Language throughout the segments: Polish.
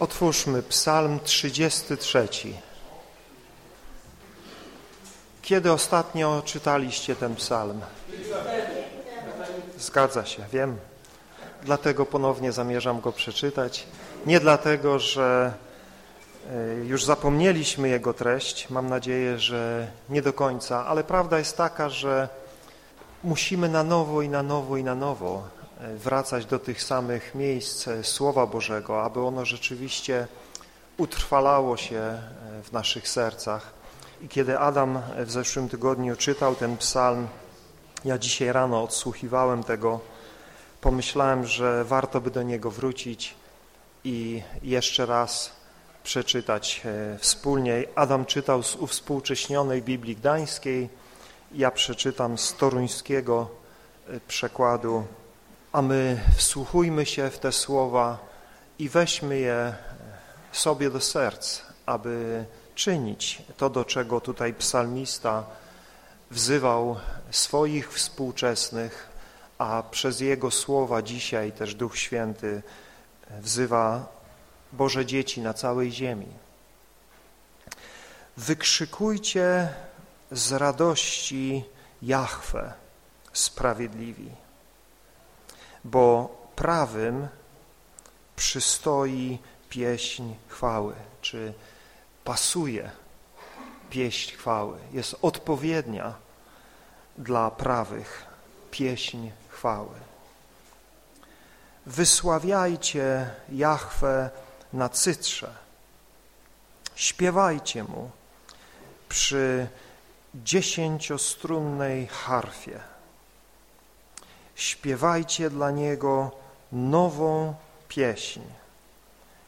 Otwórzmy Psalm 33. Kiedy ostatnio czytaliście ten psalm? Zgadza się, wiem. Dlatego ponownie zamierzam go przeczytać. Nie dlatego, że e, już zapomnieliśmy jego treść. Mam nadzieję, że nie do końca, ale prawda jest taka, że musimy na nowo i na nowo i na nowo wracać do tych samych miejsc e, Słowa Bożego, aby ono rzeczywiście utrwalało się w naszych sercach. I kiedy Adam w zeszłym tygodniu czytał ten psalm, ja dzisiaj rano odsłuchiwałem tego, pomyślałem, że warto by do niego wrócić i jeszcze raz przeczytać e, wspólnie. Adam czytał z uwspółcześnionej Biblii Gdańskiej, ja przeczytam z toruńskiego e, przekładu, a my wsłuchujmy się w te słowa i weźmy je sobie do serc, aby czynić to, do czego tutaj psalmista wzywał swoich współczesnych, a przez Jego słowa dzisiaj też Duch Święty wzywa Boże dzieci na całej ziemi. Wykrzykujcie z radości Jahwe sprawiedliwi, bo prawym przystoi pieśń chwały, czy pasuje pieśń chwały, jest odpowiednia dla prawych pieśń chwały. Wysławiajcie Jahwe na cytrze, śpiewajcie Mu przy dziesięciostrunnej harfie. Śpiewajcie dla Niego nową pieśń.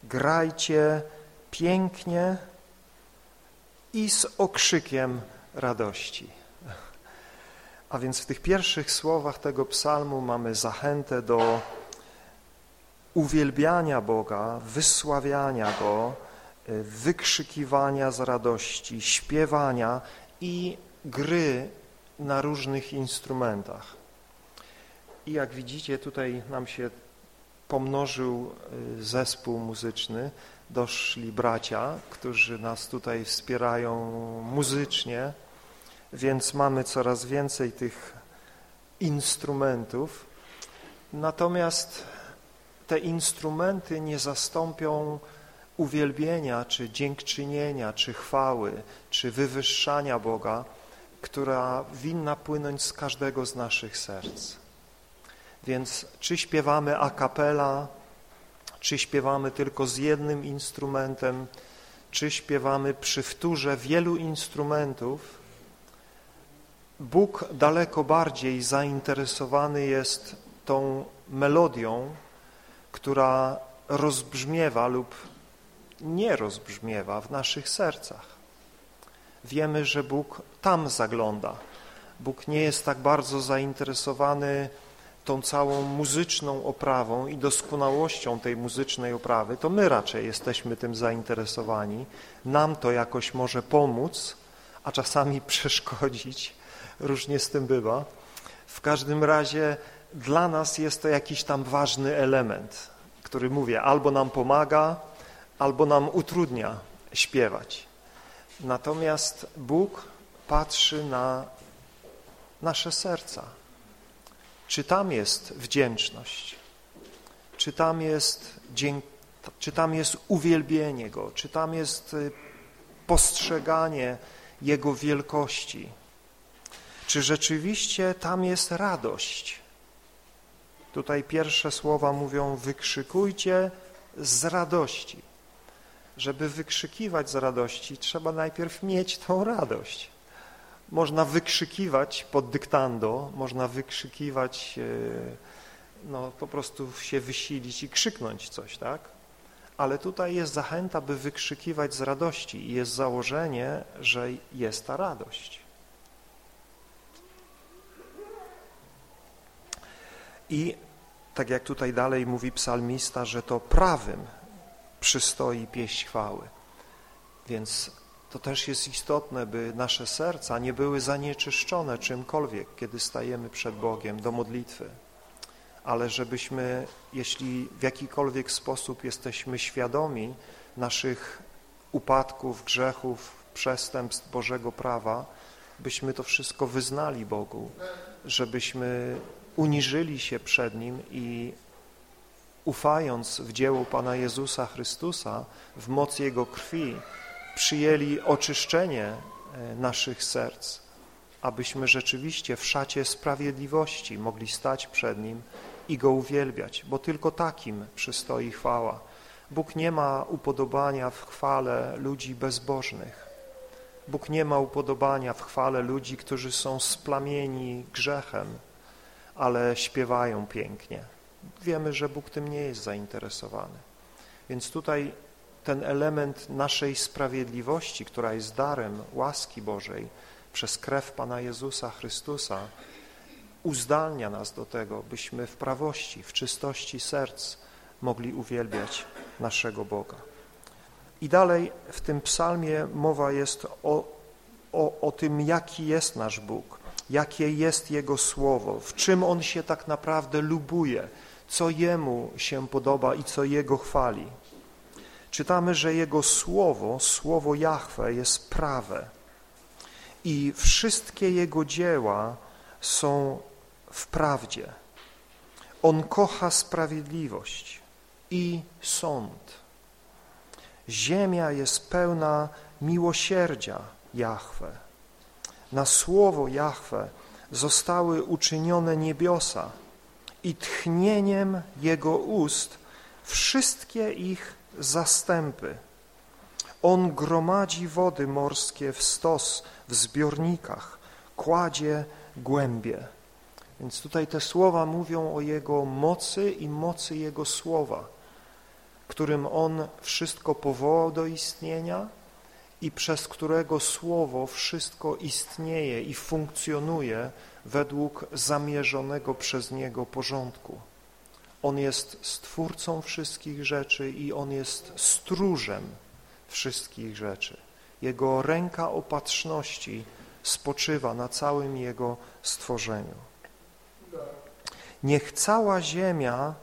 Grajcie pięknie i z okrzykiem radości. A więc w tych pierwszych słowach tego psalmu mamy zachętę do uwielbiania Boga, wysławiania Go, wykrzykiwania z radości, śpiewania i gry na różnych instrumentach. I jak widzicie, tutaj nam się pomnożył y, zespół muzyczny, doszli bracia, którzy nas tutaj wspierają muzycznie, więc mamy coraz więcej tych instrumentów. Natomiast te instrumenty nie zastąpią uwielbienia, czy dziękczynienia, czy chwały, czy wywyższania Boga, która winna płynąć z każdego z naszych serc. Więc czy śpiewamy a cappella, czy śpiewamy tylko z jednym instrumentem, czy śpiewamy przy wtórze wielu instrumentów, Bóg daleko bardziej zainteresowany jest tą melodią, która rozbrzmiewa lub nie rozbrzmiewa w naszych sercach. Wiemy, że Bóg tam zagląda. Bóg nie jest tak bardzo zainteresowany tą całą muzyczną oprawą i doskonałością tej muzycznej oprawy, to my raczej jesteśmy tym zainteresowani. Nam to jakoś może pomóc, a czasami przeszkodzić. Różnie z tym bywa. W każdym razie dla nas jest to jakiś tam ważny element, który, mówię, albo nam pomaga, albo nam utrudnia śpiewać. Natomiast Bóg patrzy na nasze serca. Czy tam jest wdzięczność? Czy tam jest, czy tam jest uwielbienie Go? Czy tam jest y, postrzeganie Jego wielkości? Czy rzeczywiście tam jest radość? Tutaj pierwsze słowa mówią wykrzykujcie z radości. Żeby wykrzykiwać z radości, trzeba najpierw mieć tą radość. Można wykrzykiwać pod dyktando, można wykrzykiwać, e, no po prostu się wysilić i krzyknąć coś, tak? Ale tutaj jest zachęta, by wykrzykiwać z radości i jest założenie, że jest ta radość. I tak jak tutaj dalej mówi psalmista, że to prawym przystoi pieśń chwały. Więc to też jest istotne, by nasze serca nie były zanieczyszczone czymkolwiek, kiedy stajemy przed Bogiem do modlitwy. ale żebyśmy, jeśli w jakikolwiek sposób jesteśmy świadomi naszych upadków, grzechów, przestępstw Bożego prawa, byśmy to wszystko wyznali Bogu, żebyśmy uniżyli się przed Nim i ufając w dzieło Pana Jezusa Chrystusa, w moc Jego krwi, przyjęli oczyszczenie e, naszych serc, abyśmy rzeczywiście w szacie sprawiedliwości mogli stać przed Nim i Go uwielbiać, bo tylko takim przystoi chwała. Bóg nie ma upodobania w chwale ludzi bezbożnych. Bóg nie ma upodobania w chwale ludzi, którzy są splamieni grzechem, ale śpiewają pięknie. Wiemy, że Bóg tym nie jest zainteresowany. Więc tutaj ten element naszej sprawiedliwości, która jest darem łaski Bożej przez krew Pana Jezusa Chrystusa, uzdalnia nas do tego, byśmy w prawości, w czystości serc mogli uwielbiać naszego Boga. I dalej w tym psalmie mowa jest o, o, o tym, jaki jest nasz Bóg, jakie jest Jego Słowo, w czym On się tak naprawdę lubuje, co Jemu się podoba i co Jego chwali. Czytamy, że Jego Słowo, Słowo Jahwe jest prawe i wszystkie Jego dzieła są w prawdzie. On kocha sprawiedliwość i sąd. Ziemia jest pełna miłosierdzia Jahwe. Na słowo Jahwe zostały uczynione niebiosa i tchnieniem Jego ust wszystkie ich zastępy. On gromadzi wody morskie w stos w zbiornikach, kładzie głębie. Więc tutaj te słowa mówią o Jego mocy i mocy Jego słowa, którym On wszystko powołał do istnienia i przez którego słowo wszystko istnieje i funkcjonuje według zamierzonego przez Niego porządku. On jest stwórcą wszystkich rzeczy i On jest stróżem wszystkich rzeczy. Jego ręka opatrzności spoczywa na całym Jego stworzeniu. Niech cała ziemia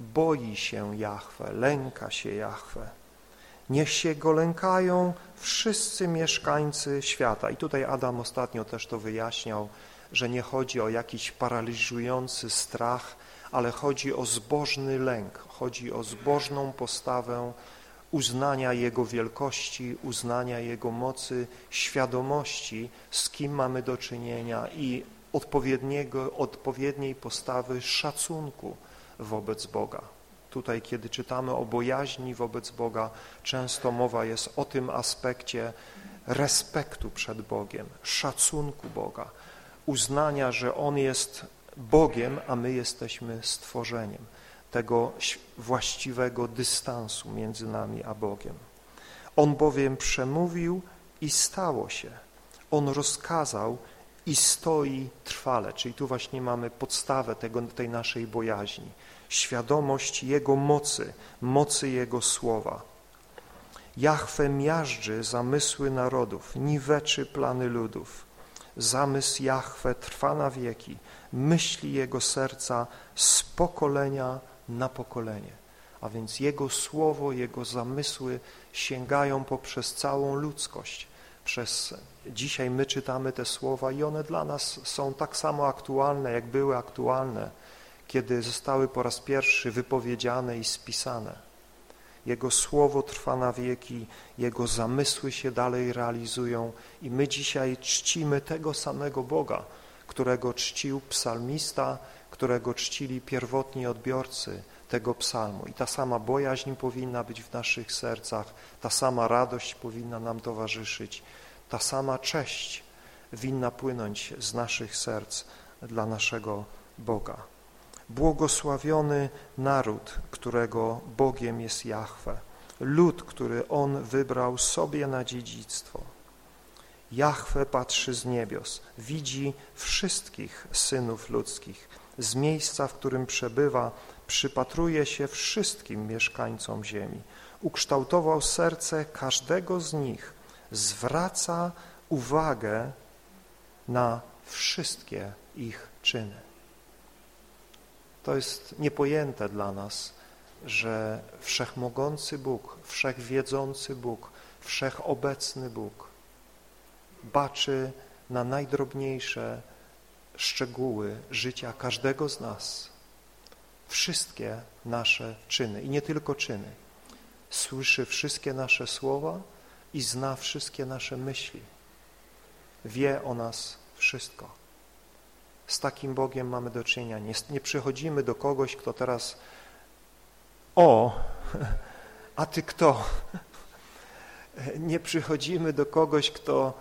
boi się Jahwe, lęka się Jahwe. Niech się Go lękają wszyscy mieszkańcy świata. I tutaj Adam ostatnio też to wyjaśniał, że nie chodzi o jakiś paraliżujący strach, ale chodzi o zbożny lęk, chodzi o zbożną postawę uznania Jego wielkości, uznania Jego mocy, świadomości, z kim mamy do czynienia i odpowiedniego, odpowiedniej postawy szacunku wobec Boga. Tutaj, kiedy czytamy o bojaźni wobec Boga, często mowa jest o tym aspekcie respektu przed Bogiem, szacunku Boga, uznania, że On jest Bogiem, a my jesteśmy stworzeniem, tego właściwego dystansu między nami a Bogiem. On bowiem przemówił i stało się. On rozkazał i stoi trwale, czyli tu właśnie mamy podstawę tego, tej naszej bojaźni, świadomość Jego mocy, mocy Jego słowa. Jahwe miażdży zamysły narodów, niweczy plany ludów. Zamysł Jahwe trwa na wieki, myśli Jego serca z pokolenia na pokolenie. A więc Jego słowo, Jego zamysły sięgają poprzez całą ludzkość. Przez dzisiaj my czytamy te słowa i one dla nas są tak samo aktualne, jak były aktualne, kiedy zostały po raz pierwszy wypowiedziane i spisane. Jego słowo trwa na wieki, Jego zamysły się dalej realizują i my dzisiaj czcimy tego samego Boga, którego czcił psalmista, którego czcili pierwotni odbiorcy tego psalmu. I ta sama bojaźń powinna być w naszych sercach, ta sama radość powinna nam towarzyszyć, ta sama cześć winna płynąć z naszych serc dla naszego Boga. Błogosławiony naród, którego Bogiem jest Jahwe, lud, który On wybrał sobie na dziedzictwo. Jahwe patrzy z niebios, widzi wszystkich synów ludzkich. Z miejsca, w którym przebywa, przypatruje się wszystkim mieszkańcom ziemi. Ukształtował serce każdego z nich, zwraca uwagę na wszystkie ich czyny. To jest niepojęte dla nas, że wszechmogący Bóg, wszechwiedzący Bóg, wszechobecny Bóg baczy na najdrobniejsze szczegóły życia każdego z nas, wszystkie nasze czyny i nie tylko czyny. Słyszy wszystkie nasze słowa i zna wszystkie nasze myśli. Wie o nas wszystko. Z takim Bogiem mamy do czynienia. Nie, nie przychodzimy do kogoś, kto teraz o, a ty kto? Nie przychodzimy do kogoś, kto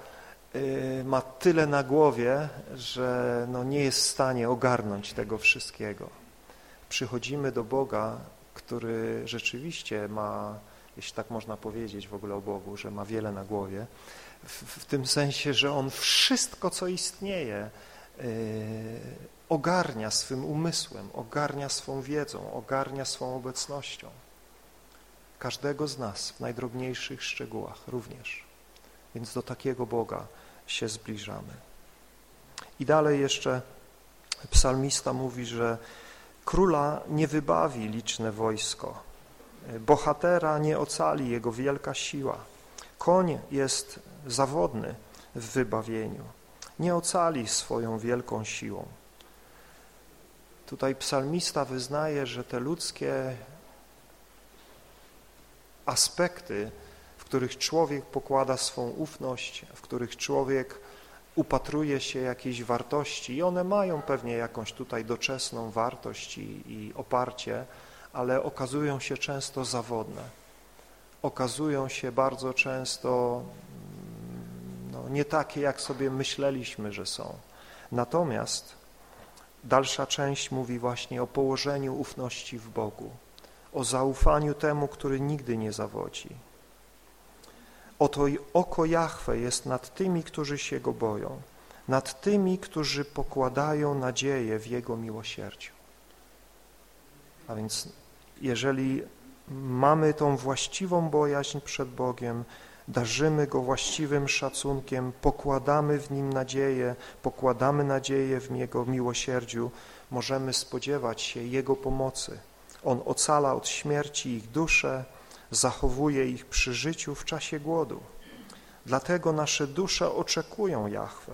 ma tyle na głowie, że no nie jest w stanie ogarnąć tego wszystkiego. Przychodzimy do Boga, który rzeczywiście ma, jeśli tak można powiedzieć w ogóle o Bogu, że ma wiele na głowie, w, w tym sensie, że On wszystko, co istnieje, yy, ogarnia swym umysłem, ogarnia swą wiedzą, ogarnia swą obecnością. Każdego z nas w najdrobniejszych szczegółach również. Więc do takiego Boga się zbliżamy. I dalej jeszcze psalmista mówi, że króla nie wybawi liczne wojsko, bohatera nie ocali jego wielka siła. Koń jest zawodny w wybawieniu, nie ocali swoją wielką siłą. Tutaj psalmista wyznaje, że te ludzkie aspekty, których człowiek pokłada swą ufność, w których człowiek upatruje się jakiejś wartości i one mają pewnie jakąś tutaj doczesną wartość i, i oparcie, ale okazują się często zawodne. Okazują się bardzo często mm, no, nie takie, jak sobie myśleliśmy, że są. Natomiast dalsza część mówi właśnie o położeniu ufności w Bogu, o zaufaniu temu, który nigdy nie zawodzi. Oto oko Jahwe jest nad tymi, którzy się Go boją, nad tymi, którzy pokładają nadzieję w Jego miłosierdziu. A więc jeżeli mamy tą właściwą bojaźń przed Bogiem, darzymy Go właściwym szacunkiem, pokładamy w Nim nadzieję, pokładamy nadzieję w Jego miłosierdziu, możemy spodziewać się Jego pomocy. On ocala od śmierci ich dusze, zachowuje ich przy życiu w czasie głodu. Dlatego nasze dusze oczekują Jahwe.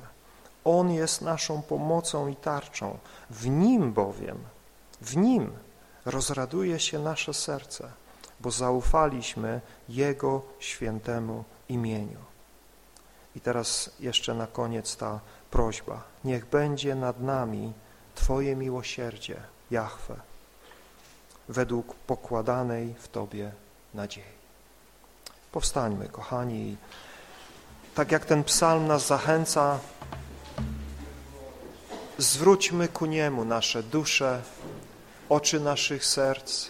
On jest naszą pomocą i tarczą. W Nim bowiem, w Nim rozraduje się nasze serce, bo zaufaliśmy Jego świętemu imieniu. I teraz jeszcze na koniec ta prośba. Niech będzie nad nami Twoje miłosierdzie, Jahwe, według pokładanej w Tobie nadziei. Powstańmy, kochani, tak jak ten psalm nas zachęca, zwróćmy ku Niemu nasze dusze, oczy naszych serc,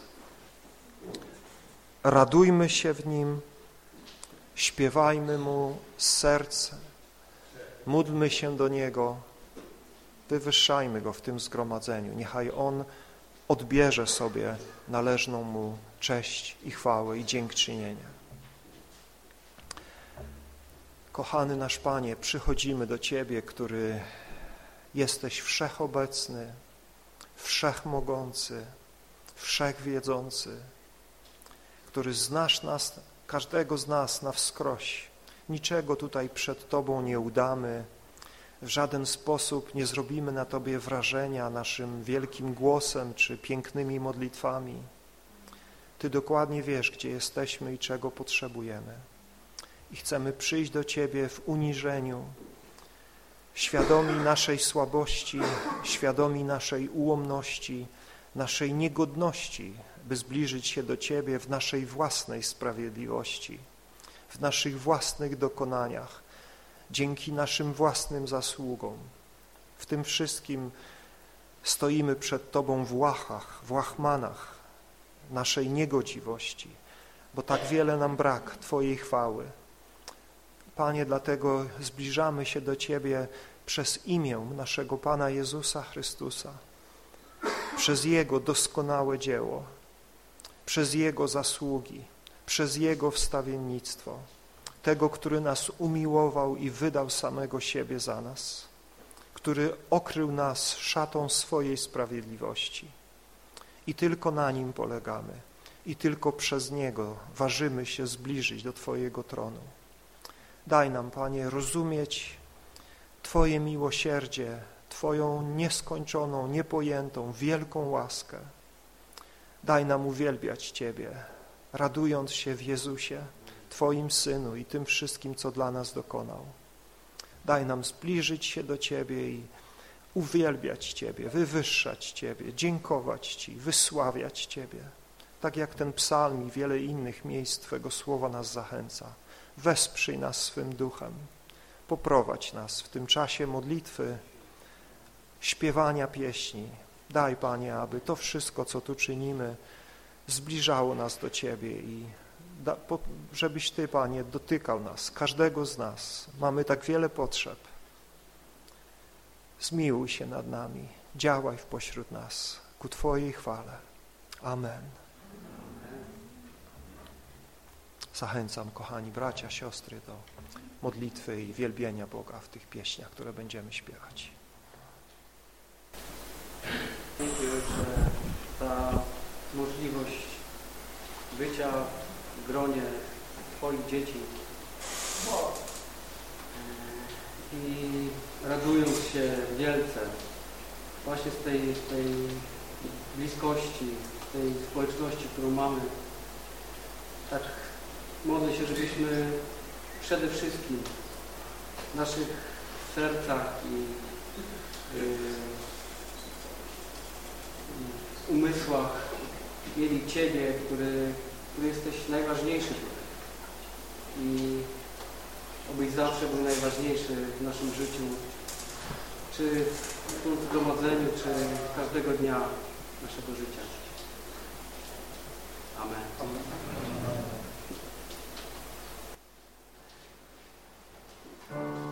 radujmy się w Nim, śpiewajmy Mu z serca, módlmy się do Niego, wywyższajmy Go w tym zgromadzeniu. Niechaj On odbierze sobie należną Mu cześć i chwałę i dziękczynienie. Kochany nasz Panie, przychodzimy do Ciebie, który jesteś wszechobecny, wszechmogący, wszechwiedzący, który znasz nas, każdego z nas na wskroś. Niczego tutaj przed Tobą nie udamy, w żaden sposób nie zrobimy na Tobie wrażenia naszym wielkim głosem czy pięknymi modlitwami. Ty dokładnie wiesz, gdzie jesteśmy i czego potrzebujemy. I chcemy przyjść do Ciebie w uniżeniu, świadomi naszej słabości, świadomi naszej ułomności, naszej niegodności, by zbliżyć się do Ciebie w naszej własnej sprawiedliwości, w naszych własnych dokonaniach, dzięki naszym własnym zasługom. W tym wszystkim stoimy przed Tobą w łachach, w łachmanach naszej niegodziwości, bo tak wiele nam brak Twojej chwały. Panie, dlatego zbliżamy się do Ciebie przez imię naszego Pana Jezusa Chrystusa, przez Jego doskonałe dzieło, przez Jego zasługi, przez Jego wstawiennictwo, tego, który nas umiłował i wydał samego siebie za nas, który okrył nas szatą swojej sprawiedliwości. i tylko na Nim polegamy i tylko przez Niego ważymy się zbliżyć do Twojego tronu. Daj nam, Panie, rozumieć Twoje miłosierdzie, Twoją nieskończoną, niepojętą, wielką łaskę. Daj nam uwielbiać Ciebie, radując się w Jezusie, Twoim Synu i tym wszystkim, co dla nas dokonał. Daj nam zbliżyć się do Ciebie i uwielbiać Ciebie, wywyższać Ciebie, dziękować Ci, wysławiać Ciebie. Tak jak ten psalm i wiele innych miejsc Twego Słowa nas zachęca. Wesprzyj nas swym duchem, poprowadź nas w tym czasie modlitwy, śpiewania pieśni. Daj, Panie, aby to wszystko, co tu czynimy, zbliżało nas do Ciebie i żebyś Ty, Panie, dotykał nas, każdego z nas. Mamy tak wiele potrzeb. Zmiłuj się nad nami, działaj w pośród nas, ku Twojej chwale. Amen. Zachęcam, kochani bracia, siostry, do modlitwy i wielbienia Boga w tych pieśniach, które będziemy śpiewać. Dziękuję, że ta możliwość bycia gronie Twoich dzieci. I radując się wielce właśnie z tej, tej bliskości, tej społeczności, którą mamy, tak modlę się, żebyśmy przede wszystkim w naszych sercach i yy, umysłach mieli Ciebie, który, który jesteś najważniejszy tutaj. I obyś zawsze był najważniejszy w naszym życiu, czy w zgromadzeniu, czy każdego dnia naszego życia. Amen. Gdy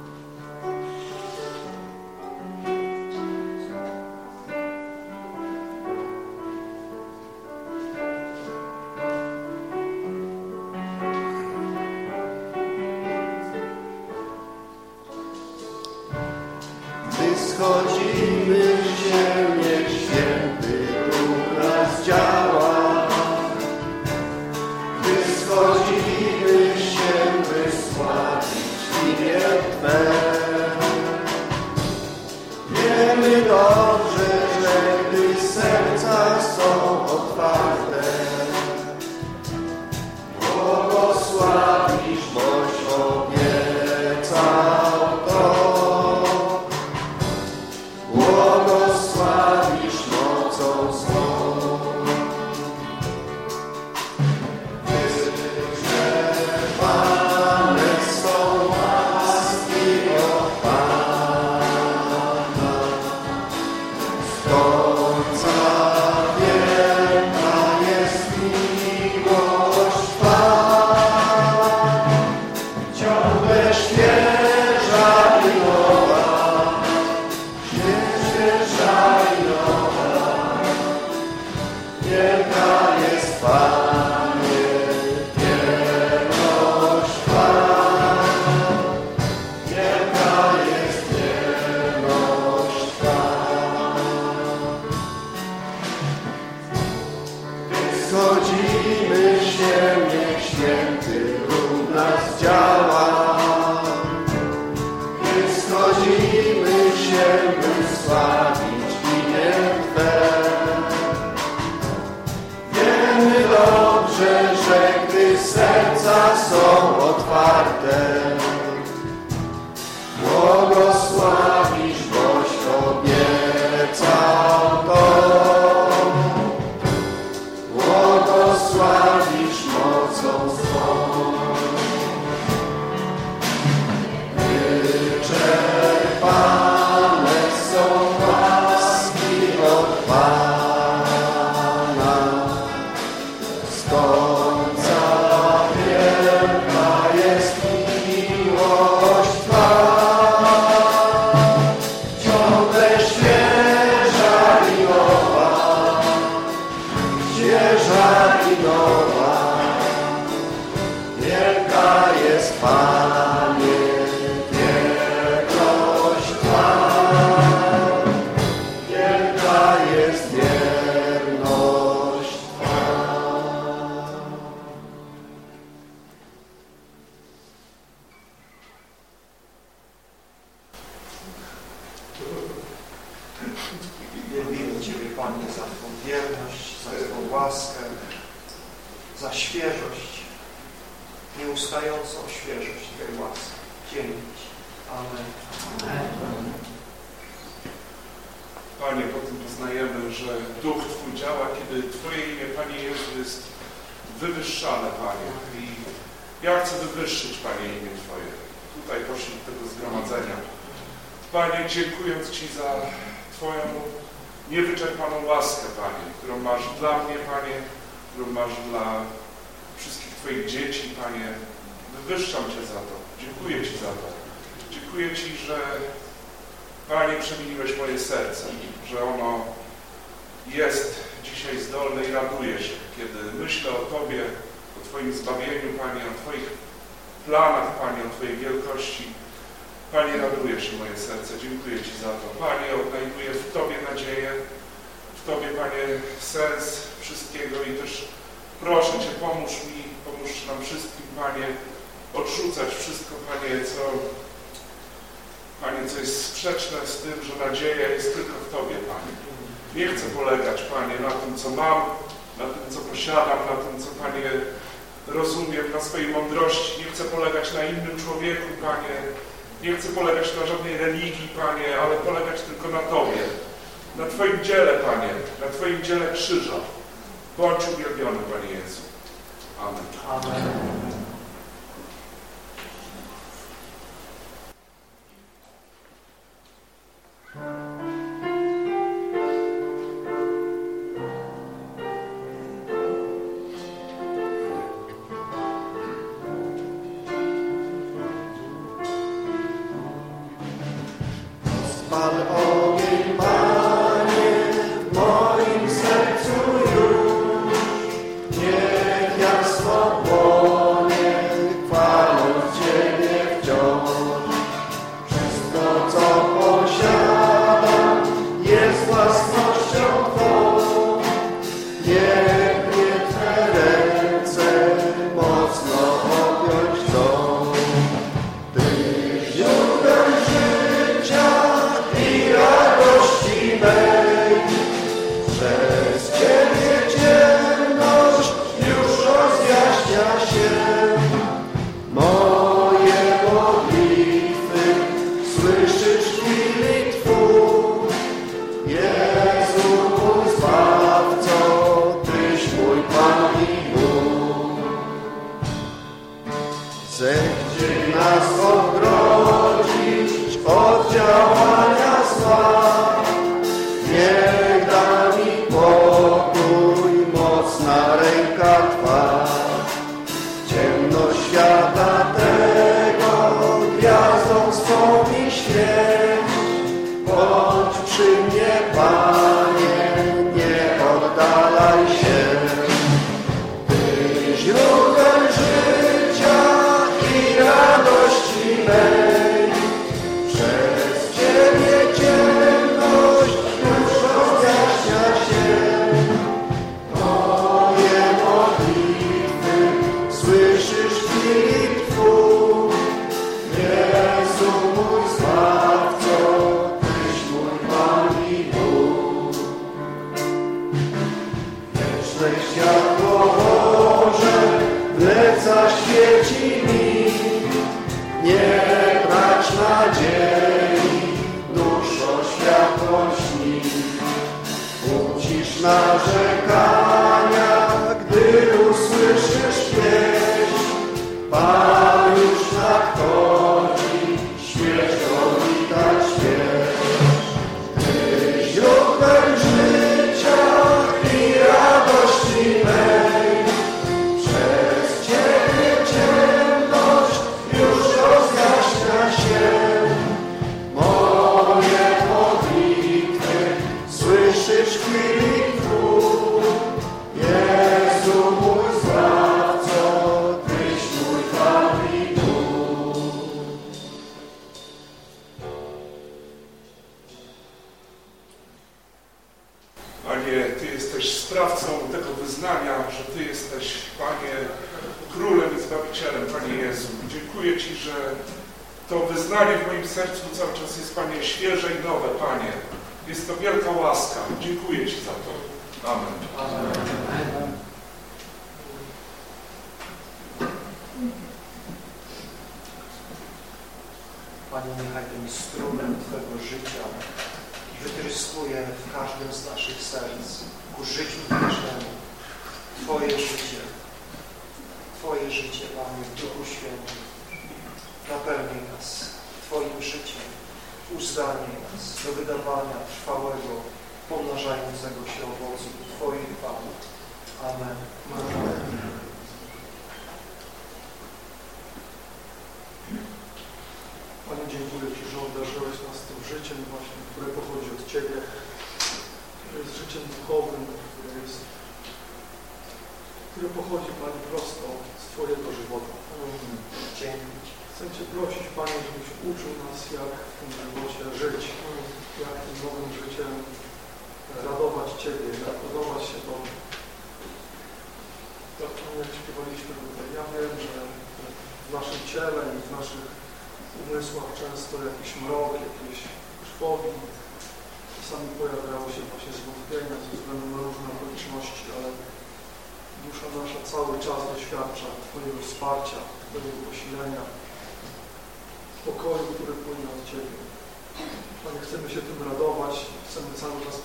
chcemy cały czas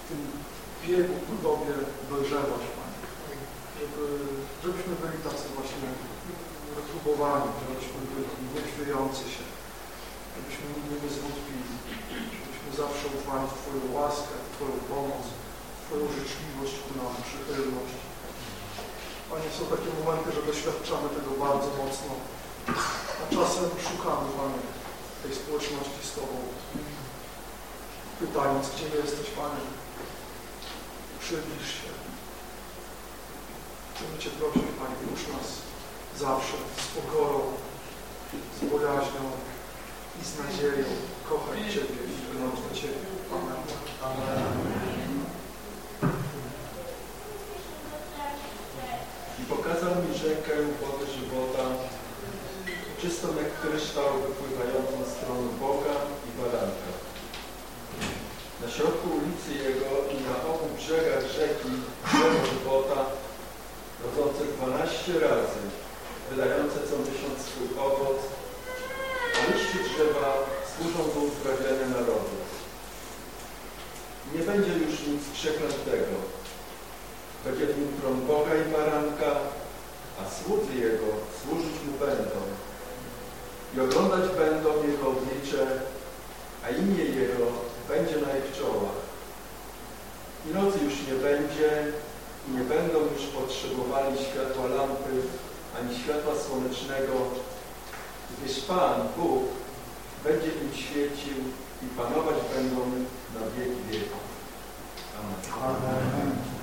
w tym biegu ku Tobie dojrzewać, Panie. Żeby, żebyśmy byli tacy właśnie wypróbowani, żebyśmy byli niechwiejący się, żebyśmy nigdy nie zwątpili, żebyśmy zawsze ufali w Twoją łaskę, w Twoją pomoc, w Twoją życzliwość ku nam, przychylność. Panie, są takie momenty, że doświadczamy tego bardzo mocno, a czasem szukamy, Panie, tej społeczności z Tobą, pytając, gdzie jesteś, Panie, przybliż się. Chcemy Cię prosić, Panie, ucz nas zawsze z pokorą, z bojaźnią i z nadzieją kochać Ciebie i wyglądać na Ciebie. Amen. Amen. Pokazał mi rzekę wody żywota, czystą jak kryształ, wypływającą z strony Boga i baranka. Na środku ulicy Jego i na obu brzegach rzeki drzewo żywota, rodzące 12 razy, wydające co miesiąc swój owoc, a liście drzewa służą do uzdrawiania narodu. Nie będzie już nic przeklętego. Będzie w nim tron Boga i baranka, a słudzy Jego służyć Mu będą. I oglądać będą Jego oblicze, a imię Jego będzie na ich czołach. I nocy już nie będzie, i nie będą już potrzebowali światła lampy, ani światła słonecznego, gdyż Pan, Bóg, będzie im świecił i panować będą na wieki wieków. Amen. Amen.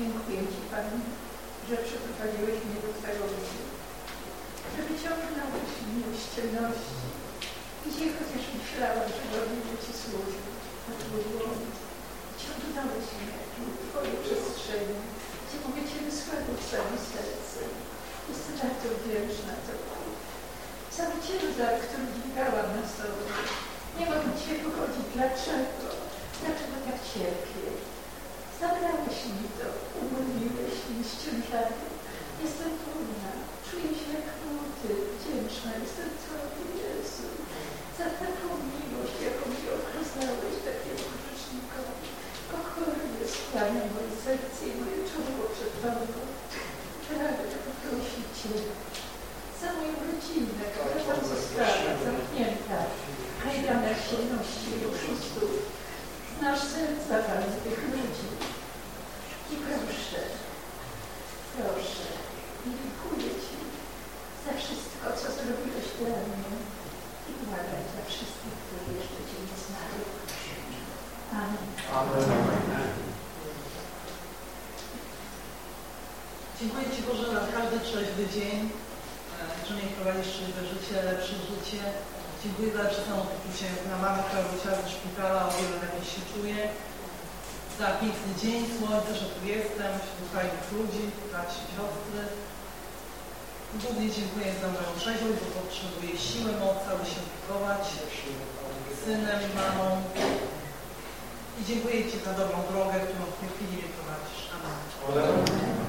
Dziękuję Ci, Panie, że przyprowadziłeś mnie do Twego ludu, że wyciągnąłeś mnie z ciemności, gdzie chociaż myślałam, że robimy Ci służbę, a Twój dłoń. Ciągnąłeś mnie w Twoje przestrzenie, gdzie mogę Cię wysławić całym sercem. Jestem bardzo wdzięczna Tobie. Cały ciężar, który dźwigałam na sobie, nie mogę Cię pogodzić. Dlaczego? Dlaczego tak cierpię? Zabrałeś mi to, uwolniłeś mnie z ciężaru. Jestem wolna, czuję się jak młody, wdzięczna jestem Tobie, Jezu, za taką miłość, jaką mi okazałeś takiemu grzesznikowi. Pokornie skłania moje serce i moje czoło przed Tobą. Pragnę poprosić Cię za moją rodzinę, która tam została zamknięta, kajdana ciemności i oszustów. Znasz serca, Panie, tych ludzi. I proszę, proszę, dziękuję Ci za wszystko, co zrobiłeś dla mnie i błagam za wszystkich, którzy jeszcze Cię nie znają. Amen. Dziękuję Ci Boże za każdy trzeźwy dzień, że mnie prowadzisz trzeźwe życie, lepsze życie. Dziękuję za lepsze samopoczucie na mamę, która wróciła ze szpitala, o wiele lepiej się czuję. Za piękny dzień, słońce, że tu jestem, wśród fajnych ludzi, braci, siostry. Głównie dziękuję za moją trzeźwość, bo potrzebuję siły, mocy, aby się opiekować synem i mamą. I dziękuję Ci za dobrą drogę, którą w tej chwili mnie prowadzisz. Amen.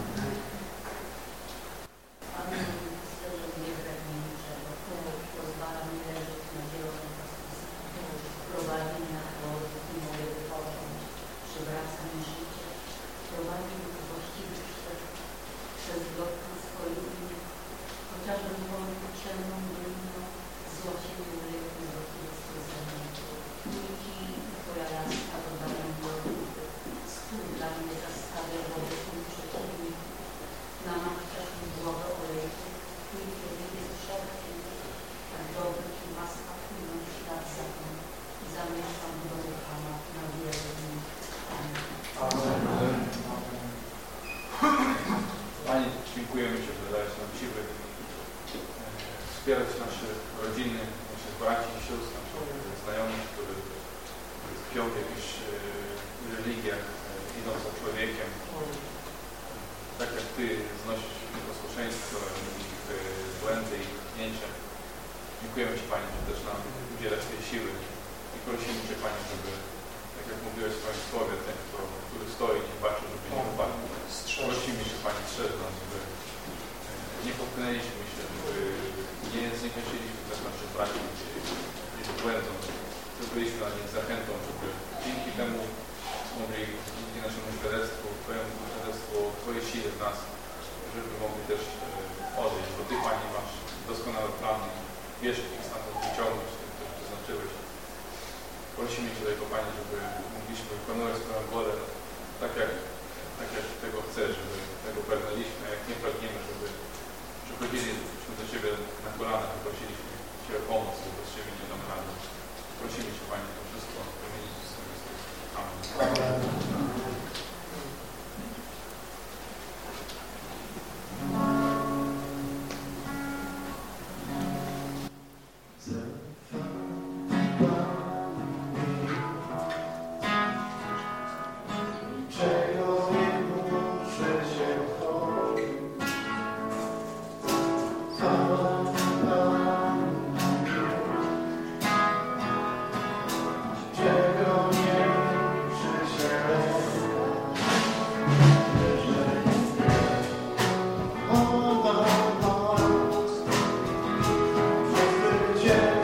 Yeah.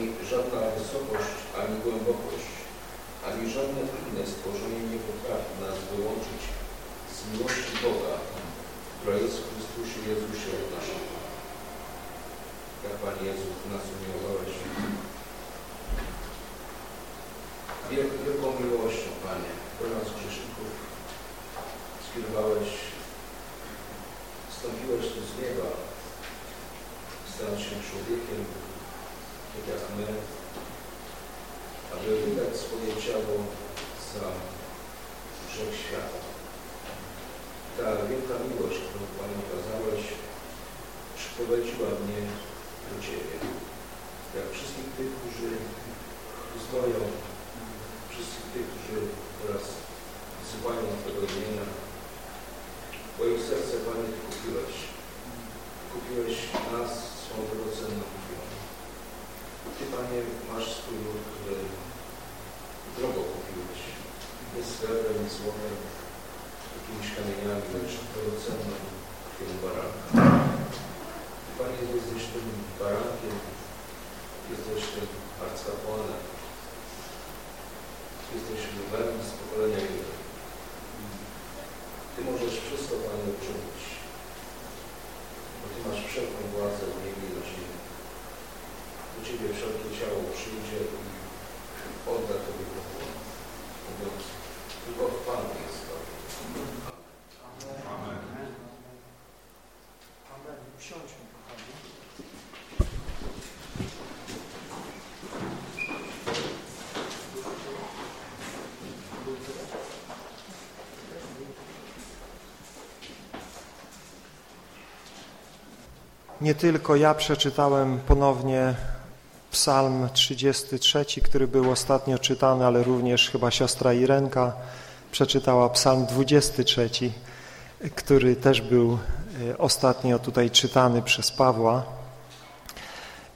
ani żadna wysokość, ani głębokość, ani żadne inne stworzenie nie potrafi nas wyłączyć z miłości Boga, która jest w Chrystusie Jezusie naszym. Jak Panie Jezus nas umiłowałeś. Wielką miłością, Panie, do nas grzeszników skierowałeś, wstąpiłeś tu z nieba, stając się człowiekiem, jak my, aby wydać swoje ciało za wszechświata. Ta wielka miłość, którą Pan okazałeś, przyprowadziła mnie do Ciebie. Jak wszystkich tych, którzy znają, wszystkich tych, którzy teraz wzywają tego imienia, Twoje serce, Panie, kupiłeś. Kupiłeś nas, swoją drogocenną ty, Panie, masz swój lud, który drogo kupiłeś, bez srebrem i złomem, jakimiś kamieniami, lecz pełnocenną krwią baranka. Ty, Panie, jesteś tym barankiem, jesteś tym arcykapłanem, jesteś lwem z pokolenia Judy. Ty możesz wszystko, Panie, uczynić, bo Ty masz wszelką władzę w niebie i. Ciebie wszelkie ciało przyjdzie i odda Tobie. Tylko w Panu jest to. Nie tylko ja przeczytałem ponownie psalm 33, który był ostatnio czytany, ale również chyba siostra Irenka przeczytała psalm 23, który też był e, ostatnio tutaj czytany przez Pawła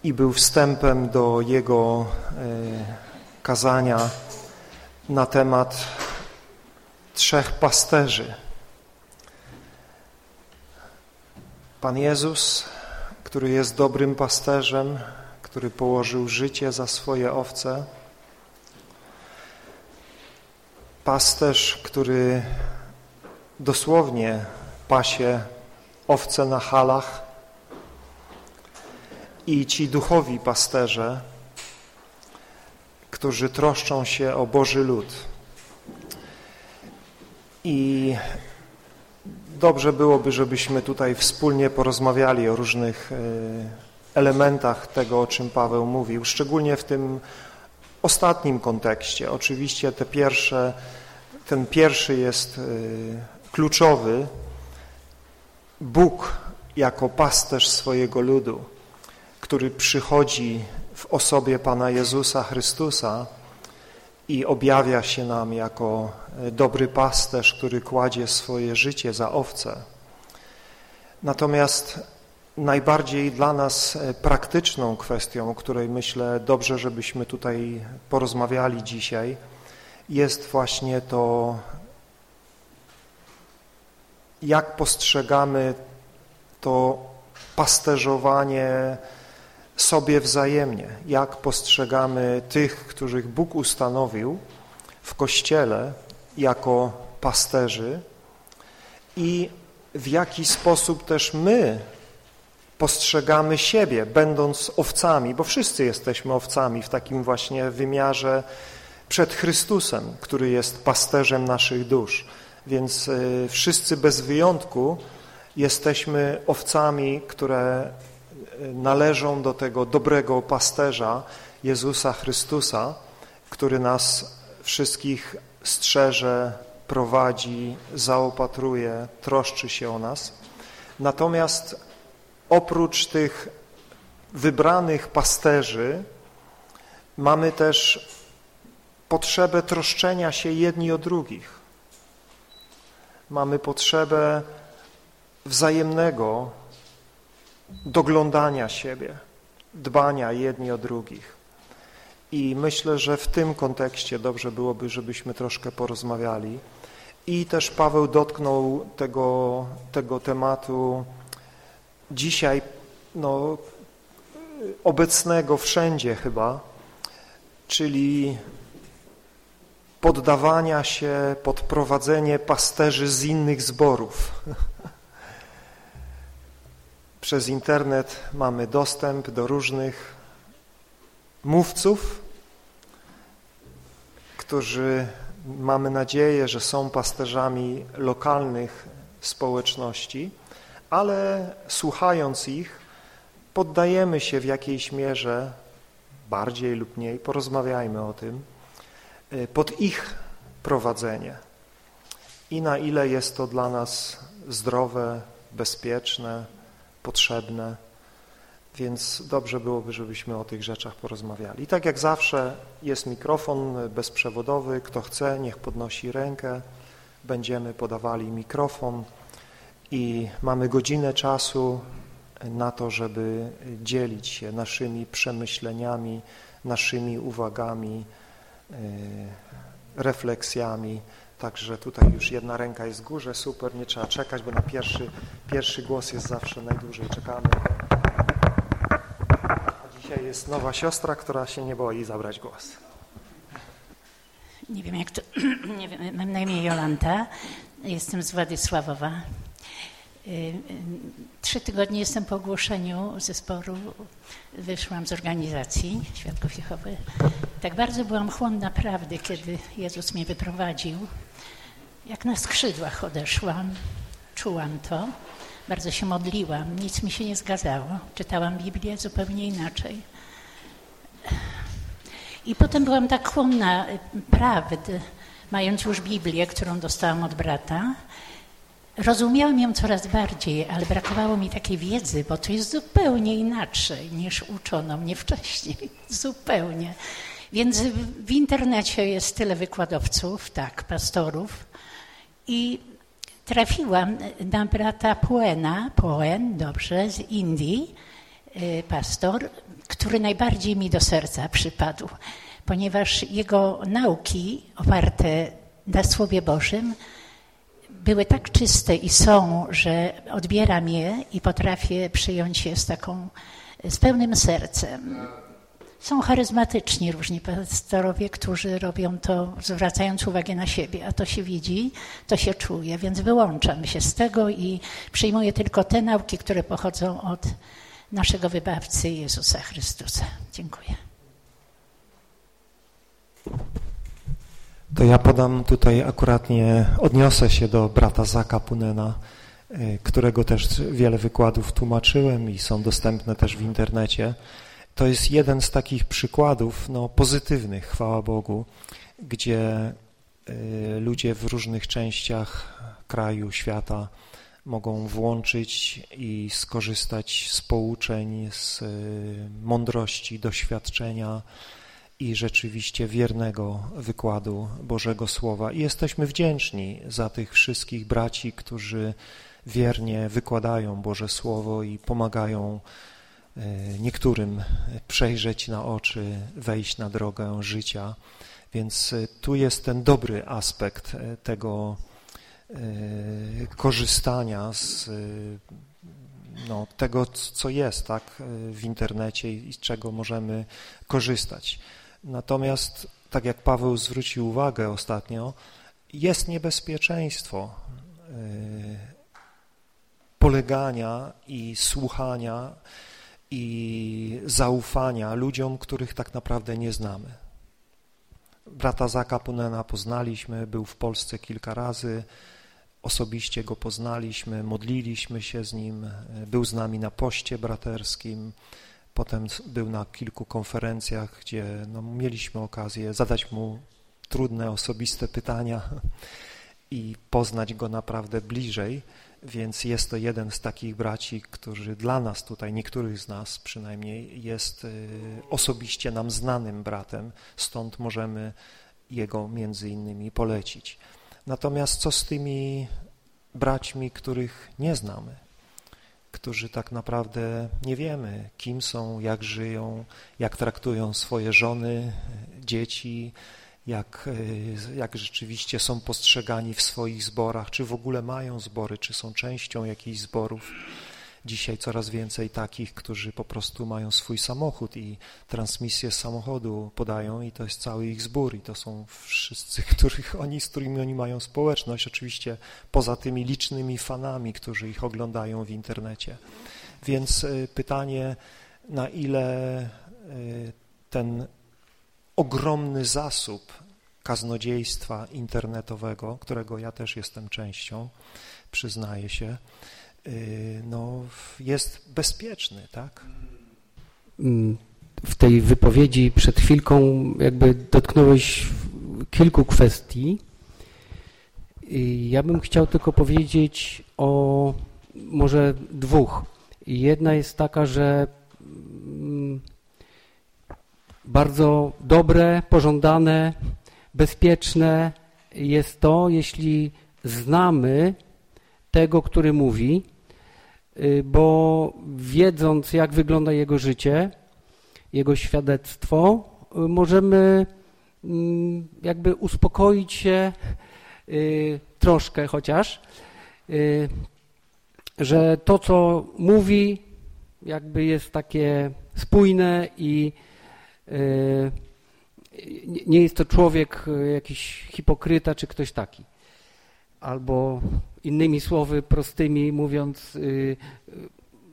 i był wstępem do jego e, kazania na temat trzech pasterzy. Pan Jezus, który jest dobrym pasterzem, który położył życie za swoje owce, pasterz, który dosłownie pasie owce na halach i ci duchowi pasterze, którzy troszczą się o Boży lud. I dobrze byłoby, żebyśmy tutaj wspólnie porozmawiali o różnych e, elementach tego, o czym Paweł mówił, szczególnie w tym ostatnim kontekście. Oczywiście te pierwsze, ten pierwszy jest e, kluczowy. Bóg jako pasterz swojego ludu, który przychodzi w osobie Pana Jezusa Chrystusa i objawia się nam jako e, dobry pasterz, który kładzie swoje życie za owce. Natomiast najbardziej dla nas e, praktyczną kwestią, o której myślę dobrze, żebyśmy tutaj porozmawiali dzisiaj, jest właśnie to, jak postrzegamy to pasterzowanie sobie wzajemnie, jak postrzegamy tych, których Bóg ustanowił w Kościele jako pasterzy i w jaki sposób też my postrzegamy siebie, będąc owcami, bo wszyscy jesteśmy owcami w takim właśnie wymiarze przed Chrystusem, który jest pasterzem naszych dusz. Więc y, wszyscy bez wyjątku jesteśmy owcami, które należą do tego dobrego pasterza Jezusa Chrystusa, który nas wszystkich strzeże, prowadzi, zaopatruje, troszczy się o nas. Natomiast oprócz tych wybranych pasterzy mamy też potrzebę troszczenia się jedni o drugich. Mamy potrzebę wzajemnego doglądania siebie, dbania jedni o drugich. I myślę, że w tym kontekście dobrze byłoby, żebyśmy troszkę porozmawiali. I też Paweł dotknął tego, tego tematu dzisiaj no, obecnego wszędzie chyba, czyli poddawania się pod prowadzenie pasterzy z innych zborów. Przez internet mamy dostęp do różnych mówców, którzy mamy nadzieję, że są pasterzami lokalnych społeczności, ale słuchając ich, poddajemy się w jakiejś mierze, bardziej lub mniej, porozmawiajmy o tym, y, pod ich prowadzenie. I na ile jest to dla nas zdrowe, bezpieczne, potrzebne, więc dobrze byłoby, żebyśmy o tych rzeczach porozmawiali. I tak jak zawsze jest mikrofon bezprzewodowy, kto chce, niech podnosi rękę, będziemy podawali mikrofon i mamy godzinę czasu na to, żeby dzielić się naszymi przemyśleniami, naszymi uwagami, e, refleksjami, Także tutaj już jedna ręka jest w górze, super, nie trzeba czekać, bo na pierwszy, pierwszy głos jest zawsze najdłużej czekamy. A dzisiaj jest nowa siostra, która się nie boi zabrać głos. Nie wiem jak to, nie wiem, mam na imię Jolanta, jestem z Władysławowa. Y, y, trzy tygodnie jestem po ogłoszeniu zespołu, wyszłam z organizacji Świadków Jehowy. Tak bardzo byłam chłonna prawdy, kiedy Jezus mnie wyprowadził. Jak na skrzydłach odeszłam, czułam to, bardzo się modliłam, nic mi się nie zgadzało. Czytałam Biblię zupełnie inaczej. I potem byłam tak chłonna prawdy, mając już Biblię, którą dostałam od brata, rozumiałam ją coraz bardziej, ale brakowało mi takiej wiedzy, bo to jest zupełnie inaczej niż uczono mnie wcześniej. Zupełnie. Więc w internecie jest tyle wykładowców, tak, pastorów i trafiłam na brata Puena, Poen, dobrze, z Indii, y, pastor, który najbardziej mi do serca przypadł, ponieważ jego nauki oparte na Słowie Bożym były tak czyste i są, że odbieram je i potrafię przyjąć je z taką, z pełnym sercem. Są charyzmatyczni różni pastorowie, którzy robią to zwracając uwagę na siebie, a to się widzi, to się czuje, więc wyłączam się z tego i przyjmuję tylko te nauki, które pochodzą od naszego wybawcy Jezusa Chrystusa. Dziękuję. To ja podam tutaj akuratnie, odniosę się do brata Zaka Punena, y, którego też wiele wykładów tłumaczyłem i są dostępne też w internecie. To jest jeden z takich przykładów no, pozytywnych, chwała Bogu, gdzie y, ludzie w różnych częściach kraju, świata mogą włączyć i skorzystać z pouczeń, z y, mądrości, doświadczenia i rzeczywiście wiernego wykładu Bożego Słowa. I jesteśmy wdzięczni za tych wszystkich braci, którzy wiernie wykładają Boże Słowo i pomagają E, niektórym przejrzeć na oczy, wejść na drogę życia. Więc e, tu jest ten dobry aspekt e, tego korzystania z no, tego, co jest tak, w internecie i z czego możemy korzystać. Natomiast, tak jak Paweł zwrócił uwagę ostatnio, jest niebezpieczeństwo polegania i słuchania i zaufania ludziom, których tak naprawdę nie znamy. Brata Zaka Punena poznaliśmy, był w Polsce kilka razy, osobiście go poznaliśmy, modliliśmy się z nim, był z nami na poście braterskim, potem był na kilku konferencjach, gdzie no, mieliśmy okazję zadać mu trudne, osobiste pytania i poznać go naprawdę bliżej. Więc jest to jeden z takich braci, którzy dla nas tutaj, niektórych z nas przynajmniej, jest y, osobiście nam znanym bratem, stąd możemy jego między innymi polecić. Natomiast co z tymi braćmi, których nie znamy, którzy tak naprawdę nie wiemy, kim są, jak żyją, jak traktują swoje żony, dzieci, jak, e, jak rzeczywiście są postrzegani w swoich zborach, czy w ogóle mają zbory, czy są częścią jakichś zborów. Dzisiaj coraz więcej takich, którzy po prostu mają swój samochód i transmisję z samochodu podają i to jest cały ich zbór i to są wszyscy, których oni, z którymi oni mają społeczność, oczywiście poza tymi licznymi fanami, którzy ich oglądają w internecie. Więc e, pytanie, na ile e, ten ogromny zasób kaznodziejstwa internetowego, którego ja też jestem częścią, przyznaję się, y, no, jest bezpieczny, tak? Mm, w tej wypowiedzi przed chwilką jakby dotknąłeś kilku kwestii. Ja bym chciał tylko powiedzieć o może dwóch. Jedna jest taka, że mm, bardzo dobre, pożądane, bezpieczne jest to, jeśli znamy tego, który mówi, y, bo wiedząc, jak wygląda jego życie, jego świadectwo, y, możemy mm, jakby uspokoić się y, troszkę chociaż, że to, co mówi, jakby jest takie spójne i nie jest to człowiek jakiś hipokryta czy ktoś taki. Albo innymi słowy prostymi mówiąc, yy,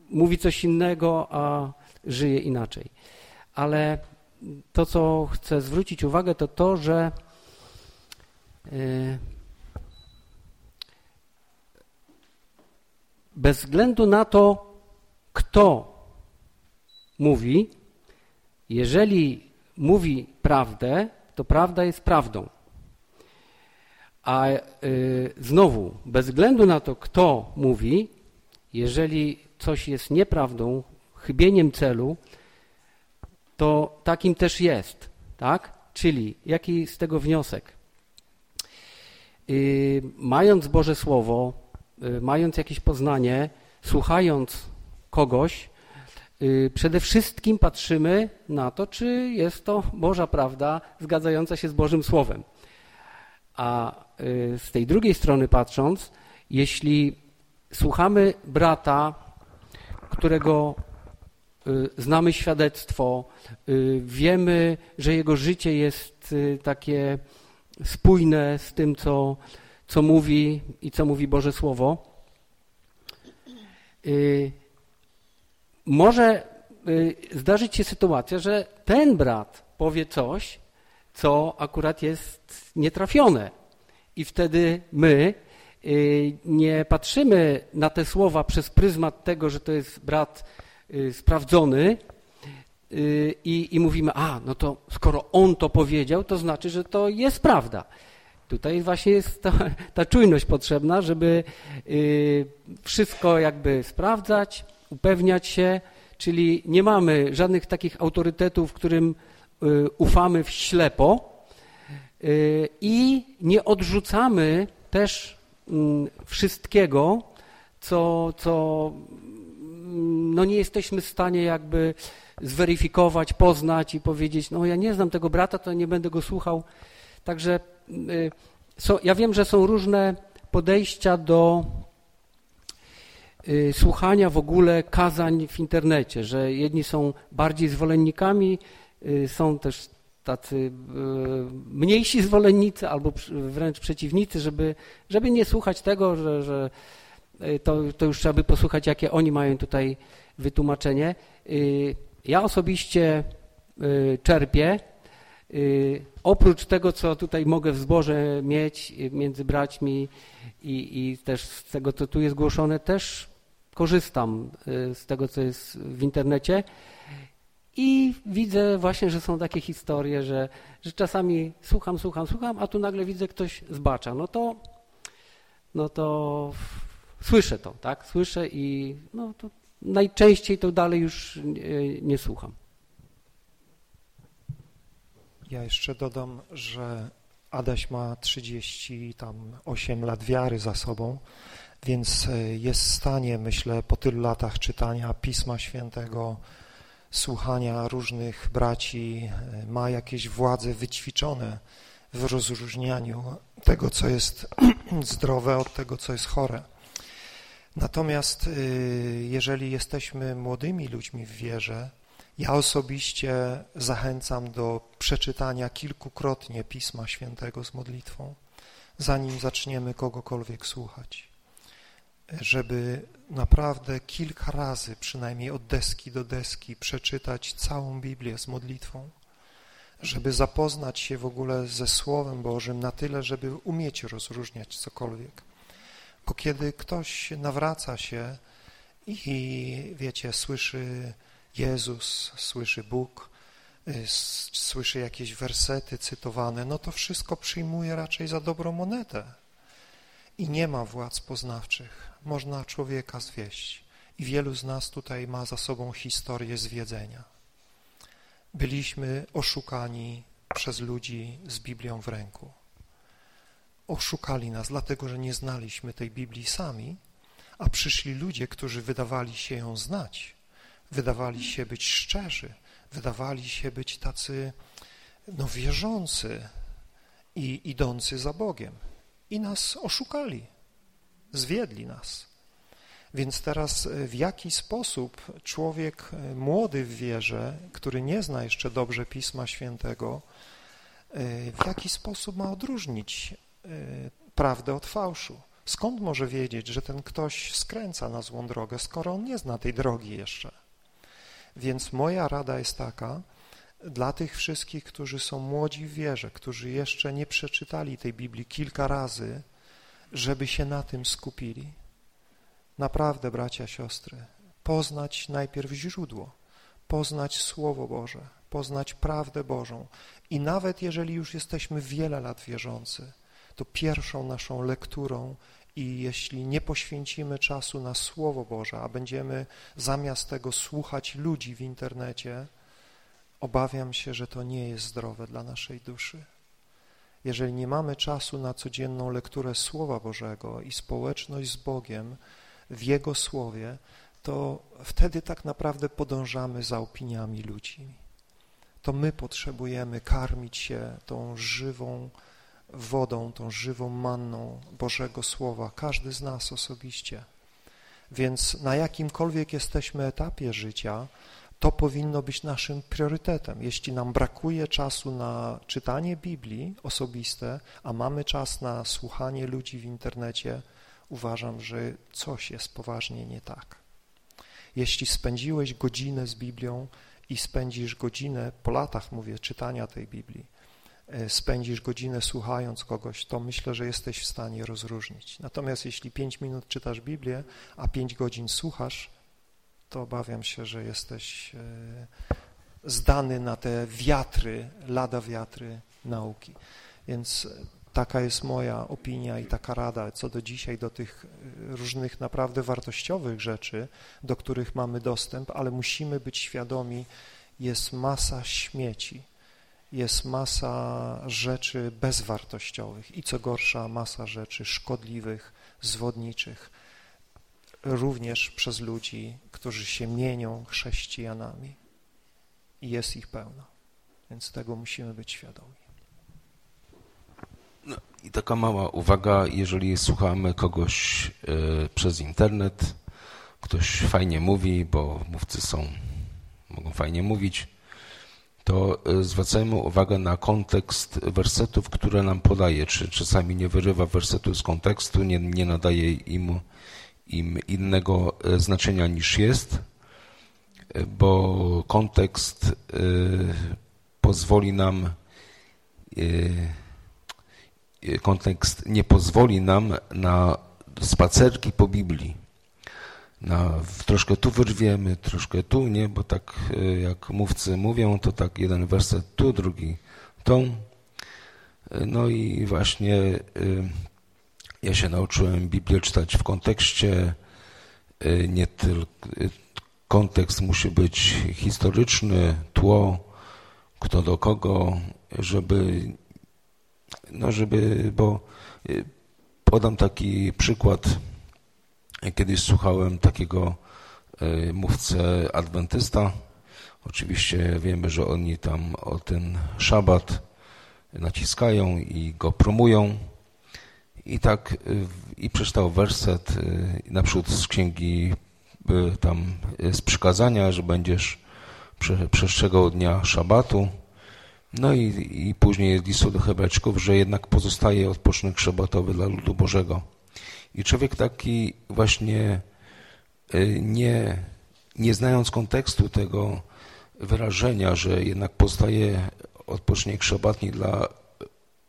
mówi coś innego, a żyje inaczej. Ale to, co chcę zwrócić uwagę, to to, że yy, bez względu na to, kto mówi, jeżeli mówi prawdę, to prawda jest prawdą. A y, znowu, bez względu na to, kto mówi, jeżeli coś jest nieprawdą, chybieniem celu, to takim też jest, tak? Czyli jaki z tego wniosek? Yy, mając Boże Słowo, yy, mając jakieś poznanie, słuchając kogoś, przede wszystkim patrzymy na to, czy jest to Boża prawda zgadzająca się z Bożym Słowem. A y, z tej drugiej strony patrząc, jeśli słuchamy brata, którego y, znamy świadectwo, y, wiemy, że jego życie jest takie spójne z tym, co, co mówi i co mówi Boże Słowo, może zdarzyć się sytuacja, że ten brat powie coś, co akurat jest nietrafione. I wtedy my y, nie patrzymy na te słowa przez pryzmat tego, że to jest brat y, sprawdzony y, i, i mówimy, a no to skoro on to powiedział, to znaczy, że to jest prawda. Tutaj właśnie jest ta, czujność potrzebna, żeby wszystko jakby sprawdzać, upewniać się, czyli nie mamy żadnych takich autorytetów, którym ufamy w ślepo i nie odrzucamy też mm, wszystkiego, co, co mm, no nie jesteśmy w stanie jakby zweryfikować, poznać i powiedzieć, no ja nie znam tego brata, to nie będę go słuchał. Także y, so, ja wiem, że są różne podejścia do słuchania w ogóle kazań w internecie, że jedni są bardziej zwolennikami Y, są też tacy y, mniejsi zwolennicy albo wręcz przeciwnicy, żeby, żeby nie słuchać tego, że, że y, to, to już trzeba by posłuchać, jakie oni mają tutaj wytłumaczenie. Ja osobiście czerpię, oprócz tego, co tutaj mogę w zborze mieć między braćmi i, i też z tego, co tu jest głoszone, też korzystam z tego, co jest w internecie. I widzę właśnie, że są takie historie, że, że czasami słucham, słucham, słucham, a tu nagle widzę ktoś zbacza. No to, no to słyszę to, tak? Słyszę i no to najczęściej to dalej już nie, nie słucham. Ja jeszcze dodam, że Adaś ma 38 lat wiary za sobą, więc e, jest w stanie, myślę, po tylu latach czytania Pisma Świętego, słuchania różnych braci e, ma jakieś władze wyćwiczone w rozróżnianiu tego, co jest zdrowe od tego, co jest chore. Natomiast e, jeżeli jesteśmy młodymi ludźmi w wierze, ja osobiście zachęcam do przeczytania kilkukrotnie Pisma Świętego z modlitwą, zanim zaczniemy kogokolwiek słuchać żeby naprawdę kilka razy, przynajmniej od deski do deski, przeczytać całą Biblię z modlitwą, żeby zapoznać się w ogóle ze Słowem Bożym na tyle, żeby umieć rozróżniać cokolwiek. Bo kiedy ktoś nawraca się i, wiecie, słyszy Jezus, słyszy Bóg, y, słyszy jakieś wersety cytowane, no to wszystko przyjmuje raczej za dobrą monetę i nie ma władz poznawczych można człowieka zwieść. I wielu z nas tutaj ma za sobą historię zwiedzenia. Byliśmy oszukani przez ludzi z Biblią w ręku. Oszukali nas, dlatego że nie znaliśmy tej Biblii sami, a przyszli ludzie, którzy wydawali się ją znać, wydawali się być szczerzy, wydawali się być tacy no, wierzący i idący za Bogiem. I nas oszukali zwiedli nas. Więc teraz e, w jaki sposób człowiek e, młody w wierze, który nie zna jeszcze dobrze Pisma Świętego, e, w jaki sposób ma odróżnić prawdę od fałszu? Skąd może wiedzieć, że ten ktoś skręca na złą drogę, skoro on nie zna tej drogi jeszcze? Więc moja rada jest taka, dla tych wszystkich, którzy są młodzi w wierze, którzy jeszcze nie przeczytali tej Biblii kilka razy, żeby się na tym skupili. Naprawdę, bracia, siostry, poznać najpierw źródło, poznać Słowo Boże, poznać prawdę Bożą i nawet jeżeli już jesteśmy wiele lat wierzący, to pierwszą naszą lekturą i jeśli nie poświęcimy czasu na Słowo Boże, a będziemy zamiast tego słuchać ludzi w internecie, obawiam się, że to nie jest zdrowe dla naszej duszy. Jeżeli nie mamy czasu na codzienną lekturę Słowa Bożego i społeczność z Bogiem w Jego Słowie, to wtedy tak naprawdę podążamy za opiniami ludzi. To my potrzebujemy karmić się tą żywą wodą, tą żywą manną Bożego Słowa, każdy z nas osobiście. Więc na jakimkolwiek jesteśmy etapie życia, to powinno być naszym priorytetem. Jeśli nam brakuje czasu na czytanie Biblii osobiste, a mamy czas na słuchanie ludzi w internecie, uważam, że coś jest poważnie nie tak. Jeśli spędziłeś godzinę z Biblią i spędzisz godzinę, po latach mówię, czytania tej Biblii, e, spędzisz godzinę słuchając kogoś, to myślę, że jesteś w stanie rozróżnić. Natomiast jeśli pięć minut czytasz Biblię, a pięć godzin słuchasz, to obawiam się, że jesteś e, zdany na te wiatry, lada wiatry nauki. Więc taka jest moja opinia i taka rada co do dzisiaj, do tych e, różnych naprawdę wartościowych rzeczy, do których mamy dostęp, ale musimy być świadomi, jest masa śmieci, jest masa rzeczy bezwartościowych i co gorsza masa rzeczy szkodliwych, zwodniczych również przez ludzi, którzy się mienią chrześcijanami. I jest ich pełno. Więc tego musimy być świadomi. No, I taka mała uwaga, jeżeli słuchamy kogoś y, przez internet, ktoś fajnie mówi, bo mówcy są, mogą fajnie mówić, to y, zwracajmy uwagę na kontekst wersetów, które nam podaje. Czy czasami nie wyrywa wersetu z kontekstu, nie, nie nadaje im im innego e, znaczenia niż jest, e, bo kontekst e, pozwoli nam, kontekst nie pozwoli nam na spacerki po Biblii. Na, troszkę tu wyrwiemy, troszkę tu, nie, bo tak jak mówcy mówią, to tak jeden werset tu, drugi tą. No i właśnie ja się nauczyłem Biblię czytać w kontekście, y, nie tylko y, kontekst musi być historyczny, tło, kto do kogo, żeby, no żeby, bo y, podam taki przykład. Kiedyś słuchałem takiego mówcę adwentysta. Oczywiście wiemy, że oni tam o ten szabat naciskają i go promują. I tak y, i przeczytał werset y, naprzód z księgi y, tam z przykazania, że będziesz przestrzegał dnia szabatu. No i, i później jest listu do Hebrajczyków, że jednak pozostaje odpoczynek szabatowy dla ludu Bożego. I człowiek taki właśnie nie, nie znając kontekstu tego wyrażenia, że jednak pozostaje odpoczynek szabatni dla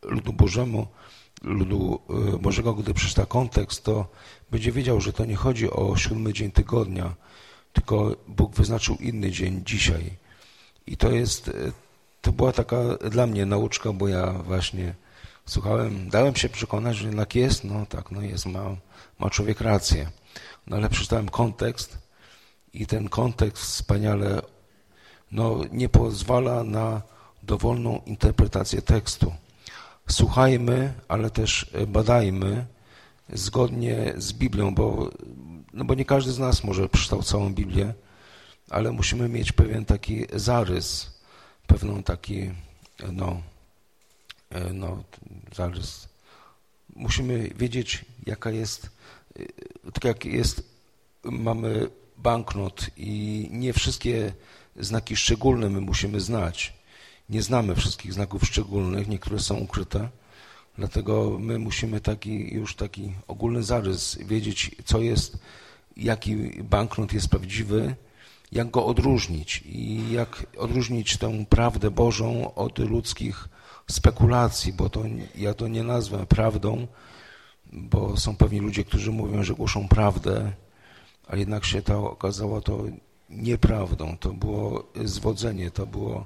ludu Bożemu, ludu e, Bożego, gdy przeczyta kontekst, to będzie wiedział, że to nie chodzi o siódmy dzień tygodnia, tylko Bóg wyznaczył inny dzień dzisiaj. I to jest, e, to była taka dla mnie nauczka, bo ja właśnie słuchałem, dałem się przekonać, że jednak jest, no tak, no jest, ma, ma człowiek rację. No ale przeczytałem kontekst i ten kontekst wspaniale no, nie pozwala na dowolną interpretację tekstu słuchajmy, ale też e, badajmy zgodnie z Biblią, bo, no bo nie każdy z nas może przeczytał całą Biblię, ale musimy mieć pewien taki zarys, pewną taki, no, e, no, zarys. Musimy wiedzieć, jaka jest, e, tak jak jest, mamy banknot i nie wszystkie znaki szczególne my musimy znać nie znamy wszystkich znaków szczególnych, niektóre są ukryte, dlatego my musimy taki już taki ogólny zarys wiedzieć, co jest, jaki banknot jest prawdziwy, jak go odróżnić i jak odróżnić tę prawdę Bożą od ludzkich spekulacji, bo to ja to nie nazwę prawdą, bo są pewni ludzie, którzy mówią, że głoszą prawdę, a jednak się to okazało to nieprawdą, to było zwodzenie, to było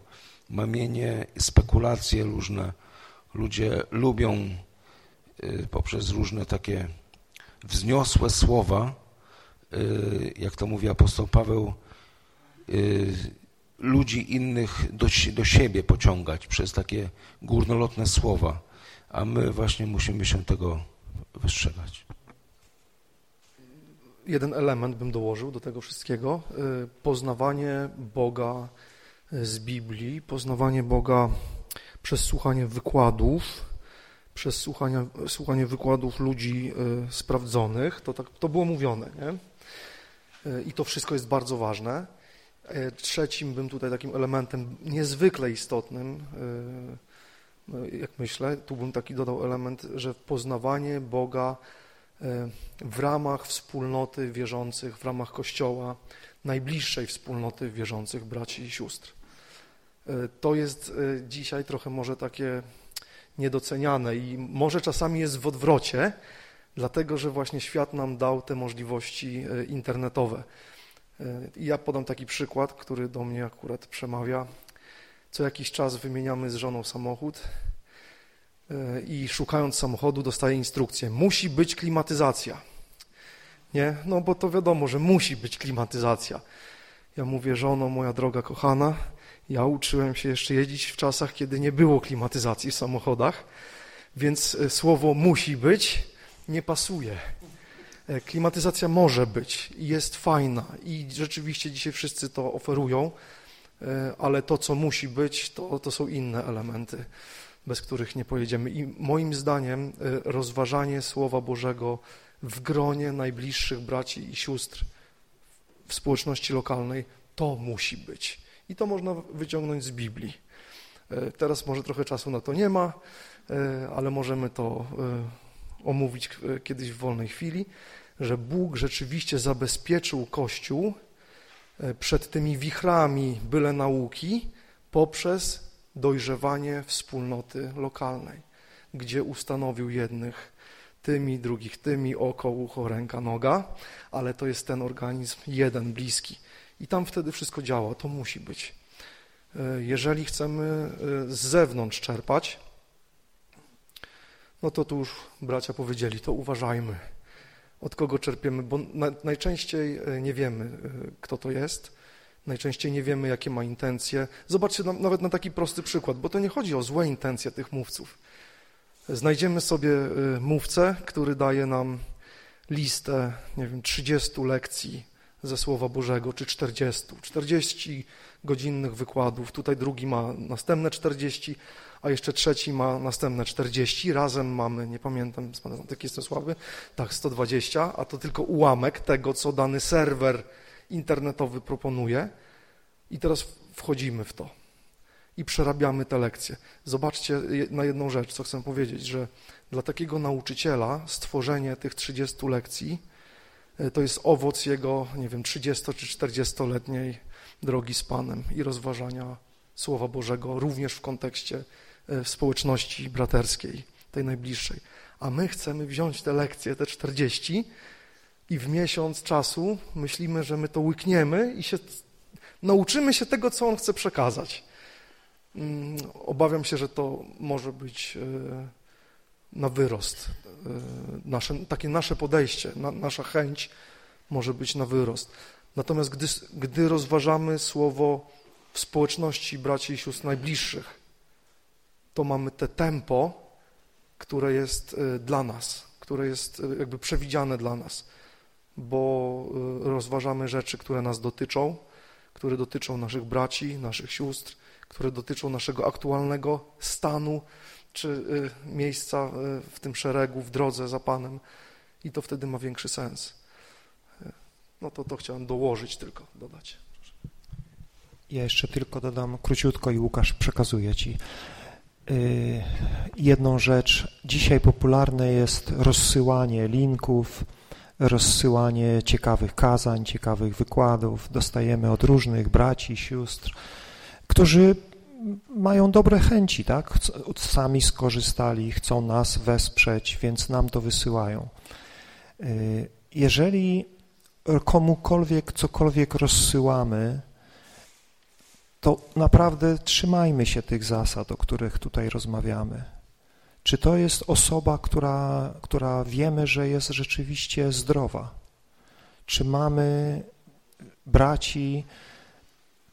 mamienie, spekulacje różne. Ludzie lubią y, poprzez różne takie wzniosłe słowa, y, jak to mówi apostoł Paweł, y, ludzi innych do, do siebie pociągać przez takie górnolotne słowa, a my właśnie musimy się tego wystrzegać. Jeden element bym dołożył do tego wszystkiego. Poznawanie Boga z Biblii, poznawanie Boga przez słuchanie wykładów, przez słuchanie, słuchanie wykładów ludzi y, sprawdzonych, to, tak, to było mówione, nie? Y, I to wszystko jest bardzo ważne. Y, trzecim bym tutaj takim elementem niezwykle istotnym, jak myślę, tu bym taki dodał element, że poznawanie Boga w ramach wspólnoty wierzących, w ramach Kościoła, najbliższej wspólnoty wierzących braci i sióstr. To jest dzisiaj trochę może takie niedoceniane i może czasami jest w odwrocie, dlatego że właśnie świat nam dał te możliwości e, internetowe. E, I ja podam taki przykład, który do mnie akurat przemawia. Co jakiś czas wymieniamy z żoną samochód e, i szukając samochodu dostaję instrukcję. Musi być klimatyzacja. Nie? No bo to wiadomo, że musi być klimatyzacja. Ja mówię, żono, moja droga kochana, ja uczyłem się jeszcze jeździć w czasach, kiedy nie było klimatyzacji w samochodach, więc e, słowo musi być nie pasuje. E, klimatyzacja może być i jest fajna i rzeczywiście dzisiaj wszyscy to oferują, e, ale to, co musi być, to, to są inne elementy, bez których nie pojedziemy. I moim zdaniem rozważanie Słowa Bożego w gronie najbliższych braci i sióstr w społeczności lokalnej, to musi być. I to można wyciągnąć z Biblii. E, teraz może trochę czasu na to nie ma, e, ale możemy to e, omówić kiedyś w wolnej chwili, że Bóg rzeczywiście zabezpieczył Kościół przed tymi wichrami byle nauki poprzez dojrzewanie wspólnoty lokalnej, gdzie ustanowił jednych tymi, drugich tymi, oko, ucho, ręka, noga, ale to jest ten organizm jeden, bliski. I tam wtedy wszystko działa, to musi być. E, jeżeli chcemy e, z zewnątrz czerpać, no to tu już bracia powiedzieli, to uważajmy, od kogo czerpiemy, bo na, najczęściej e, nie wiemy, kto to jest, najczęściej nie wiemy, jakie ma intencje. Zobaczcie na, nawet na taki prosty przykład, bo to nie chodzi o złe intencje tych mówców. Znajdziemy sobie mówcę, który daje nam listę, nie wiem, 30 lekcji ze Słowa Bożego, czy 40, 40 godzinnych wykładów, tutaj drugi ma następne 40, a jeszcze trzeci ma następne 40, razem mamy, nie pamiętam, taki jestem słaby, tak, 120, a to tylko ułamek tego, co dany serwer internetowy proponuje. I teraz wchodzimy w to i przerabiamy te lekcje. Zobaczcie na jedną rzecz, co chcę powiedzieć, że dla takiego nauczyciela stworzenie tych 30 lekcji to jest owoc jego, nie wiem, 30 czy 40-letniej drogi z Panem i rozważania Słowa Bożego, również w kontekście e, społeczności braterskiej, tej najbliższej. A my chcemy wziąć te lekcje, te 40 i w miesiąc czasu myślimy, że my to łykniemy i się nauczymy się tego, co on chce przekazać. Mm, obawiam się, że to może być e, na wyrost. E, nasze, takie nasze podejście, na, nasza chęć może być na wyrost. Natomiast gdy, gdy rozważamy słowo w społeczności braci i sióstr najbliższych, to mamy te tempo, które jest e, dla nas, które jest e, jakby przewidziane dla nas, bo rozważamy rzeczy, które nas dotyczą, które dotyczą naszych braci, naszych sióstr, które dotyczą naszego aktualnego stanu, czy y, miejsca y, w tym szeregu, w drodze za Panem i to wtedy ma większy sens. Y, no to to chciałem dołożyć tylko, dodać. Ja jeszcze tylko dodam króciutko i Łukasz przekazuje Ci jedną rzecz. Dzisiaj popularne jest rozsyłanie linków, rozsyłanie ciekawych kazań, ciekawych wykładów. Dostajemy od różnych braci, sióstr, którzy mają dobre chęci, tak? Sami skorzystali, chcą nas wesprzeć, więc nam to wysyłają. Y, jeżeli komukolwiek cokolwiek rozsyłamy, to naprawdę trzymajmy się tych zasad, o których tutaj rozmawiamy. Czy to jest osoba, która, która wiemy, że jest rzeczywiście zdrowa? Czy mamy braci,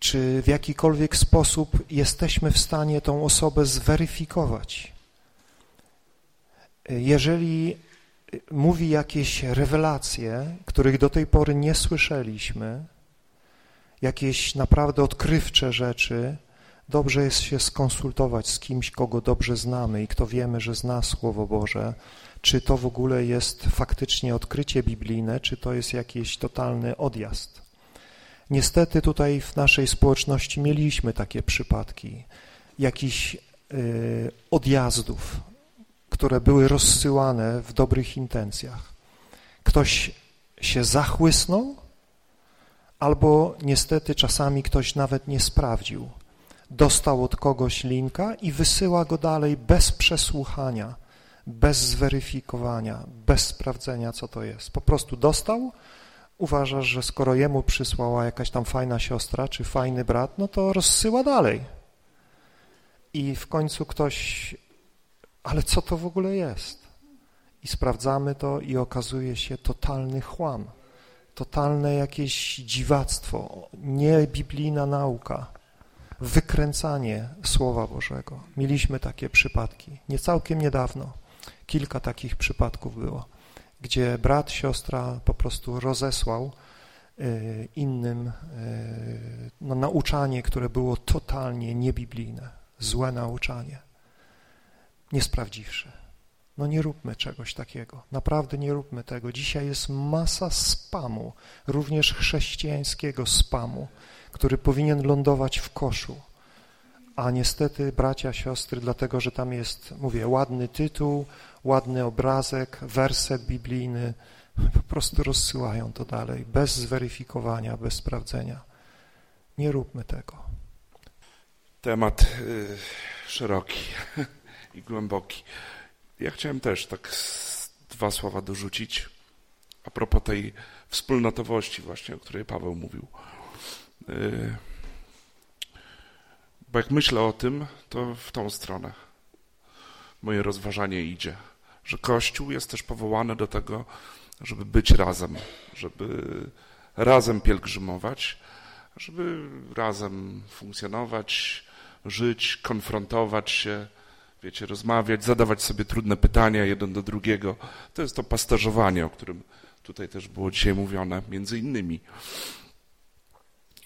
czy w jakikolwiek sposób jesteśmy w stanie tą osobę zweryfikować? Jeżeli mówi jakieś rewelacje, których do tej pory nie słyszeliśmy, jakieś naprawdę odkrywcze rzeczy, dobrze jest się skonsultować z kimś, kogo dobrze znamy i kto wiemy, że zna Słowo Boże, czy to w ogóle jest faktycznie odkrycie biblijne, czy to jest jakiś totalny odjazd. Niestety tutaj w naszej społeczności mieliśmy takie przypadki, jakichś y, odjazdów, które były rozsyłane w dobrych intencjach. Ktoś się zachłysnął, albo niestety czasami ktoś nawet nie sprawdził. Dostał od kogoś linka i wysyła go dalej bez przesłuchania, bez zweryfikowania, bez sprawdzenia, co to jest. Po prostu dostał, uważasz, że skoro jemu przysłała jakaś tam fajna siostra czy fajny brat, no to rozsyła dalej. I w końcu ktoś, ale co to w ogóle jest? I sprawdzamy to i okazuje się totalny chłam totalne jakieś dziwactwo, niebiblijna nauka, wykręcanie Słowa Bożego. Mieliśmy takie przypadki, nie całkiem niedawno, kilka takich przypadków było, gdzie brat, siostra po prostu rozesłał y, innym y, no, nauczanie, które było totalnie niebiblijne, złe nauczanie, nie sprawdziwszy. No nie róbmy czegoś takiego, naprawdę nie róbmy tego. Dzisiaj jest masa spamu, również chrześcijańskiego spamu, który powinien lądować w koszu. A niestety bracia, siostry, dlatego, że tam jest, mówię, ładny tytuł, ładny obrazek, werset biblijny, po prostu rozsyłają to dalej, bez zweryfikowania, bez sprawdzenia. Nie róbmy tego. Temat y, szeroki i głęboki. Ja chciałem też tak dwa słowa dorzucić a propos tej wspólnotowości właśnie, o której Paweł mówił. Y, bo jak myślę o tym, to w tą stronę moje rozważanie idzie, że Kościół jest też powołany do tego, żeby być razem, żeby razem pielgrzymować, żeby razem funkcjonować, żyć, konfrontować się, wiecie, rozmawiać, zadawać sobie trudne pytania jeden do drugiego. To jest to pasterzowanie, o którym tutaj też było dzisiaj mówione, między innymi.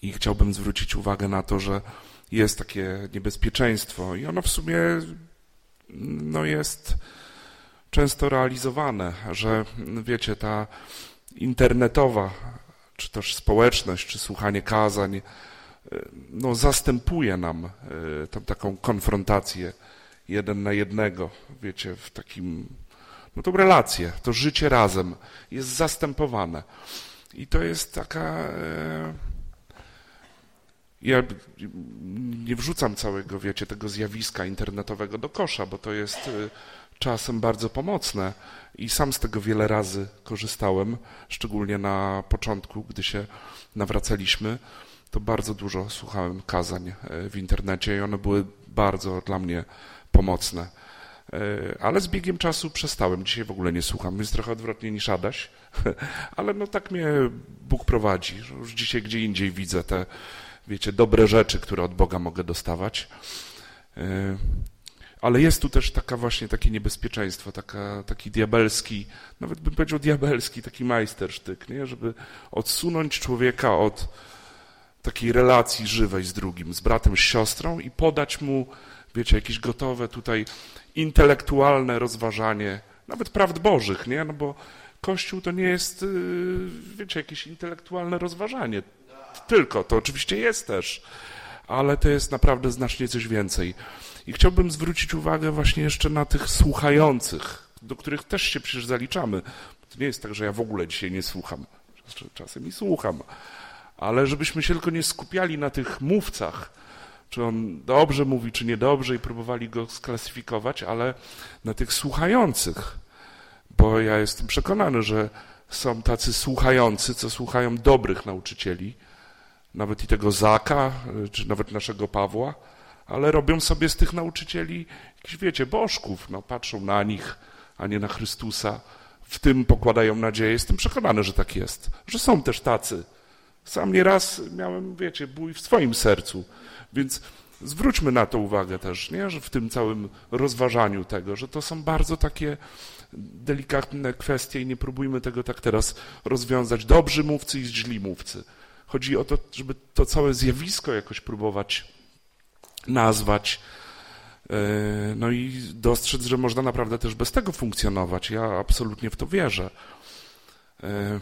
I chciałbym zwrócić uwagę na to, że jest takie niebezpieczeństwo i ono w sumie no jest często realizowane, że wiecie, ta internetowa, czy też społeczność, czy słuchanie kazań, no zastępuje nam e, tą taką konfrontację jeden na jednego, wiecie, w takim, no to relacje, to życie razem jest zastępowane. I to jest taka, e, ja nie wrzucam całego, wiecie, tego zjawiska internetowego do kosza, bo to jest e, czasem bardzo pomocne i sam z tego wiele razy korzystałem, szczególnie na początku, gdy się nawracaliśmy, to bardzo dużo słuchałem kazań e, w internecie i one były bardzo dla mnie pomocne. E, ale z biegiem czasu przestałem. Dzisiaj w ogóle nie słucham. Jest trochę odwrotnie niż Adaś, ale no tak mnie Bóg prowadzi. Już dzisiaj gdzie indziej widzę te, wiecie, dobre rzeczy, które od Boga mogę dostawać. Ale jest tu też taka właśnie takie niebezpieczeństwo, taka, taki diabelski, nawet bym powiedział diabelski, taki majstersztyk, nie? żeby odsunąć człowieka od takiej relacji żywej z drugim, z bratem, z siostrą i podać mu wiecie, jakieś gotowe tutaj intelektualne rozważanie, nawet prawd bożych, nie? No bo Kościół to nie jest, y, wiecie, jakieś intelektualne rozważanie. Tylko, to oczywiście jest też, ale to jest naprawdę znacznie coś więcej. I chciałbym zwrócić uwagę właśnie jeszcze na tych słuchających, do których też się przecież zaliczamy. To nie jest tak, że ja w ogóle dzisiaj nie słucham. Czasem i słucham. Ale żebyśmy się tylko nie skupiali na tych mówcach, czy on dobrze mówi, czy niedobrze i próbowali go sklasyfikować, ale na tych słuchających, bo ja jestem przekonany, że są tacy słuchający, co słuchają dobrych nauczycieli, nawet i tego Zaka, czy nawet naszego Pawła, ale robią sobie z tych nauczycieli jakichś, wiecie, bożków, no, patrzą na nich, a nie na Chrystusa, w tym pokładają nadzieję. Jestem przekonany, że tak jest, że są też tacy. Sam nieraz miałem, wiecie, bój w swoim sercu, więc zwróćmy na to uwagę też, nie? że w tym całym rozważaniu tego, że to są bardzo takie delikatne kwestie i nie próbujmy tego tak teraz rozwiązać. Dobrzy mówcy i źli mówcy. Chodzi o to, żeby to całe zjawisko jakoś próbować nazwać, e, no i dostrzec, że można naprawdę też bez tego funkcjonować. Ja absolutnie w to wierzę. E,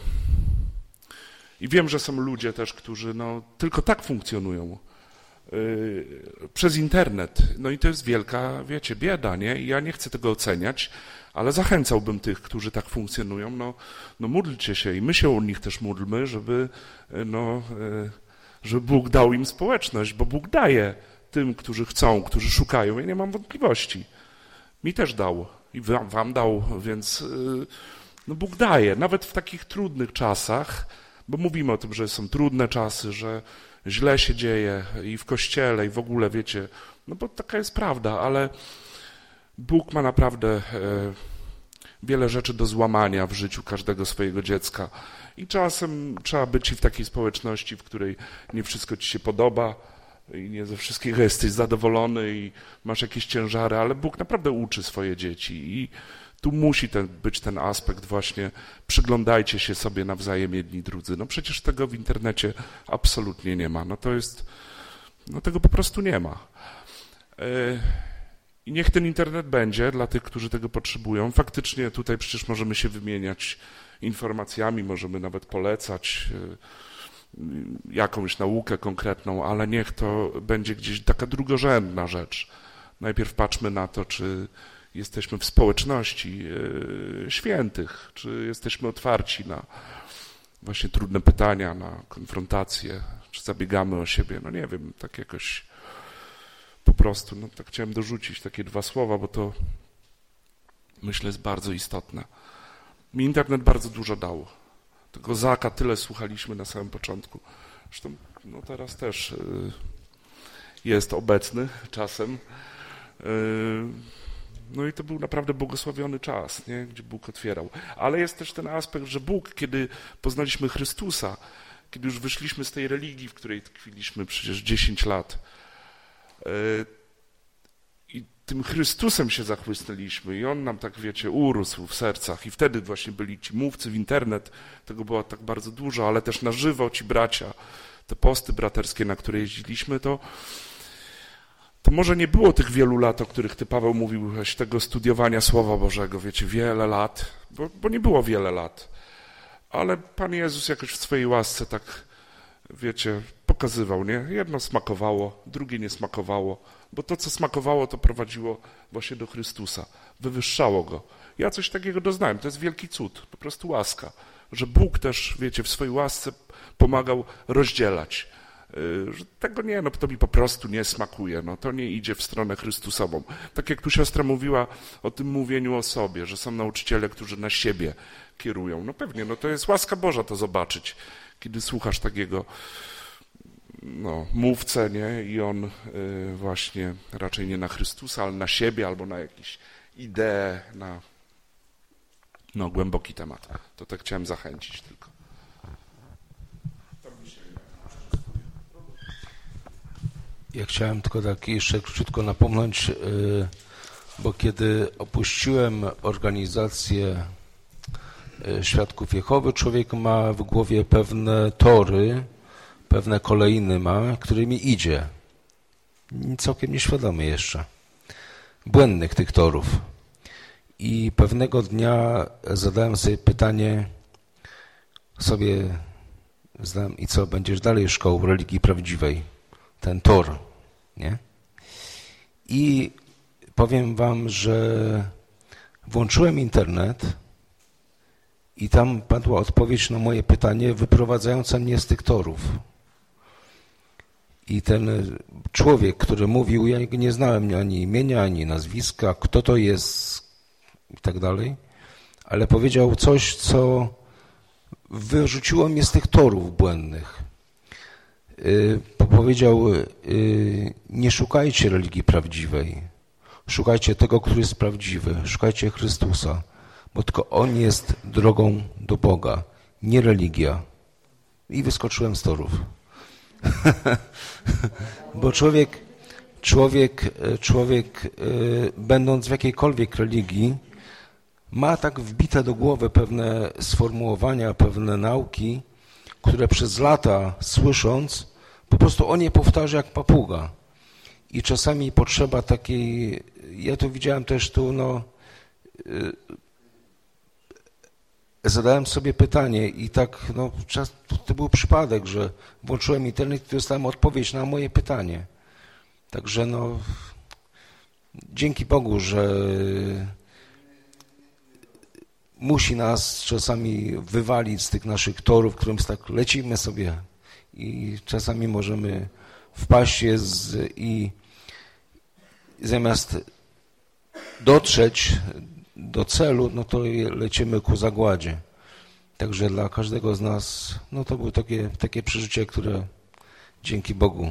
I wiem, że są ludzie też, którzy no, tylko tak funkcjonują. E, przez internet. No i to jest wielka, wiecie, bieda, nie? I ja nie chcę tego oceniać, ale zachęcałbym tych, którzy tak funkcjonują, no, no módlcie się i my się o nich też módlmy, żeby, no, żeby Bóg dał im społeczność, bo Bóg daje tym, którzy chcą, którzy szukają. Ja nie mam wątpliwości. Mi też dał i wam, wam dał, więc no Bóg daje, nawet w takich trudnych czasach, bo mówimy o tym, że są trudne czasy, że źle się dzieje i w kościele, i w ogóle, wiecie, no bo taka jest prawda, ale Bóg ma naprawdę e, wiele rzeczy do złamania w życiu każdego swojego dziecka. I czasem trzeba być w takiej społeczności, w której nie wszystko ci się podoba i nie ze wszystkiego jesteś zadowolony i masz jakieś ciężary, ale Bóg naprawdę uczy swoje dzieci i tu musi ten, być ten aspekt właśnie przyglądajcie się sobie nawzajem jedni drudzy. No przecież tego w internecie absolutnie nie ma. No to jest, no tego po prostu nie ma. Yy. I niech ten internet będzie dla tych, którzy tego potrzebują. Faktycznie tutaj przecież możemy się wymieniać informacjami, możemy nawet polecać y, jakąś naukę konkretną, ale niech to będzie gdzieś taka drugorzędna rzecz. Najpierw patrzmy na to, czy jesteśmy w społeczności y, świętych, czy jesteśmy otwarci na właśnie trudne pytania, na konfrontacje, czy zabiegamy o siebie. No nie wiem, tak jakoś po prostu, no tak chciałem dorzucić takie dwa słowa, bo to myślę jest bardzo istotne. Mi internet bardzo dużo dał. Tego Zaka tyle słuchaliśmy na samym początku. Zresztą no teraz też y, jest obecny czasem. Y, no i to był naprawdę błogosławiony czas, nie? gdzie Bóg otwierał. Ale jest też ten aspekt, że Bóg, kiedy poznaliśmy Chrystusa, kiedy już wyszliśmy z tej religii, w której tkwiliśmy przecież 10 lat, I tym Chrystusem się zachłysnęliśmy i On nam tak, wiecie, urósł w sercach. I wtedy właśnie byli ci mówcy w internet, tego było tak bardzo dużo, ale też na żywo ci bracia, te posty braterskie, na które jeździliśmy, to to może nie było tych wielu lat, o których ty, Paweł, mówiłeś, tego studiowania Słowa Bożego, wiecie, wiele lat, bo, bo nie było wiele lat, ale Pan Jezus jakoś w swojej łasce tak, wiecie, pokazywał, nie? Jedno smakowało, drugie nie smakowało, bo to, co smakowało, to prowadziło właśnie do Chrystusa, wywyższało Go. Ja coś takiego doznałem, to jest wielki cud, po prostu łaska, że Bóg też, wiecie, w swojej łasce pomagał rozdzielać. Y, że tego nie, no to mi po prostu nie smakuje, no to nie idzie w stronę Chrystusową. Tak jak tu siostra mówiła o tym mówieniu o sobie, że są nauczyciele, którzy na siebie kierują. No pewnie, no to jest łaska Boża to zobaczyć, kiedy słuchasz takiego no, mówcę, nie? I on y, właśnie raczej nie na Chrystusa, ale na siebie albo na jakieś idee, na no, głęboki temat. To tak chciałem zachęcić tylko. Ja chciałem tylko tak jeszcze króciutko napomnieć, y, bo kiedy opuściłem organizację y, Świadków Jehowy, człowiek ma w głowie pewne tory, pewne kolejny ma, którymi idzie. Całkiem nieświadomy jeszcze. Błędnych tych torów. I pewnego dnia zadałem sobie pytanie sobie, znam, i co, będziesz dalej szkołą religii prawdziwej? Ten tor, nie? I powiem wam, że włączyłem internet i tam padła odpowiedź na moje pytanie wyprowadzająca mnie z tych torów. I ten człowiek, który mówił, ja nie znałem ani imienia, ani nazwiska, kto to jest i tak dalej, ale powiedział coś, co wyrzuciło mnie z tych torów błędnych. y, powiedział, y, nie szukajcie religii prawdziwej, szukajcie tego, który jest prawdziwy, szukajcie Chrystusa, bo tylko On jest drogą do Boga, nie religia. I wyskoczyłem z torów. bo człowiek, człowiek, człowiek, będąc w jakiejkolwiek religii, ma tak wbite do głowy pewne sformułowania, pewne nauki, które przez lata słysząc, po prostu on je powtarza jak papuga. I czasami potrzeba takiej, ja to widziałem też tu, no, y, zadałem sobie pytanie i tak, no, czas, to był przypadek, że włączyłem internet i dostałem odpowiedź na moje pytanie. Także no, dzięki Bogu, że musi nas czasami wywalić z tych naszych torów, którym tak lecimy sobie i czasami możemy wpaść z, i zamiast dotrzeć do celu, no to lecimy ku zagładzie. Także dla każdego z nas, no to było takie, takie przeżycie, które dzięki Bogu.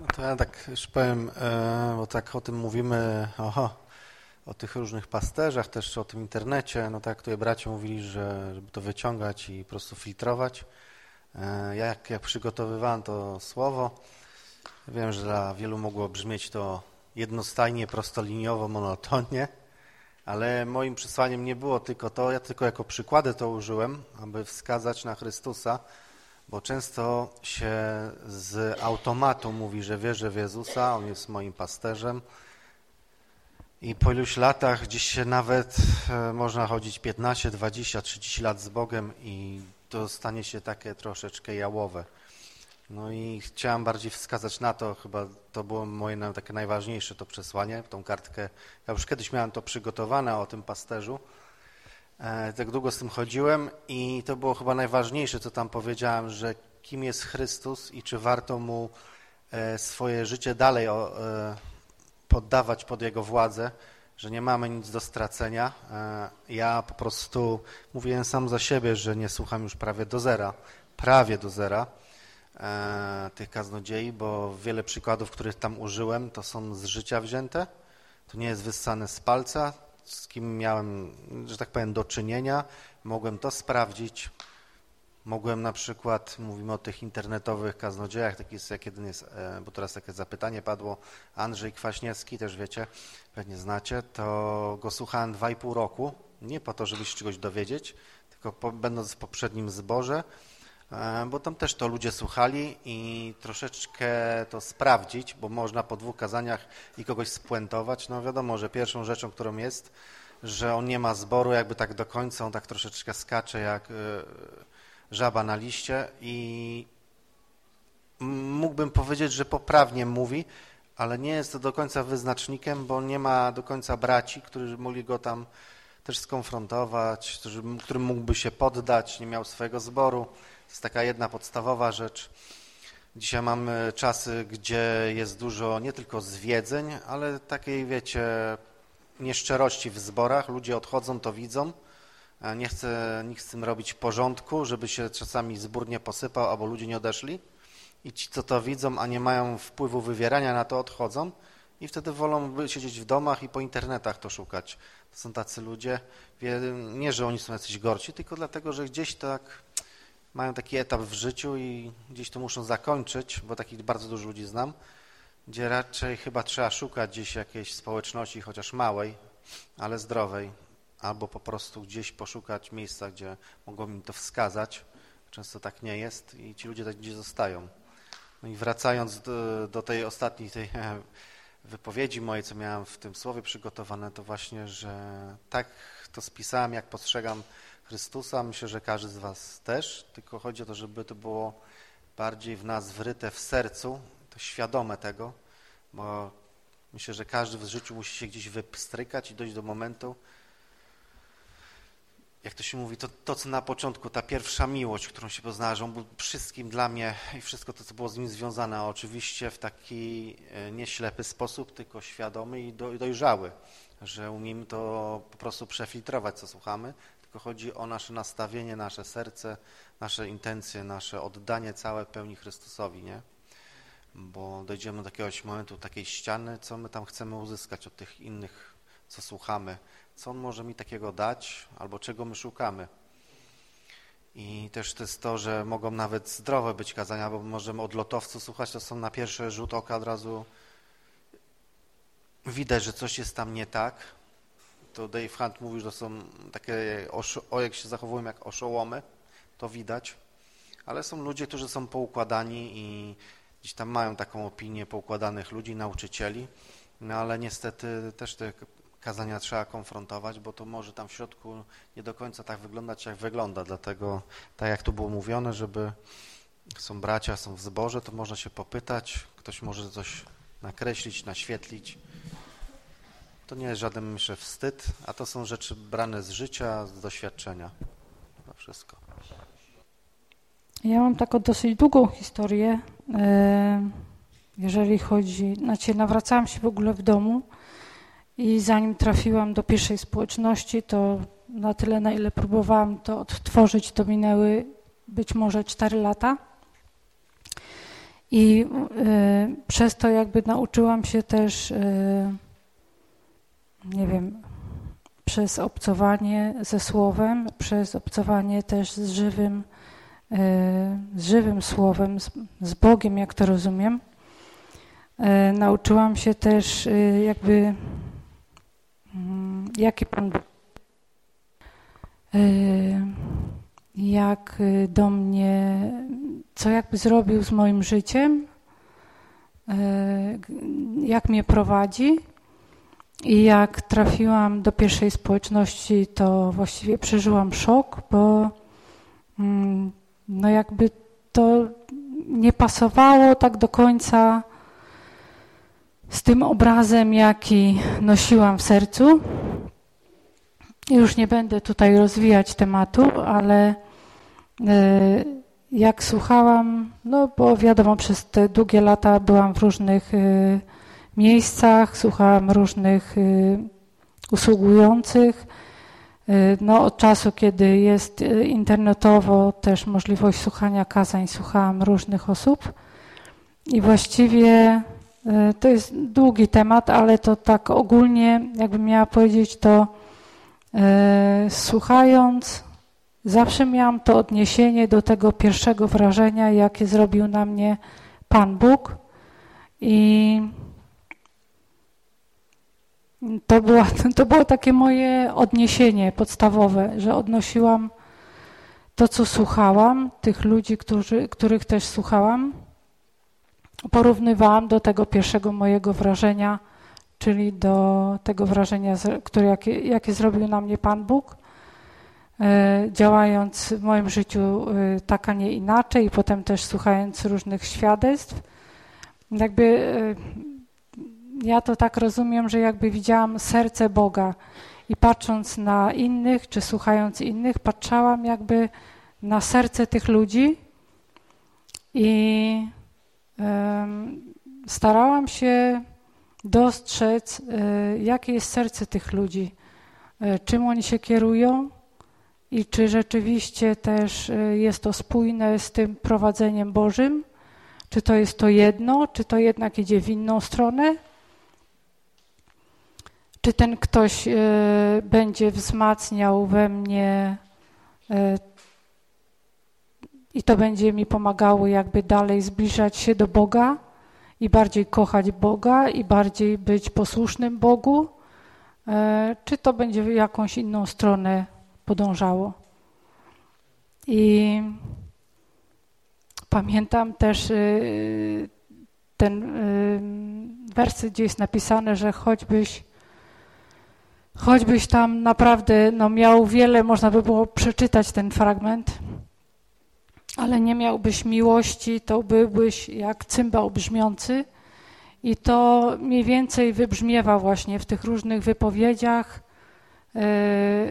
No to ja tak już powiem, e, bo tak o tym mówimy, oho, o tych różnych pasterzach, też o tym internecie, no tak tutaj bracia mówili, że żeby to wyciągać i po prostu filtrować. E, ja jak, jak przygotowywałem to słowo, wiem, że dla wielu mogło brzmieć to jednostajnie, prostoliniowo, monotonnie, ale moim przesłaniem nie było tylko to, ja tylko jako przykłady to użyłem, aby wskazać na Chrystusa, bo często się z automatu mówi, że wierzę w Jezusa, On jest moim pasterzem, i po iluś latach gdzieś się nawet e, można chodzić 15, 20, 30 lat z Bogiem i to stanie się takie troszeczkę jałowe. No i chciałem bardziej wskazać na to, chyba to było moje takie najważniejsze to przesłanie, tą kartkę. Ja już kiedyś miałem to przygotowane o tym pasterzu. E, tak długo z tym chodziłem i to było chyba najważniejsze, co tam powiedziałem, że kim jest Chrystus i czy warto Mu e, swoje życie dalej poddawać pod Jego władzę, że nie mamy nic do stracenia. E, ja po prostu mówiłem sam za siebie, że nie słucham już prawie do zera, prawie do zera e, tych kaznodziei, bo wiele przykładów, których tam użyłem, to są z życia wzięte. To nie jest wyssane z palca, z kim miałem, że tak powiem, do czynienia. Mogłem to sprawdzić, Mogłem na przykład, mówimy o tych internetowych kaznodziejach, taki jest, jak jeden jest, e, bo teraz takie zapytanie padło, Andrzej Kwaśniewski, też wiecie, pewnie znacie, to go słuchałem dwa i pół roku, nie po to, żeby się czegoś dowiedzieć, tylko po, będąc w poprzednim zborze, e, bo tam też to ludzie słuchali i troszeczkę to sprawdzić, bo można po dwóch kazaniach i kogoś spuentować. No wiadomo, że pierwszą rzeczą, którą jest, że on nie ma zboru jakby tak do końca, on tak troszeczkę skacze jak e, żaba na liście i mógłbym powiedzieć, że poprawnie mówi, ale nie jest to do końca wyznacznikiem, bo nie ma do końca braci, którzy mogli go tam też skonfrontować, którym mógłby się poddać, nie miał swojego zboru. To jest taka jedna podstawowa rzecz. Dzisiaj mamy czasy, gdzie jest dużo nie tylko zwiedzeń, ale takiej, wiecie, nieszczerości w zborach. Ludzie odchodzą, to widzą, nie chce nikt z tym robić porządku, żeby się czasami zbór nie posypał albo ludzie nie odeszli i ci, co to widzą, a nie mają wpływu wywierania na to, odchodzą i wtedy wolą siedzieć w domach i po internetach to szukać. To są tacy ludzie, nie, że oni są jacyś gorsi, tylko dlatego, że gdzieś tak mają taki etap w życiu i gdzieś to muszą zakończyć, bo takich bardzo dużo ludzi znam, gdzie raczej chyba trzeba szukać gdzieś jakiejś społeczności, chociaż małej, ale zdrowej, albo po prostu gdzieś poszukać miejsca, gdzie mogą mi to wskazać. Często tak nie jest i ci ludzie tak gdzieś zostają. No i wracając do, do tej ostatniej tej wypowiedzi mojej, co miałem w tym słowie przygotowane, to właśnie, że tak to spisałem, jak postrzegam Chrystusa. Myślę, że każdy z Was też, tylko chodzi o to, żeby to było bardziej w nas wryte w sercu, to świadome tego, bo myślę, że każdy w życiu musi się gdzieś wypstrykać i dojść do momentu, jak to się mówi, to, to co na początku, ta pierwsza miłość, którą się poznała, że on był wszystkim dla mnie i wszystko to, co było z nim związane, oczywiście w taki e, nieślepy sposób, tylko świadomy i dojrzały, że umiemy to po prostu przefiltrować, co słuchamy, tylko chodzi o nasze nastawienie, nasze serce, nasze intencje, nasze oddanie całe pełni Chrystusowi, nie? Bo dojdziemy do jakiegoś momentu, takiej ściany, co my tam chcemy uzyskać od tych innych, co słuchamy, co On może mi takiego dać, albo czego my szukamy. I też to jest to, że mogą nawet zdrowe być kazania, bo możemy od lotowców słuchać, to są na pierwszy rzut oka od razu widać, że coś jest tam nie tak. To Dave Hunt mówi, że są takie, o jak się zachowują jak oszołomy, to widać. Ale są ludzie, którzy są poukładani i gdzieś tam mają taką opinię poukładanych ludzi, nauczycieli, no ale niestety też te kazania trzeba konfrontować, bo to może tam w środku nie do końca tak wyglądać, jak wygląda. Dlatego, tak jak tu było mówione, żeby są bracia, są w zborze, to można się popytać, ktoś może coś nakreślić, naświetlić. To nie jest żaden, myślę, wstyd, a to są rzeczy brane z życia, z doświadczenia. To wszystko. Ja mam taką dosyć długą historię, e, jeżeli chodzi, znaczy nawracałam się w ogóle w domu, i zanim trafiłam do pierwszej społeczności, to na tyle, na ile próbowałam to odtworzyć, to minęły być może 4 lata. I y, przez to jakby nauczyłam się też, y, nie wiem, przez obcowanie ze słowem, przez obcowanie też z żywym, y, z żywym słowem, z, Bogiem, jak to rozumiem. Nauczyłam się też jakby Mm, jaki Pan jak do mnie, co jakby zrobił z moim życiem, jak mnie prowadzi. I jak trafiłam do pierwszej społeczności, to właściwie przeżyłam szok, bo mm, no jakby to nie pasowało tak do końca z tym obrazem, jaki nosiłam w sercu. Już nie będę tutaj rozwijać tematu, ale e, jak słuchałam, no bo wiadomo, przez te długie lata byłam w różnych e, miejscach, słuchałam różnych e, usługujących. No, od czasu, kiedy jest internetowo też możliwość słuchania kazań, słuchałam różnych osób i właściwie to jest długi temat, ale to tak ogólnie, jakbym miała powiedzieć, to słuchając, zawsze miałam to odniesienie do tego pierwszego wrażenia, jakie zrobił na mnie Pan Bóg. I to było, to było takie moje odniesienie podstawowe, że odnosiłam to, co słuchałam, tych ludzi, którzy, których też słuchałam porównywałam do tego pierwszego mojego wrażenia, czyli do tego wrażenia, które, jakie, jakie zrobił na mnie Pan Bóg, e, działając w moim życiu e, tak, a nie inaczej, i potem też słuchając różnych świadectw. Jakby e, ja to tak rozumiem, że jakby widziałam serce Boga i patrząc na innych, czy słuchając innych, patrzałam jakby na serce tych ludzi i starałam się dostrzec, e, jakie jest serce tych ludzi, e, czym oni się kierują i czy rzeczywiście też e, jest to spójne z tym prowadzeniem Bożym, czy to jest to jedno, czy to jednak idzie w inną stronę, czy ten ktoś będzie wzmacniał we mnie i to będzie mi pomagało jakby dalej zbliżać się do Boga i bardziej kochać Boga i bardziej być posłusznym Bogu, e, czy to będzie w jakąś inną stronę podążało. I pamiętam też ten werset, gdzie jest napisane, że choćbyś choćbyś tam naprawdę no, miał wiele, można by było przeczytać ten fragment, ale nie miałbyś miłości, to byłbyś jak cymbał brzmiący. I to mniej więcej wybrzmiewa właśnie w tych różnych wypowiedziach,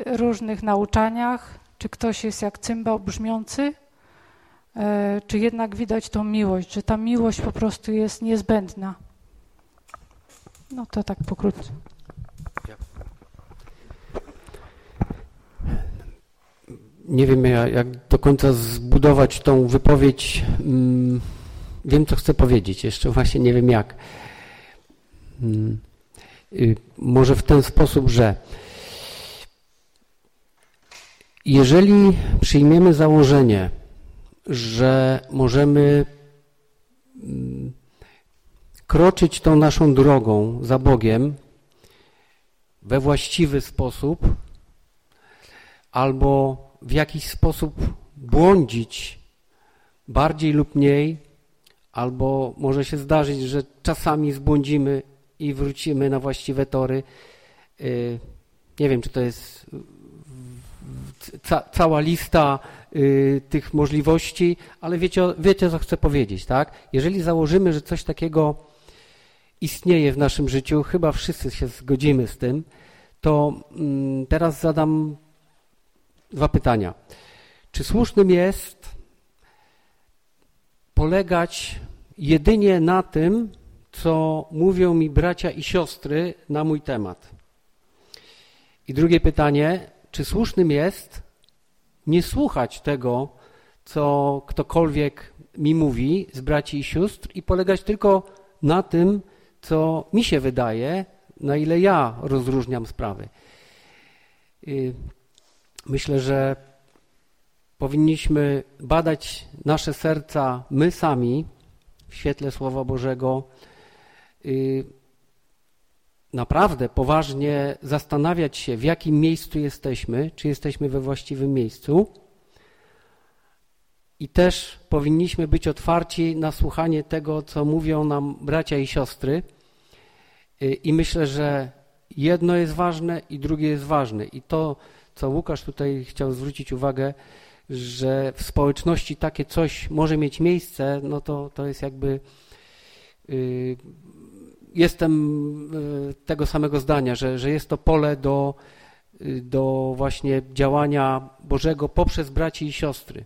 różnych nauczaniach, czy ktoś jest jak cymbał brzmiący, czy jednak widać tą miłość, że ta miłość po prostu jest niezbędna. No to tak pokrótce. Nie wiem jak do końca zbudować tą wypowiedź. Mm, wiem, co chcę powiedzieć, jeszcze właśnie nie wiem jak. Mm, y, może w ten sposób, że jeżeli przyjmiemy założenie, że możemy mm, kroczyć tą naszą drogą za Bogiem we właściwy sposób albo w jakiś sposób błądzić bardziej lub mniej, albo może się zdarzyć, że czasami zbłądzimy i wrócimy na właściwe tory. Y, nie wiem, czy to jest ca cała lista y, tych możliwości, ale wiecie, wiecie, co chcę powiedzieć, tak? Jeżeli założymy, że coś takiego istnieje w naszym życiu, chyba wszyscy się zgodzimy z tym, to mm, teraz zadam dwa pytania. Czy słusznym jest polegać jedynie na tym, co mówią mi bracia i siostry na mój temat? I drugie pytanie, czy słusznym jest nie słuchać tego, co ktokolwiek mi mówi z braci i sióstr i polegać tylko na tym, co mi się wydaje, na ile ja rozróżniam sprawy. Myślę, że powinniśmy badać nasze serca my sami w świetle Słowa Bożego, naprawdę poważnie zastanawiać się, w jakim miejscu jesteśmy, czy jesteśmy we właściwym miejscu. I też powinniśmy być otwarci na słuchanie tego, co mówią nam bracia i siostry. I myślę, że jedno jest ważne i drugie jest ważne. I to, co Łukasz tutaj chciał zwrócić uwagę, że w społeczności takie coś może mieć miejsce, no to, to jest jakby y, jestem y, tego samego zdania, że, że jest to pole do, do właśnie działania Bożego poprzez braci i siostry.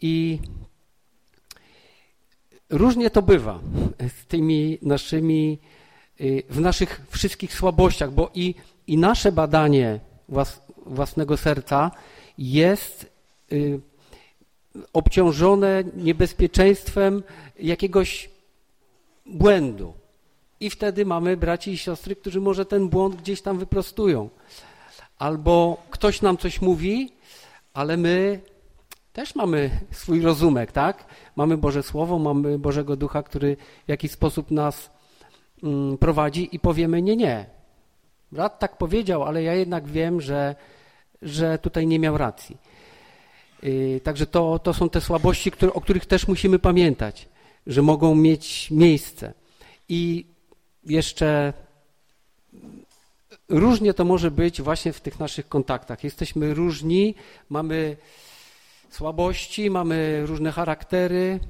I różnie to bywa z tymi naszymi Y, w naszych wszystkich słabościach, bo i, i nasze badanie włas, własnego serca jest y, obciążone niebezpieczeństwem jakiegoś błędu. I wtedy mamy braci i siostry, którzy może ten błąd gdzieś tam wyprostują. Albo ktoś nam coś mówi, ale my też mamy swój rozumek, tak? Mamy Boże Słowo, mamy Bożego Ducha, który w jakiś sposób nas Mm, prowadzi i powiemy nie, nie. Brat tak powiedział, ale ja jednak wiem, że, że tutaj nie miał racji. Y, także to, to są te słabości, które, o których też musimy pamiętać, że mogą mieć miejsce. I jeszcze różnie to może być właśnie w tych naszych kontaktach. Jesteśmy różni, mamy słabości, mamy różne charaktery,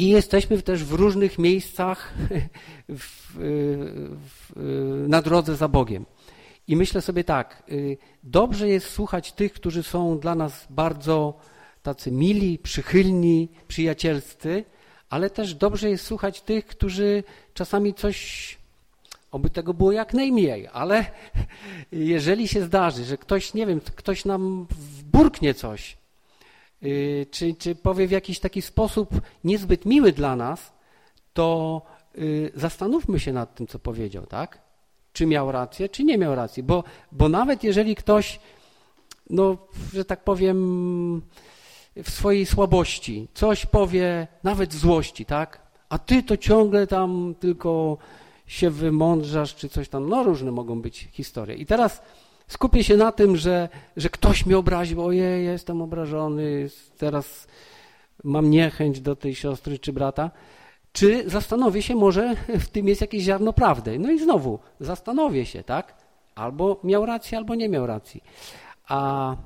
i jesteśmy też w różnych miejscach w, w, na drodze za Bogiem. I myślę sobie tak, y, dobrze jest słuchać tych, którzy są dla nas bardzo tacy mili, przychylni, przyjacielscy, ale też dobrze jest słuchać tych, którzy czasami coś, oby tego było jak najmniej, ale jeżeli się zdarzy, że ktoś, nie wiem, ktoś nam burknie coś, czy, czy powie w jakiś taki sposób niezbyt miły dla nas, to y, zastanówmy się nad tym, co powiedział, tak? Czy miał rację, czy nie miał racji, bo, bo nawet jeżeli ktoś, no, że tak powiem, w swojej słabości coś powie, nawet w złości, tak? A ty to ciągle tam tylko się wymądrzasz, czy coś tam, no różne mogą być historie. I teraz Skupię się na tym, że, że ktoś mnie obraził, ojej, jestem obrażony, teraz mam niechęć do tej siostry czy brata. Czy zastanowię się, może w tym jest jakieś ziarno prawdy. No i znowu, zastanowię się, tak? Albo miał rację, albo nie miał racji. A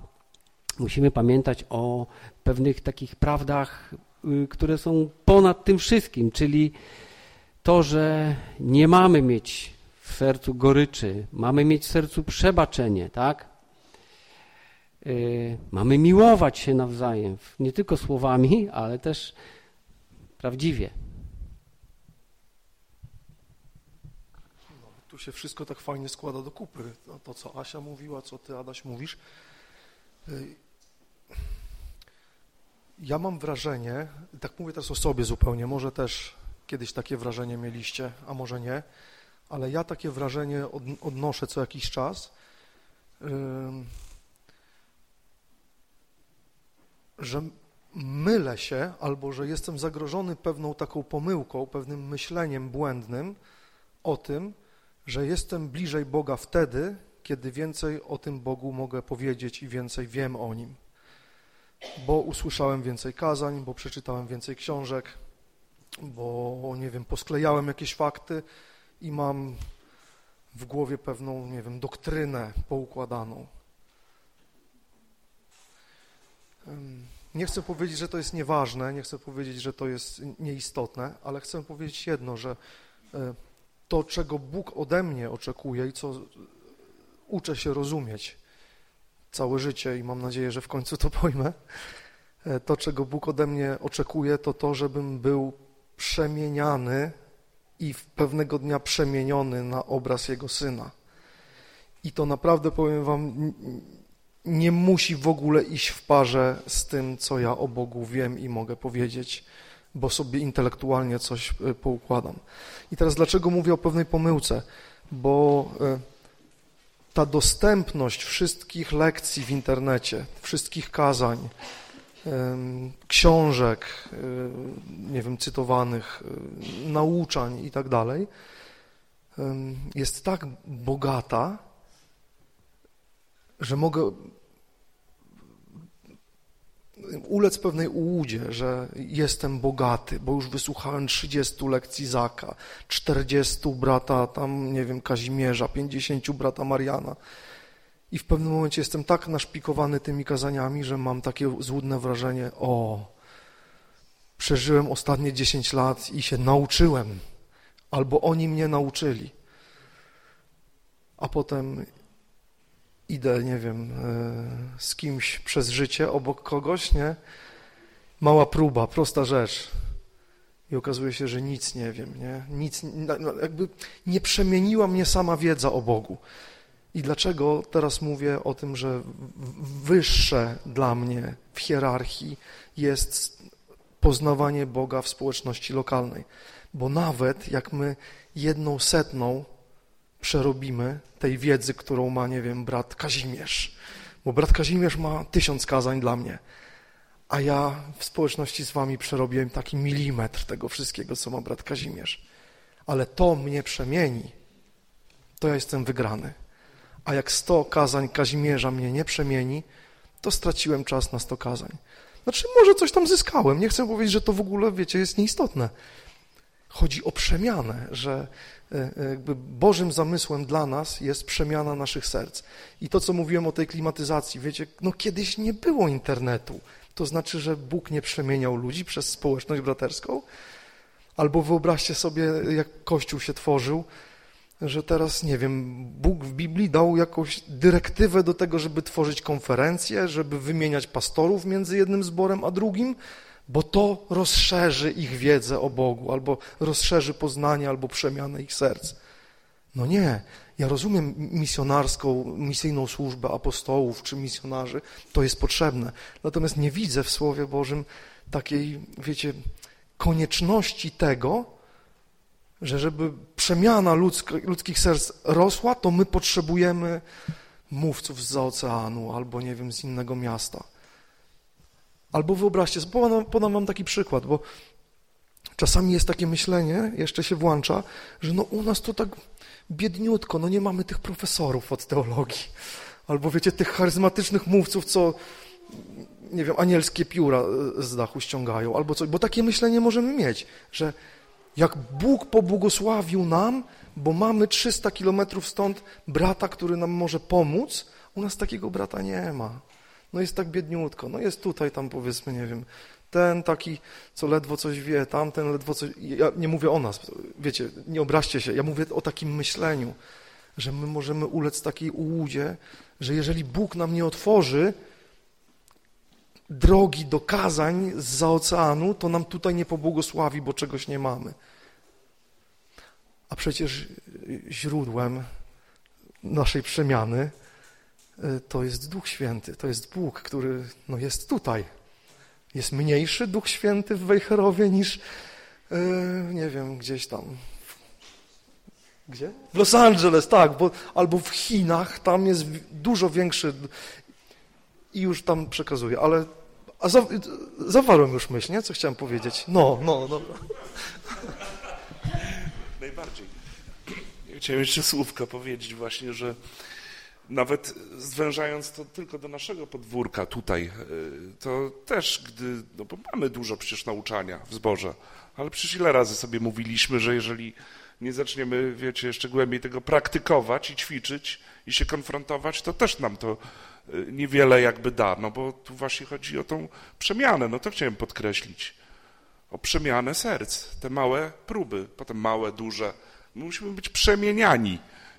musimy pamiętać o pewnych takich prawdach, y, które są ponad tym wszystkim, czyli to, że nie mamy mieć w sercu goryczy, mamy mieć w sercu przebaczenie, tak? Yy, mamy miłować się nawzajem, nie tylko słowami, ale też prawdziwie. Tu się wszystko tak fajnie składa do kupy. No, to, co Asia mówiła, co ty, Adaś, mówisz. Yy, ja mam wrażenie, tak mówię teraz o sobie zupełnie, może też kiedyś takie wrażenie mieliście, a może nie, ale ja takie wrażenie odnoszę co jakiś czas, że mylę się albo że jestem zagrożony pewną taką pomyłką, pewnym myśleniem błędnym o tym, że jestem bliżej Boga wtedy, kiedy więcej o tym Bogu mogę powiedzieć i więcej wiem o Nim. Bo usłyszałem więcej kazań, bo przeczytałem więcej książek, bo nie wiem, posklejałem jakieś fakty i mam w głowie pewną, nie wiem, doktrynę poukładaną. Nie chcę powiedzieć, że to jest nieważne, nie chcę powiedzieć, że to jest nieistotne, ale chcę powiedzieć jedno, że e, to, czego Bóg ode mnie oczekuje i co uczę się rozumieć całe życie i mam nadzieję, że w końcu to pojmę, e, to, czego Bóg ode mnie oczekuje, to to, żebym był przemieniany i pewnego dnia przemieniony na obraz Jego Syna. I to naprawdę, powiem wam, nie musi w ogóle iść w parze z tym, co ja o Bogu wiem i mogę powiedzieć, bo sobie intelektualnie coś e, poukładam. I teraz dlaczego mówię o pewnej pomyłce? Bo e, ta dostępność wszystkich lekcji w internecie, wszystkich kazań, książek, nie wiem, cytowanych, nauczań i tak dalej, jest tak bogata, że mogę ulec pewnej ułudzie, że jestem bogaty, bo już wysłuchałem 30 lekcji Zaka, 40 brata tam, nie wiem, Kazimierza, 50 brata Mariana. I w pewnym momencie jestem tak naszpikowany tymi kazaniami, że mam takie złudne wrażenie, o, przeżyłem ostatnie 10 lat i się nauczyłem, albo oni mnie nauczyli. A potem idę, nie wiem, e, z kimś przez życie, obok kogoś, nie? Mała próba, prosta rzecz. I okazuje się, że nic nie wiem, nie? Nic, jakby nie przemieniła mnie sama wiedza o Bogu. I dlaczego teraz mówię o tym, że wyższe dla mnie w hierarchii jest poznawanie Boga w społeczności lokalnej? Bo nawet jak my jedną setną przerobimy tej wiedzy, którą ma, nie wiem, brat Kazimierz, bo brat Kazimierz ma tysiąc kazań dla mnie, a ja w społeczności z wami przerobiłem taki milimetr tego wszystkiego, co ma brat Kazimierz. Ale to mnie przemieni, to ja jestem wygrany a jak sto kazań Kazimierza mnie nie przemieni, to straciłem czas na sto kazań. Znaczy, może coś tam zyskałem. Nie chcę powiedzieć, że to w ogóle, wiecie, jest nieistotne. Chodzi o przemianę, że e, e, jakby Bożym zamysłem dla nas jest przemiana naszych serc. I to, co mówiłem o tej klimatyzacji, wiecie, no kiedyś nie było internetu. To znaczy, że Bóg nie przemieniał ludzi przez społeczność braterską? Albo wyobraźcie sobie, jak Kościół się tworzył, że teraz, nie wiem, Bóg w Biblii dał jakąś dyrektywę do tego, żeby tworzyć konferencje, żeby wymieniać pastorów między jednym zborem a drugim, bo to rozszerzy ich wiedzę o Bogu, albo rozszerzy poznanie, albo przemianę ich serc. No nie, ja rozumiem misjonarską, misyjną służbę apostołów czy misjonarzy, to jest potrzebne. Natomiast nie widzę w Słowie Bożym takiej, wiecie, konieczności tego, że żeby przemiana ludzkich serc rosła, to my potrzebujemy mówców z oceanu albo, nie wiem, z innego miasta. Albo wyobraźcie, podam, podam wam taki przykład, bo czasami jest takie myślenie, jeszcze się włącza, że no u nas to tak biedniutko, no nie mamy tych profesorów od teologii. Albo wiecie, tych charyzmatycznych mówców, co nie wiem, anielskie pióra z dachu ściągają, albo coś, bo takie myślenie możemy mieć, że jak Bóg pobłogosławił nam, bo mamy 300 kilometrów stąd brata, który nam może pomóc, u nas takiego brata nie ma. No jest tak biedniutko, no jest tutaj tam powiedzmy, nie wiem, ten taki, co ledwo coś wie, tamten ledwo coś... Ja nie mówię o nas, wiecie, nie obraźcie się, ja mówię o takim myśleniu, że my możemy ulec takiej ułudzie, że jeżeli Bóg nam nie otworzy drogi do kazań z oceanu, to nam tutaj nie pobłogosławi, bo czegoś nie mamy. A przecież źródłem naszej przemiany y, to jest Duch Święty, to jest Bóg, który no, jest tutaj. Jest mniejszy Duch Święty w Wejherowie niż, yy, nie wiem, gdzieś tam. Gdzie? W Los Angeles, tak, bo, albo w Chinach, tam jest dużo większy i już tam przekazuję, ale a za, zawarłem już myśl, nie? Co chciałem powiedzieć? No, no, dobra. Najbardziej. Chciałem jeszcze słówka powiedzieć właśnie, że nawet zwężając to tylko do naszego podwórka tutaj, y, to też, gdy, no bo mamy dużo przecież nauczania w zborze, ale przecież ile razy sobie mówiliśmy, że jeżeli nie zaczniemy, wiecie, jeszcze głębiej tego praktykować i ćwiczyć i się konfrontować, to też nam to niewiele jakby da, no bo tu właśnie chodzi o tą przemianę, no to chciałem podkreślić, o przemianę serc, te małe próby, potem małe, duże, My musimy być przemieniani.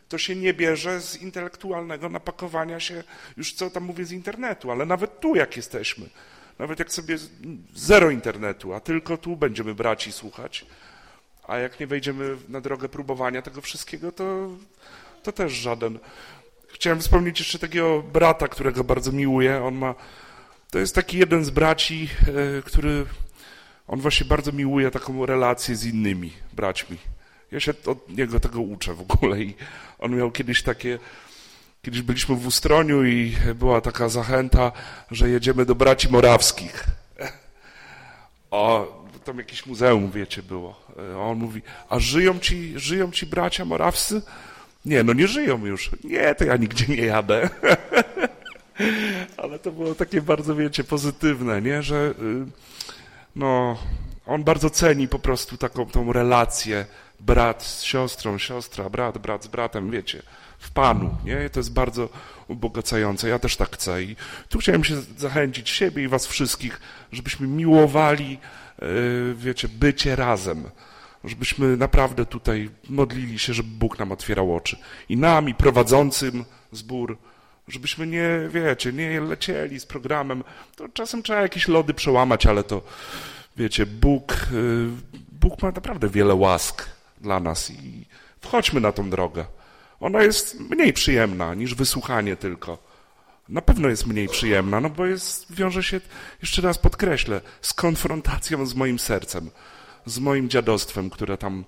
To się nie bierze z intelektualnego napakowania się, już co tam mówię, z internetu, ale nawet tu jak jesteśmy, nawet jak sobie zero internetu, a tylko tu będziemy brać i słuchać, a jak nie wejdziemy na drogę próbowania tego wszystkiego, to, to też żaden. Chciałem wspomnieć jeszcze takiego brata, którego bardzo miłuję. On ma, to jest taki jeden z braci, e, który, on właśnie bardzo miłuje taką relację z innymi braćmi. Ja się od niego tego uczę w ogóle i on miał kiedyś takie, kiedyś byliśmy w Ustroniu i była taka zachęta, że jedziemy do braci morawskich. O, tam jakieś muzeum, wiecie, było. A on mówi, a żyją ci, żyją ci bracia morawscy? Nie, no nie żyją już. Nie, to ja nigdzie nie jadę. Ale to było takie bardzo, wiecie, pozytywne, nie, że y, no, on bardzo ceni po prostu taką tą relację brat z siostrą, siostra, brat, brat z bratem, wiecie, w Panu, nie? To jest bardzo ubogacające. Ja też tak chcę i tu chciałem się zachęcić siebie i was wszystkich, żebyśmy miłowali, e, wiecie, bycie razem, żebyśmy naprawdę tutaj modlili się, żeby Bóg nam otwierał oczy. I nam, i prowadzącym zbór, żebyśmy nie, wiecie, nie lecieli z programem. To czasem trzeba jakieś lody przełamać, ale to, wiecie, Bóg, e, Bóg ma naprawdę wiele łask dla nas i wchodźmy na tą drogę. Ona jest mniej przyjemna niż wysłuchanie tylko. Na pewno jest mniej przyjemna, no bo jest, wiąże się, jeszcze raz podkreślę, z konfrontacją z moim sercem, z moim dziadostwem, które tam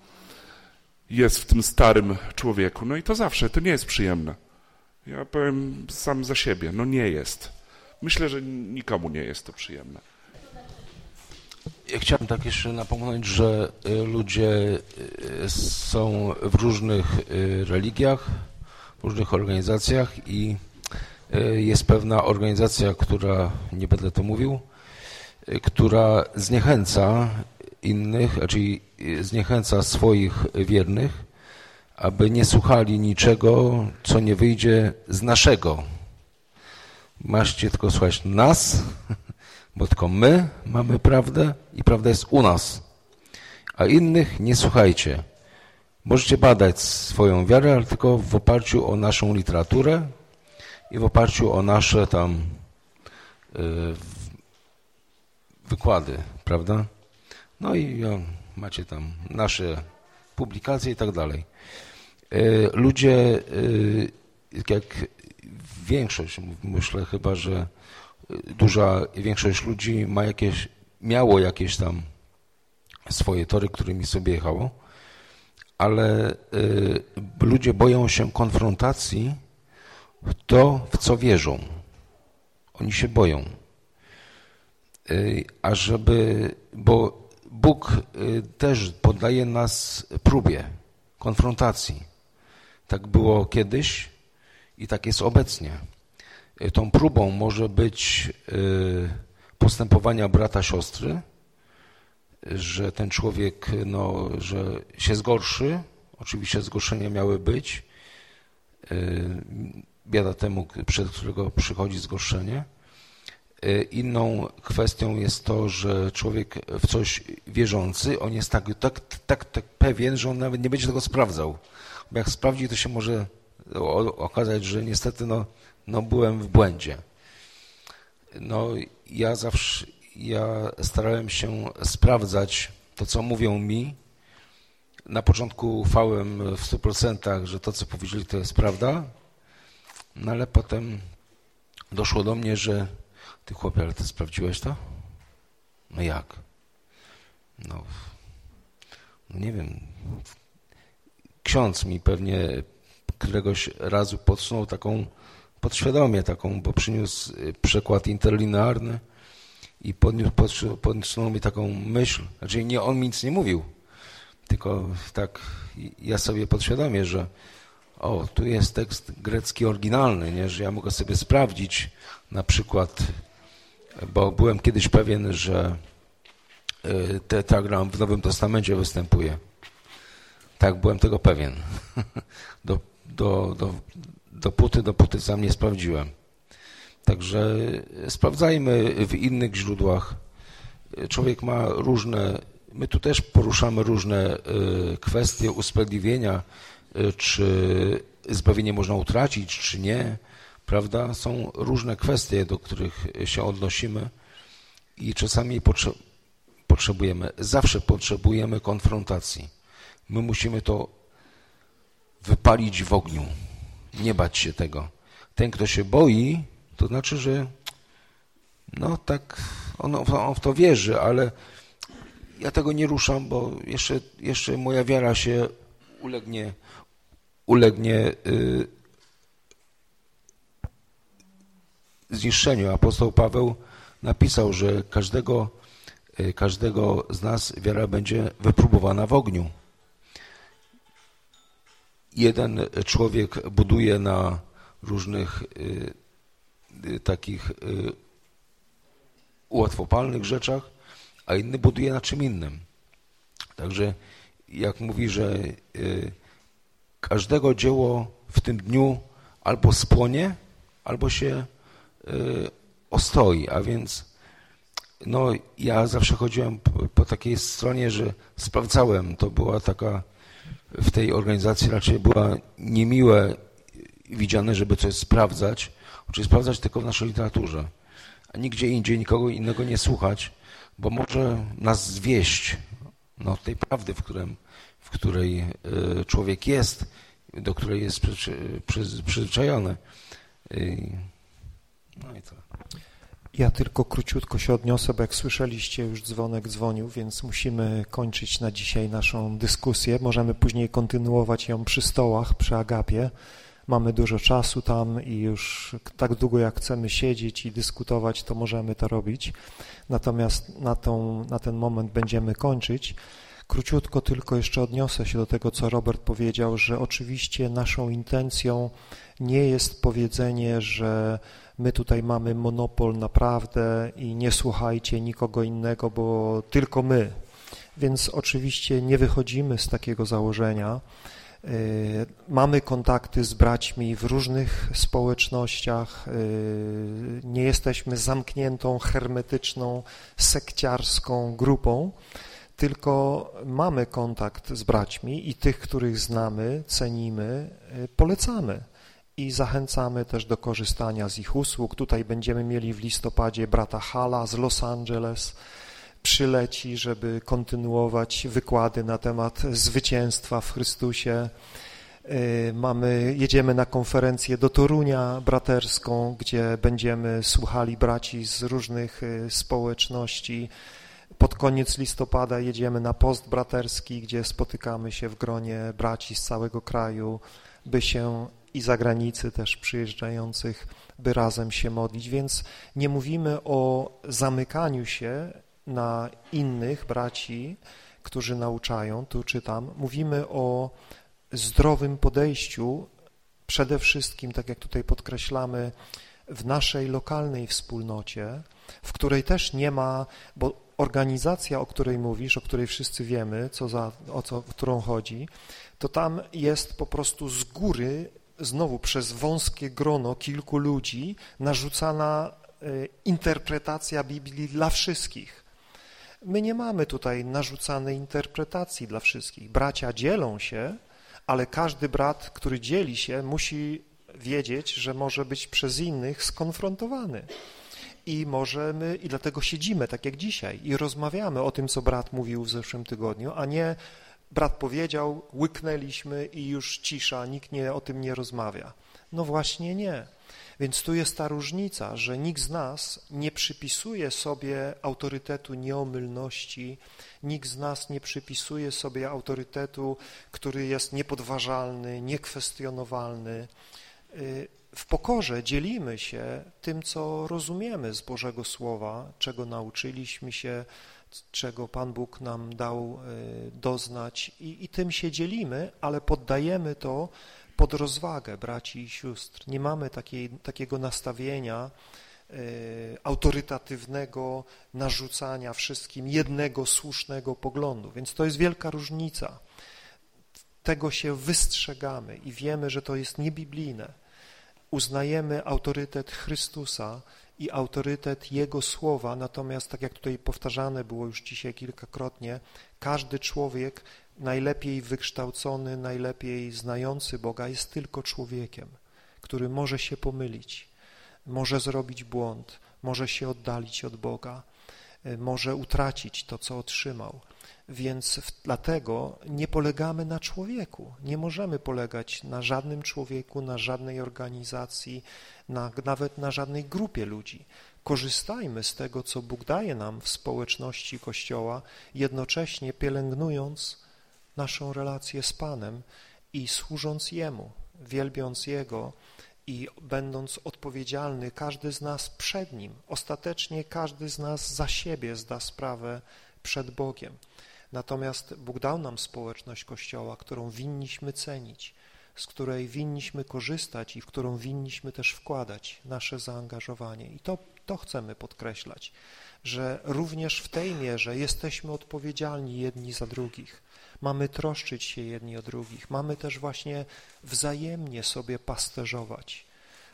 jest w tym starym człowieku. No i to zawsze, to nie jest przyjemne. Ja powiem sam za siebie, no nie jest. Myślę, że nikomu nie jest to przyjemne. Ja chciałem tak jeszcze napomnieć, że y, ludzie y, są w różnych y, religiach, w różnych organizacjach i jest pewna organizacja, która, nie będę to mówił, która zniechęca innych, czyli zniechęca swoich wiernych, aby nie słuchali niczego, co nie wyjdzie z naszego. Macie tylko słuchać nas, bo tylko my mamy prawdę i prawda jest u nas, a innych nie słuchajcie. Możecie badać swoją wiarę, ale tylko w oparciu o naszą literaturę i w oparciu o nasze tam yy, wykłady, prawda? No i macie tam nasze publikacje i tak dalej. Yy, ludzie, yy, jak większość, myślę chyba, że duża większość ludzi ma jakieś, miało jakieś tam swoje tory, którymi sobie jechało, ale ludzie boją się konfrontacji to, w co wierzą. Oni się boją. A żeby, bo Bóg y, też poddaje nas próbie, konfrontacji. Tak było kiedyś i tak jest obecnie. Y, tą próbą może być y, postępowania brata siostry, że ten człowiek no, że się zgorszy. Oczywiście zgorszenia miały być. Biada temu, przed którego przychodzi zgorszenie. E, inną kwestią jest to, że człowiek w coś wierzący, on jest tak, tak, tak, tak pewien, że on nawet nie będzie tego sprawdzał. Bo jak sprawdzi, to się może okazać, że niestety no, no byłem w błędzie. No ja zawsze, ja starałem się sprawdzać to, co mówią mi. Na początku ufałem w 100%, że to, co powiedzieli, to jest prawda, no ale potem doszło do mnie, że ty chłopie, ale ty sprawdziłeś to? No jak? No, no nie wiem. Ksiądz mi pewnie któregoś razu podsunął taką, podświadomie taką, bo przyniósł przekład interlinearny i podniósł, podsunął mi taką myśl. Znaczy nie, on mi nic nie mówił, tylko tak ja sobie podświadomie, że o, tu jest tekst grecki oryginalny, nie? że ja mogę sobie sprawdzić na przykład, bo byłem kiedyś pewien, że y, tetragram w Nowym Testamencie występuje. Tak, byłem tego pewien. Do, do, do, dopóty, dopóty sam nie sprawdziłem. Także sprawdzajmy w innych źródłach. Człowiek ma różne, my tu też poruszamy różne y, kwestie usprawiedliwienia, y, czy zbawienie można utracić, czy nie, prawda? Są różne kwestie, do których się odnosimy i czasami potrze potrzebujemy, zawsze potrzebujemy konfrontacji. My musimy to wypalić w ogniu, nie bać się tego. Ten, kto się boi, to znaczy, że no tak, on, on w to wierzy, ale ja tego nie ruszam, bo jeszcze, jeszcze moja wiara się ulegnie, ulegnie yy, zniszczeniu. Apostoł Paweł napisał, że każdego, yy, każdego z nas wiara będzie wypróbowana w ogniu. Jeden człowiek buduje na różnych yy, Y, takich y, łatwopalnych rzeczach, a inny buduje na czym innym. Także jak mówi, że y, każdego dzieło w tym dniu albo spłonie, albo się ostoi, a więc no, ja zawsze chodziłem po, po, takiej stronie, że sprawdzałem. To była taka, w tej organizacji raczej była niemiłe widziane, żeby coś sprawdzać, Czyli sprawdzać tylko w naszej literaturze, a nigdzie indziej nikogo innego nie słuchać, bo może nas zwieść no, tej prawdy, w, którym, w której y, człowiek jest, do której jest przy, przy, przyzwyczajony. No i to. Ja tylko króciutko się odniosę, bo jak słyszeliście, już dzwonek dzwonił, więc musimy kończyć na dzisiaj naszą dyskusję. Możemy później kontynuować ją przy stołach, przy Agapie mamy dużo czasu tam i już tak długo jak chcemy siedzieć i dyskutować, to możemy to robić. Natomiast na, tą, na ten moment będziemy kończyć. Króciutko tylko jeszcze odniosę się do tego, co Robert powiedział, że oczywiście naszą intencją nie jest powiedzenie, że my tutaj mamy monopol naprawdę i nie słuchajcie nikogo innego, bo tylko my. Więc oczywiście nie wychodzimy z takiego założenia, E, mamy kontakty z braćmi w różnych społecznościach, e, nie jesteśmy zamkniętą, hermetyczną, sekciarską grupą, tylko mamy kontakt z braćmi i tych, których znamy, cenimy, e, polecamy i zachęcamy też do korzystania z ich usług. Tutaj będziemy mieli w listopadzie brata Hala z Los Angeles, przyleci, żeby kontynuować wykłady na temat zwycięstwa w Chrystusie. Y, mamy, jedziemy na konferencję do Torunia braterską, gdzie będziemy słuchali braci z różnych y, społeczności. Pod koniec listopada jedziemy na post braterski, gdzie spotykamy się w gronie braci z całego kraju, by się i zagranicy też przyjeżdżających, by razem się modlić. Więc nie mówimy o zamykaniu się na innych braci, którzy nauczają, tu czytam, mówimy o zdrowym podejściu, przede wszystkim, tak jak tutaj podkreślamy, w naszej lokalnej wspólnocie, w której też nie ma, bo organizacja, o której mówisz, o której wszyscy wiemy, co za, o co, którą chodzi, to tam jest po prostu z góry, znowu przez wąskie grono kilku ludzi narzucana interpretacja Biblii dla wszystkich. My nie mamy tutaj narzucanej interpretacji dla wszystkich. Bracia dzielą się, ale każdy brat, który dzieli się, musi wiedzieć, że może być przez innych skonfrontowany. I możemy, i dlatego siedzimy tak jak dzisiaj i rozmawiamy o tym, co brat mówił w zeszłym tygodniu, a nie brat powiedział, łyknęliśmy i już cisza, nikt nie, o tym nie rozmawia. No właśnie nie. Więc tu jest ta różnica, że nikt z nas nie przypisuje sobie autorytetu nieomylności, nikt z nas nie przypisuje sobie autorytetu, który jest niepodważalny, niekwestionowalny. Y, w pokorze dzielimy się tym, co rozumiemy z Bożego Słowa, czego nauczyliśmy się, czego Pan Bóg nam dał y, doznać i, i tym się dzielimy, ale poddajemy to pod rozwagę braci i sióstr. Nie mamy takiej, takiego nastawienia y, autorytatywnego narzucania wszystkim jednego słusznego poglądu, więc to jest wielka różnica. Tego się wystrzegamy i wiemy, że to jest niebiblijne. Uznajemy autorytet Chrystusa i autorytet Jego Słowa, natomiast tak jak tutaj powtarzane było już dzisiaj kilkakrotnie, każdy człowiek najlepiej wykształcony, najlepiej znający Boga jest tylko człowiekiem, który może się pomylić, może zrobić błąd, może się oddalić od Boga, może utracić to, co otrzymał. Więc dlatego nie polegamy na człowieku, nie możemy polegać na żadnym człowieku, na żadnej organizacji, na, nawet na żadnej grupie ludzi. Korzystajmy z tego, co Bóg daje nam w społeczności Kościoła, jednocześnie pielęgnując naszą relację z Panem i służąc Jemu, wielbiąc Jego i będąc odpowiedzialny, każdy z nas przed Nim. Ostatecznie każdy z nas za siebie zda sprawę przed Bogiem. Natomiast Bóg dał nam społeczność Kościoła, którą winniśmy cenić, z której winniśmy korzystać i w którą winniśmy też wkładać nasze zaangażowanie. I to, to chcemy podkreślać, że również w tej mierze jesteśmy odpowiedzialni jedni za drugich. Mamy troszczyć się jedni o drugich, mamy też właśnie wzajemnie sobie pasterzować.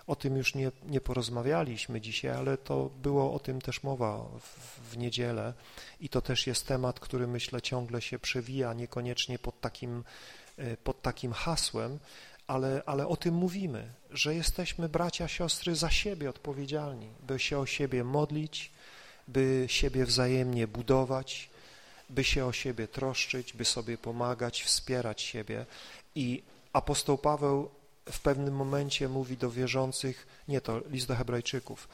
O tym już nie, nie porozmawialiśmy dzisiaj, ale to było o tym też mowa w, w niedzielę i to też jest temat, który myślę ciągle się przewija, niekoniecznie pod takim, e, pod takim hasłem, ale, ale o tym mówimy, że jesteśmy bracia, siostry za siebie odpowiedzialni, by się o siebie modlić, by siebie wzajemnie budować, by się o siebie troszczyć, by sobie pomagać, wspierać siebie. I apostoł Paweł w pewnym momencie mówi do wierzących, nie to list do hebrajczyków,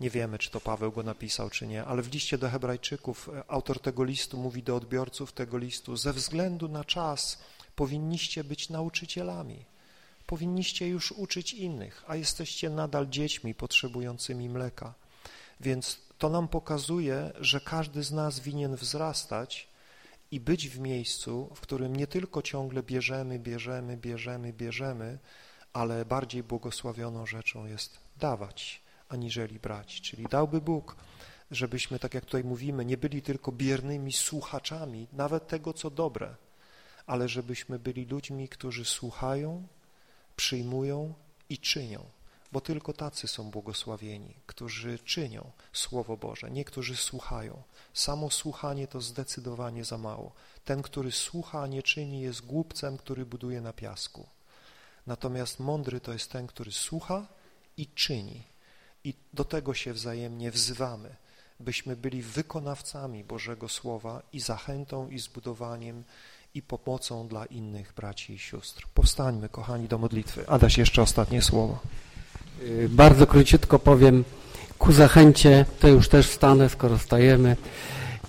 nie wiemy, czy to Paweł go napisał, czy nie, ale w liście do hebrajczyków e, autor tego listu mówi do odbiorców tego listu, ze względu na czas powinniście być nauczycielami, powinniście już uczyć innych, a jesteście nadal dziećmi potrzebującymi mleka. Więc to nam pokazuje, że każdy z nas winien wzrastać i być w miejscu, w którym nie tylko ciągle bierzemy, bierzemy, bierzemy, bierzemy, ale bardziej błogosławioną rzeczą jest dawać, aniżeli brać. Czyli dałby Bóg, żebyśmy, tak jak tutaj mówimy, nie byli tylko biernymi słuchaczami, nawet tego, co dobre, ale żebyśmy byli ludźmi, którzy słuchają, przyjmują i czynią, bo tylko tacy są błogosławieni, którzy czynią Słowo Boże, nie którzy słuchają. Samo słuchanie to zdecydowanie za mało. Ten, który słucha, a nie czyni, jest głupcem, który buduje na piasku. Natomiast mądry to jest ten, który słucha i czyni. I do tego się wzajemnie wzywamy, byśmy byli wykonawcami Bożego Słowa i zachętą i zbudowaniem i pomocą dla innych braci i sióstr. Powstańmy, kochani, do modlitwy. Adaś, jeszcze ostatnie słowo. Y, bardzo króciutko powiem, ku zachęcie, to już też wstanę, skoro stajemy,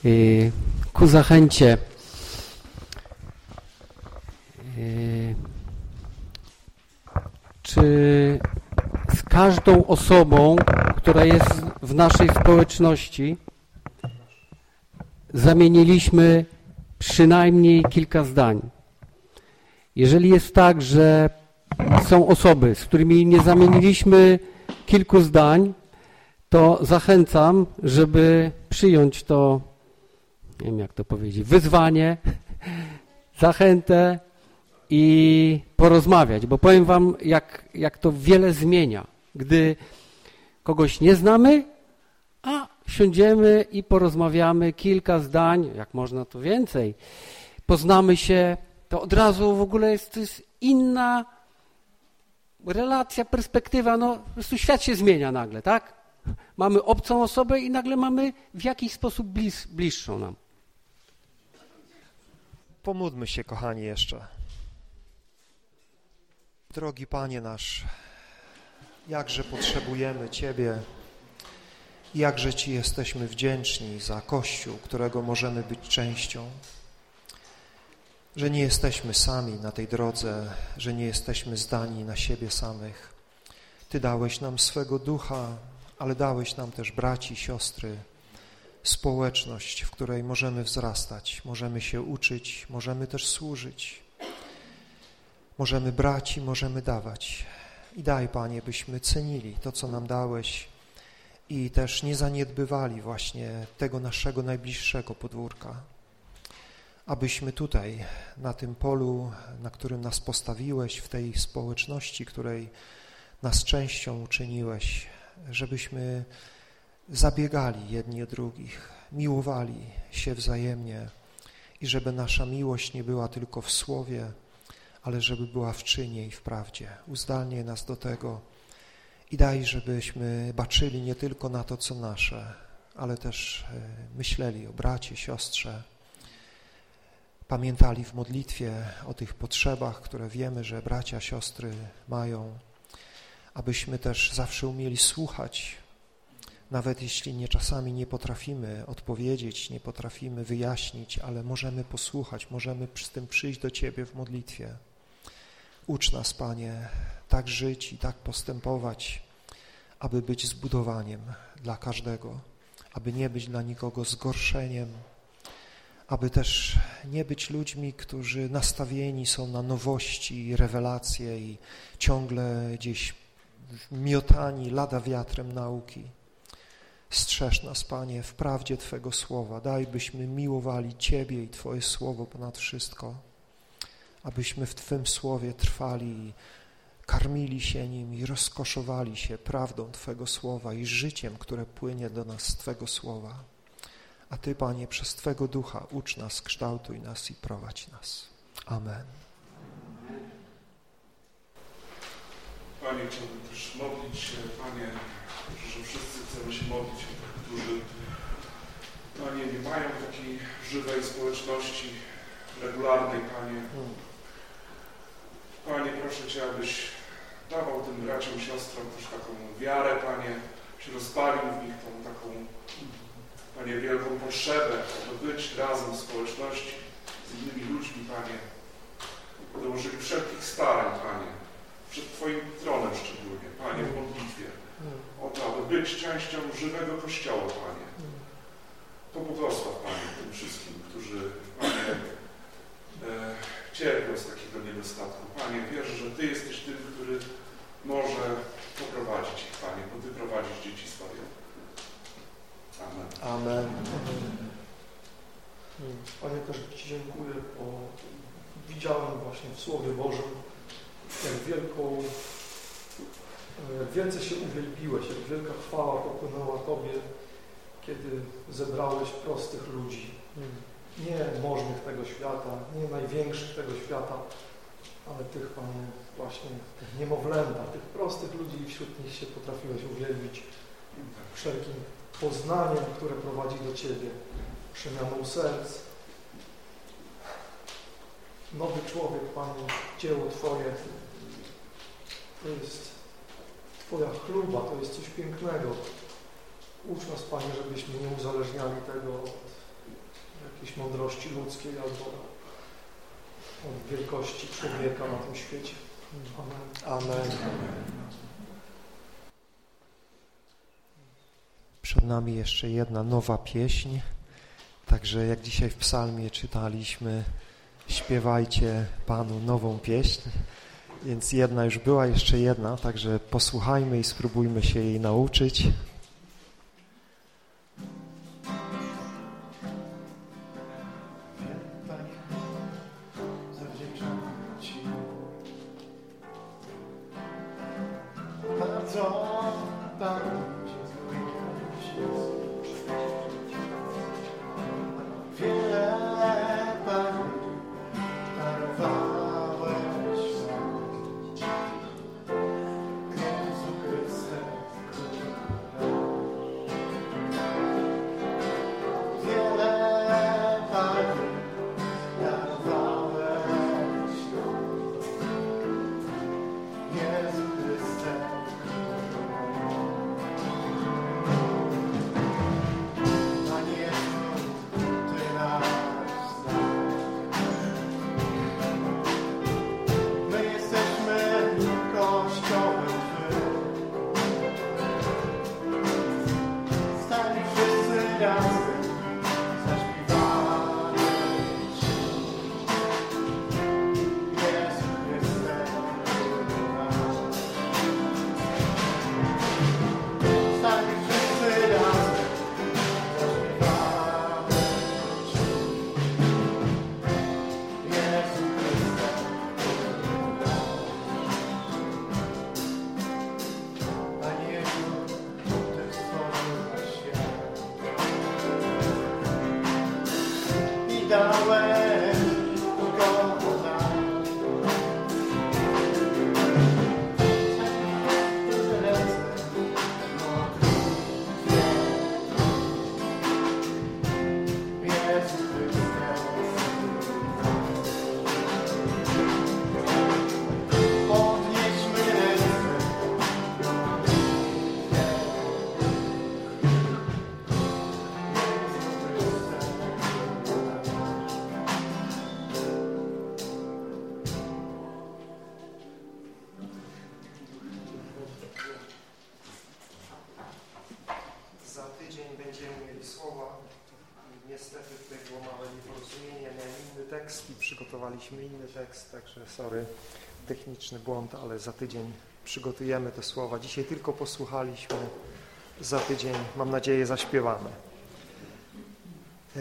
y, ku zachęcie y, czy z każdą osobą, która jest w naszej społeczności, zamieniliśmy przynajmniej kilka zdań. Jeżeli jest tak, że są osoby, z którymi nie zamieniliśmy kilku zdań, to zachęcam, żeby przyjąć to, nie wiem jak to powiedzieć, wyzwanie, zachętę i porozmawiać, bo powiem wam, jak, jak to wiele zmienia. Gdy kogoś nie znamy, usiądziemy i porozmawiamy kilka zdań, jak można to więcej, poznamy się, to od razu w ogóle jest, to jest inna relacja, perspektywa, no po prostu świat się zmienia nagle, tak? Mamy obcą osobę i nagle mamy w jakiś sposób bliższą nam. Pomódlmy się, kochani, jeszcze. Drogi Panie nasz, jakże potrzebujemy Ciebie, jakże Ci jesteśmy wdzięczni za Kościół, którego możemy być częścią, że nie jesteśmy sami na tej drodze, że nie jesteśmy zdani na siebie samych. Ty dałeś nam swego ducha, ale dałeś nam też braci, siostry, społeczność, w której możemy wzrastać, możemy się uczyć, możemy też służyć. Możemy brać i możemy dawać. I daj, Panie, byśmy cenili to, co nam dałeś i też nie zaniedbywali właśnie tego naszego najbliższego podwórka. Abyśmy tutaj, na tym polu, na którym nas postawiłeś, w tej społeczności, której nas częścią uczyniłeś, żebyśmy zabiegali jedni o drugich, miłowali się wzajemnie i żeby nasza miłość nie była tylko w słowie, ale żeby była w czynie i w prawdzie. Uzdalnie nas do tego i daj, żebyśmy baczyli nie tylko na to, co nasze, ale też e, myśleli o bracie, siostrze, pamiętali w modlitwie o tych potrzebach, które wiemy, że bracia, siostry mają, abyśmy też zawsze umieli słuchać, nawet jeśli nie czasami nie potrafimy odpowiedzieć, nie potrafimy wyjaśnić, ale możemy posłuchać, możemy z tym przyjść do Ciebie w modlitwie. Ucz nas, Panie, tak żyć i tak postępować, aby być zbudowaniem dla każdego, aby nie być dla nikogo zgorszeniem, aby też nie być ludźmi, którzy nastawieni są na nowości, rewelacje i ciągle gdzieś miotani lada wiatrem nauki. Strzeż nas, Panie, w prawdzie Twego Słowa. Daj, byśmy miłowali Ciebie i Twoje Słowo ponad wszystko abyśmy w Twym Słowie trwali, karmili się nim i rozkoszowali się prawdą Twego Słowa i życiem, które płynie do nas z Twego Słowa. A Ty, Panie, przez Twego Ducha ucz nas, kształtuj nas i prowadź nas. Amen. Panie, chciałbym też modlić się, Panie, że wszyscy chcemy się modlić o tych, którzy Panie, nie mają takiej żywej społeczności regularnej, Panie. Panie, proszę Cię, abyś dawał tym braciom, siostrom też taką wiarę, Panie, się rozpalił w nich tą taką, Panie, wielką potrzebę, aby być razem w społeczności z innymi ludźmi, Panie. Dołożyli wszelkich starań, Panie, przed Twoim tronem szczególnie, Panie, w modlitwie, o to, aby być częścią żywego Kościoła, Panie. To błogosław, Panie, tym wszystkim, którzy, Panie, e, cierpią z takiego niedostatku. Panie, wierzę, że Ty jesteś tym, który może poprowadzić ich, Panie, bo Ty prowadzisz dzieci swoje. Amen. Amen. Panie, też Ci dziękuję, bo widziałem właśnie w Słowie Bożym, jak wielką, jak wielce się uwielbiłeś, jak wielka chwała popłynęła Tobie, kiedy zebrałeś prostych ludzi. Nie możnych tego świata, nie największych tego świata, ale tych, Panie, właśnie tych niemowlęta, tych prostych ludzi i wśród nich się potrafiłeś uwielbić wszelkim poznaniem, które prowadzi do Ciebie, przemianą serc. Nowy człowiek, Panie, dzieło Twoje, to jest Twoja chluba, to jest coś pięknego. Ucz nas, Panie, żebyśmy nie uzależniali tego od jakiejś mądrości ludzkiej albo od wielkości człowieka na tym świecie. Amen. Amen. Nami jeszcze jedna nowa pieśń, także jak dzisiaj w psalmie czytaliśmy, śpiewajcie Panu nową pieśń, więc jedna już była, jeszcze jedna, także posłuchajmy i spróbujmy się jej nauczyć. Sorry, techniczny błąd, ale za tydzień przygotujemy te słowa. Dzisiaj tylko posłuchaliśmy, za tydzień, mam nadzieję, zaśpiewamy. E,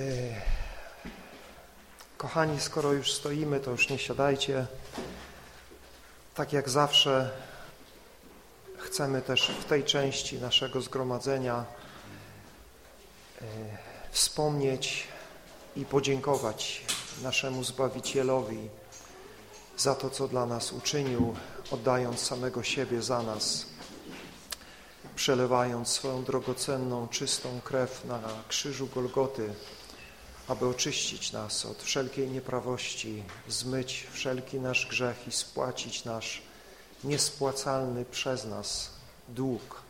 kochani, skoro już stoimy, to już nie siadajcie. Tak jak zawsze chcemy też w tej części naszego zgromadzenia e, wspomnieć i podziękować naszemu Zbawicielowi za to, co dla nas uczynił, oddając samego siebie za nas, przelewając swoją drogocenną, czystą krew na krzyżu Golgoty, aby oczyścić nas od wszelkiej nieprawości, zmyć wszelki nasz grzech i spłacić nasz niespłacalny przez nas dług.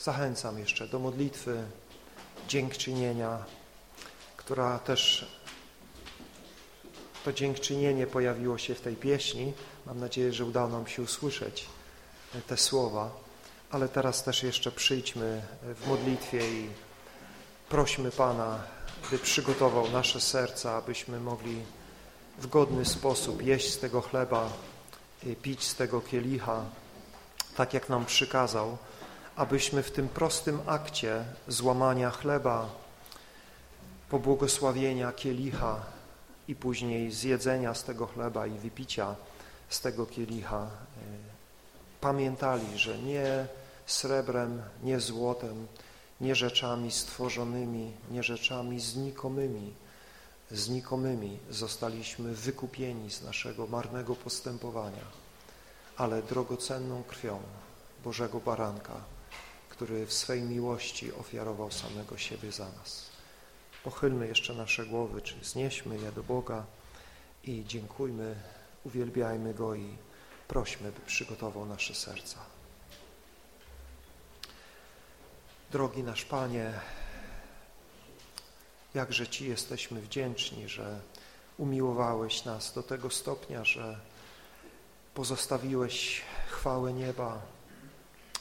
Zachęcam jeszcze do modlitwy dziękczynienia, która też to dziękczynienie pojawiło się w tej pieśni. Mam nadzieję, że udało nam się usłyszeć te słowa, ale teraz też jeszcze przyjdźmy w modlitwie i prośmy Pana, by przygotował nasze serca, abyśmy mogli w godny sposób jeść z tego chleba, pić z tego kielicha, tak jak nam przykazał, abyśmy w tym prostym akcie złamania chleba, pobłogosławienia kielicha i później zjedzenia z tego chleba i wypicia z tego kielicha e, pamiętali, że nie srebrem, nie złotem, nie rzeczami stworzonymi, nie rzeczami znikomymi, znikomymi zostaliśmy wykupieni z naszego marnego postępowania, ale drogocenną krwią Bożego Baranka, który w swej miłości ofiarował samego siebie za nas. Pochylmy jeszcze nasze głowy, czy znieśmy je do Boga i dziękujmy, uwielbiajmy Go i prośmy, by przygotował nasze serca. Drogi nasz Panie, jakże Ci jesteśmy wdzięczni, że umiłowałeś nas do tego stopnia, że pozostawiłeś chwałę nieba,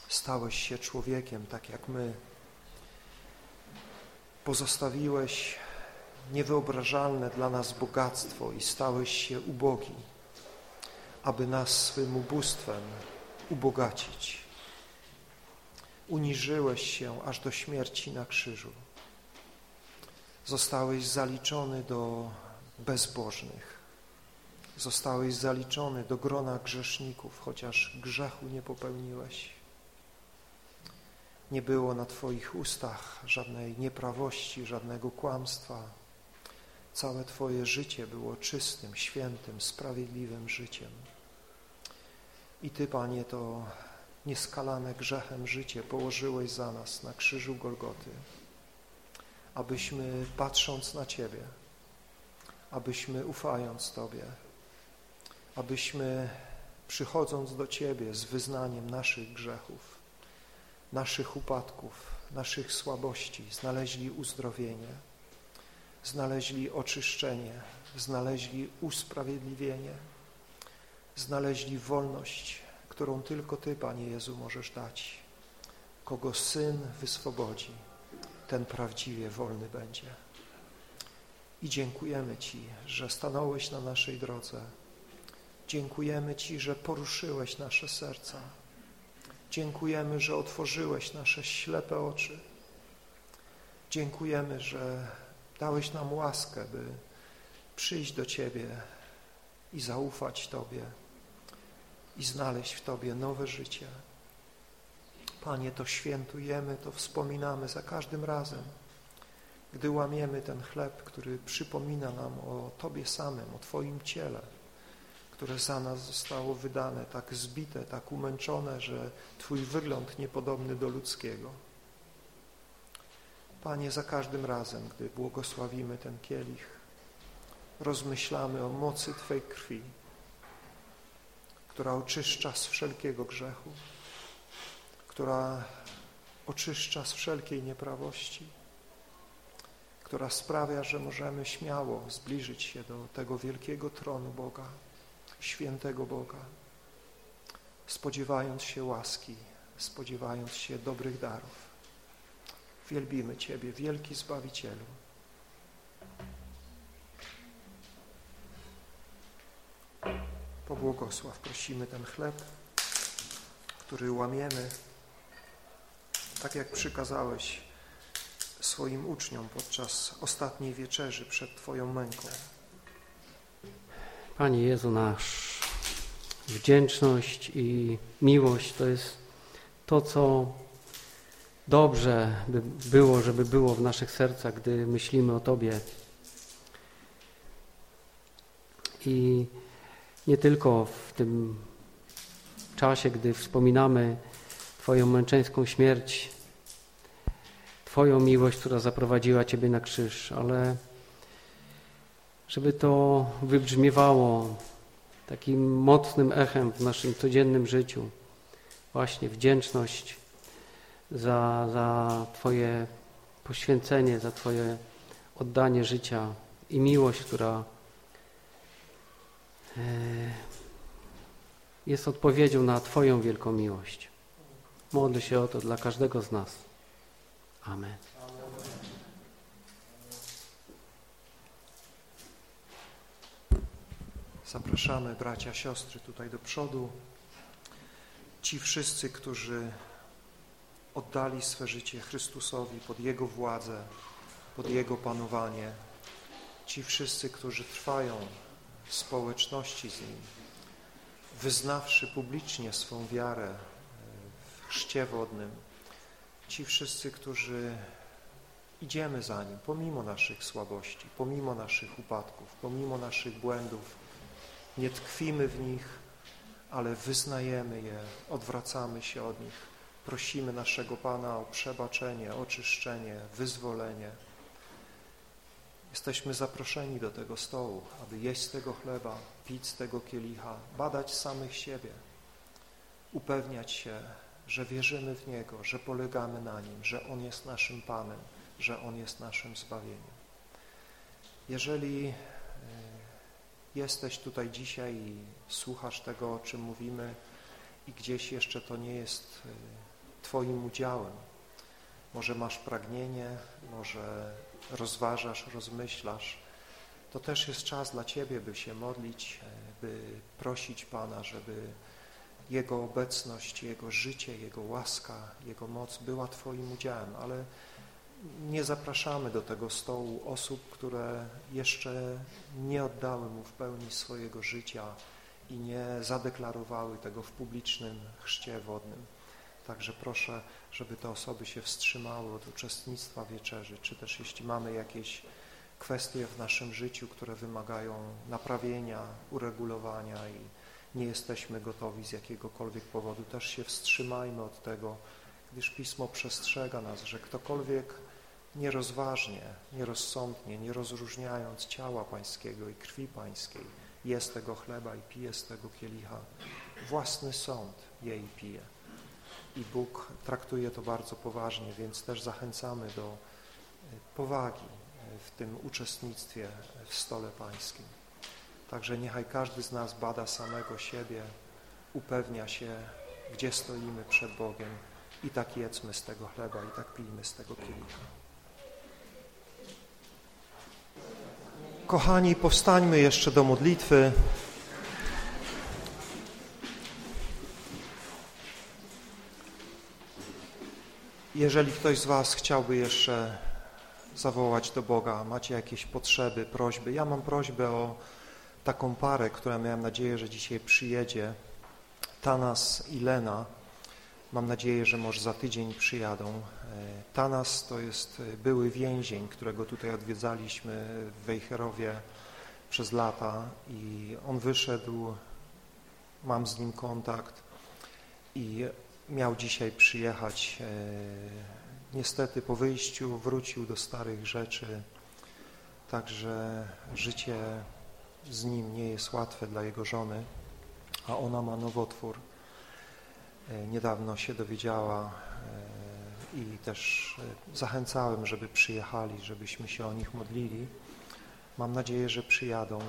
Stałeś się człowiekiem, tak jak my. Pozostawiłeś niewyobrażalne dla nas bogactwo i stałeś się ubogi, aby nas swym ubóstwem ubogacić. Uniżyłeś się aż do śmierci na krzyżu. Zostałeś zaliczony do bezbożnych. Zostałeś zaliczony do grona grzeszników, chociaż grzechu nie popełniłeś. Nie było na Twoich ustach żadnej nieprawości, żadnego kłamstwa. Całe Twoje życie było czystym, świętym, sprawiedliwym życiem. I Ty, Panie, to nieskalane grzechem życie położyłeś za nas na krzyżu Golgoty, abyśmy patrząc na Ciebie, abyśmy ufając Tobie, abyśmy przychodząc do Ciebie z wyznaniem naszych grzechów, naszych upadków, naszych słabości, znaleźli uzdrowienie, znaleźli oczyszczenie, znaleźli usprawiedliwienie, znaleźli wolność, którą tylko Ty, Panie Jezu, możesz dać. Kogo Syn wyswobodzi, ten prawdziwie wolny będzie. I dziękujemy Ci, że stanąłeś na naszej drodze. Dziękujemy Ci, że poruszyłeś nasze serca Dziękujemy, że otworzyłeś nasze ślepe oczy. Dziękujemy, że dałeś nam łaskę, by przyjść do Ciebie i zaufać Tobie i znaleźć w Tobie nowe życie. Panie, to świętujemy, to wspominamy za każdym razem, gdy łamiemy ten chleb, który przypomina nam o Tobie samym, o Twoim ciele, które za nas zostało wydane, tak zbite, tak umęczone, że Twój wygląd niepodobny do ludzkiego. Panie, za każdym razem, gdy błogosławimy ten kielich, rozmyślamy o mocy Twej krwi, która oczyszcza z wszelkiego grzechu, która oczyszcza z wszelkiej nieprawości, która sprawia, że możemy śmiało zbliżyć się do tego wielkiego tronu Boga, świętego Boga, spodziewając się łaski, spodziewając się dobrych darów. Wielbimy Ciebie, wielki Zbawicielu. Pobłogosław, prosimy ten chleb, który łamiemy, tak jak przykazałeś swoim uczniom podczas ostatniej wieczerzy przed Twoją męką. Panie Jezu nasz, wdzięczność i miłość to jest to, co dobrze by było, żeby było w naszych sercach, gdy myślimy o Tobie. I nie tylko w tym czasie, gdy wspominamy Twoją męczeńską śmierć, Twoją miłość, która zaprowadziła Ciebie na krzyż, ale żeby to wybrzmiewało takim mocnym echem w naszym codziennym życiu. Właśnie wdzięczność za, za Twoje poświęcenie, za Twoje oddanie życia i miłość, która e, jest odpowiedzią na Twoją wielką miłość. Modlę się o to dla każdego z nas. Amen. Zapraszamy bracia, siostry tutaj do przodu. Ci wszyscy, którzy oddali swe życie Chrystusowi pod Jego władzę, pod Jego panowanie. Ci wszyscy, którzy trwają w społeczności z Nim, wyznawszy publicznie swą wiarę w chrzcie wodnym. Ci wszyscy, którzy idziemy za Nim, pomimo naszych słabości, pomimo naszych upadków, pomimo naszych błędów, nie tkwimy w nich, ale wyznajemy je, odwracamy się od nich, prosimy naszego Pana o przebaczenie, oczyszczenie, wyzwolenie. Jesteśmy zaproszeni do tego stołu, aby jeść z tego chleba, pić z tego kielicha, badać samych siebie, upewniać się, że wierzymy w Niego, że polegamy na Nim, że On jest naszym Panem, że On jest naszym zbawieniem. Jeżeli jesteś tutaj dzisiaj i słuchasz tego, o czym mówimy i gdzieś jeszcze to nie jest y, Twoim udziałem, może masz pragnienie, może rozważasz, rozmyślasz, to też jest czas dla Ciebie, by się modlić, y, by prosić Pana, żeby Jego obecność, Jego życie, Jego łaska, Jego moc była Twoim udziałem, ale nie zapraszamy do tego stołu osób, które jeszcze nie oddały Mu w pełni swojego życia i nie zadeklarowały tego w publicznym chrzcie wodnym. Także proszę, żeby te osoby się wstrzymały od uczestnictwa wieczerzy, czy też jeśli mamy jakieś kwestie w naszym życiu, które wymagają naprawienia, uregulowania i nie jesteśmy gotowi z jakiegokolwiek powodu, też się wstrzymajmy od tego, gdyż Pismo przestrzega nas, że ktokolwiek nierozważnie, nierozsądnie, nie rozróżniając ciała Pańskiego i krwi Pańskiej, je z tego chleba i pije z tego kielicha, własny sąd je i pije. I Bóg traktuje to bardzo poważnie, więc też zachęcamy do e, powagi e, w tym uczestnictwie w stole Pańskim. Także niechaj każdy z nas bada samego siebie, upewnia się, gdzie stoimy przed Bogiem i tak jedzmy z tego chleba i tak pijmy z tego kielicha. Kochani, powstańmy jeszcze do modlitwy. Jeżeli ktoś z Was chciałby jeszcze zawołać do Boga, macie jakieś potrzeby, prośby, ja mam prośbę o taką parę, która miałem nadzieję, że dzisiaj przyjedzie, Tanas i Lena. Mam nadzieję, że może za tydzień przyjadą. E, Tanas to jest były więzień, którego tutaj odwiedzaliśmy w Wejherowie przez lata i on wyszedł, mam z nim kontakt i miał dzisiaj przyjechać. E, niestety po wyjściu wrócił do starych rzeczy, także życie z nim nie jest łatwe dla jego żony, a ona ma nowotwór. E, niedawno się dowiedziała e, i też zachęcałem, żeby przyjechali, żebyśmy się o nich modlili. Mam nadzieję, że przyjadą.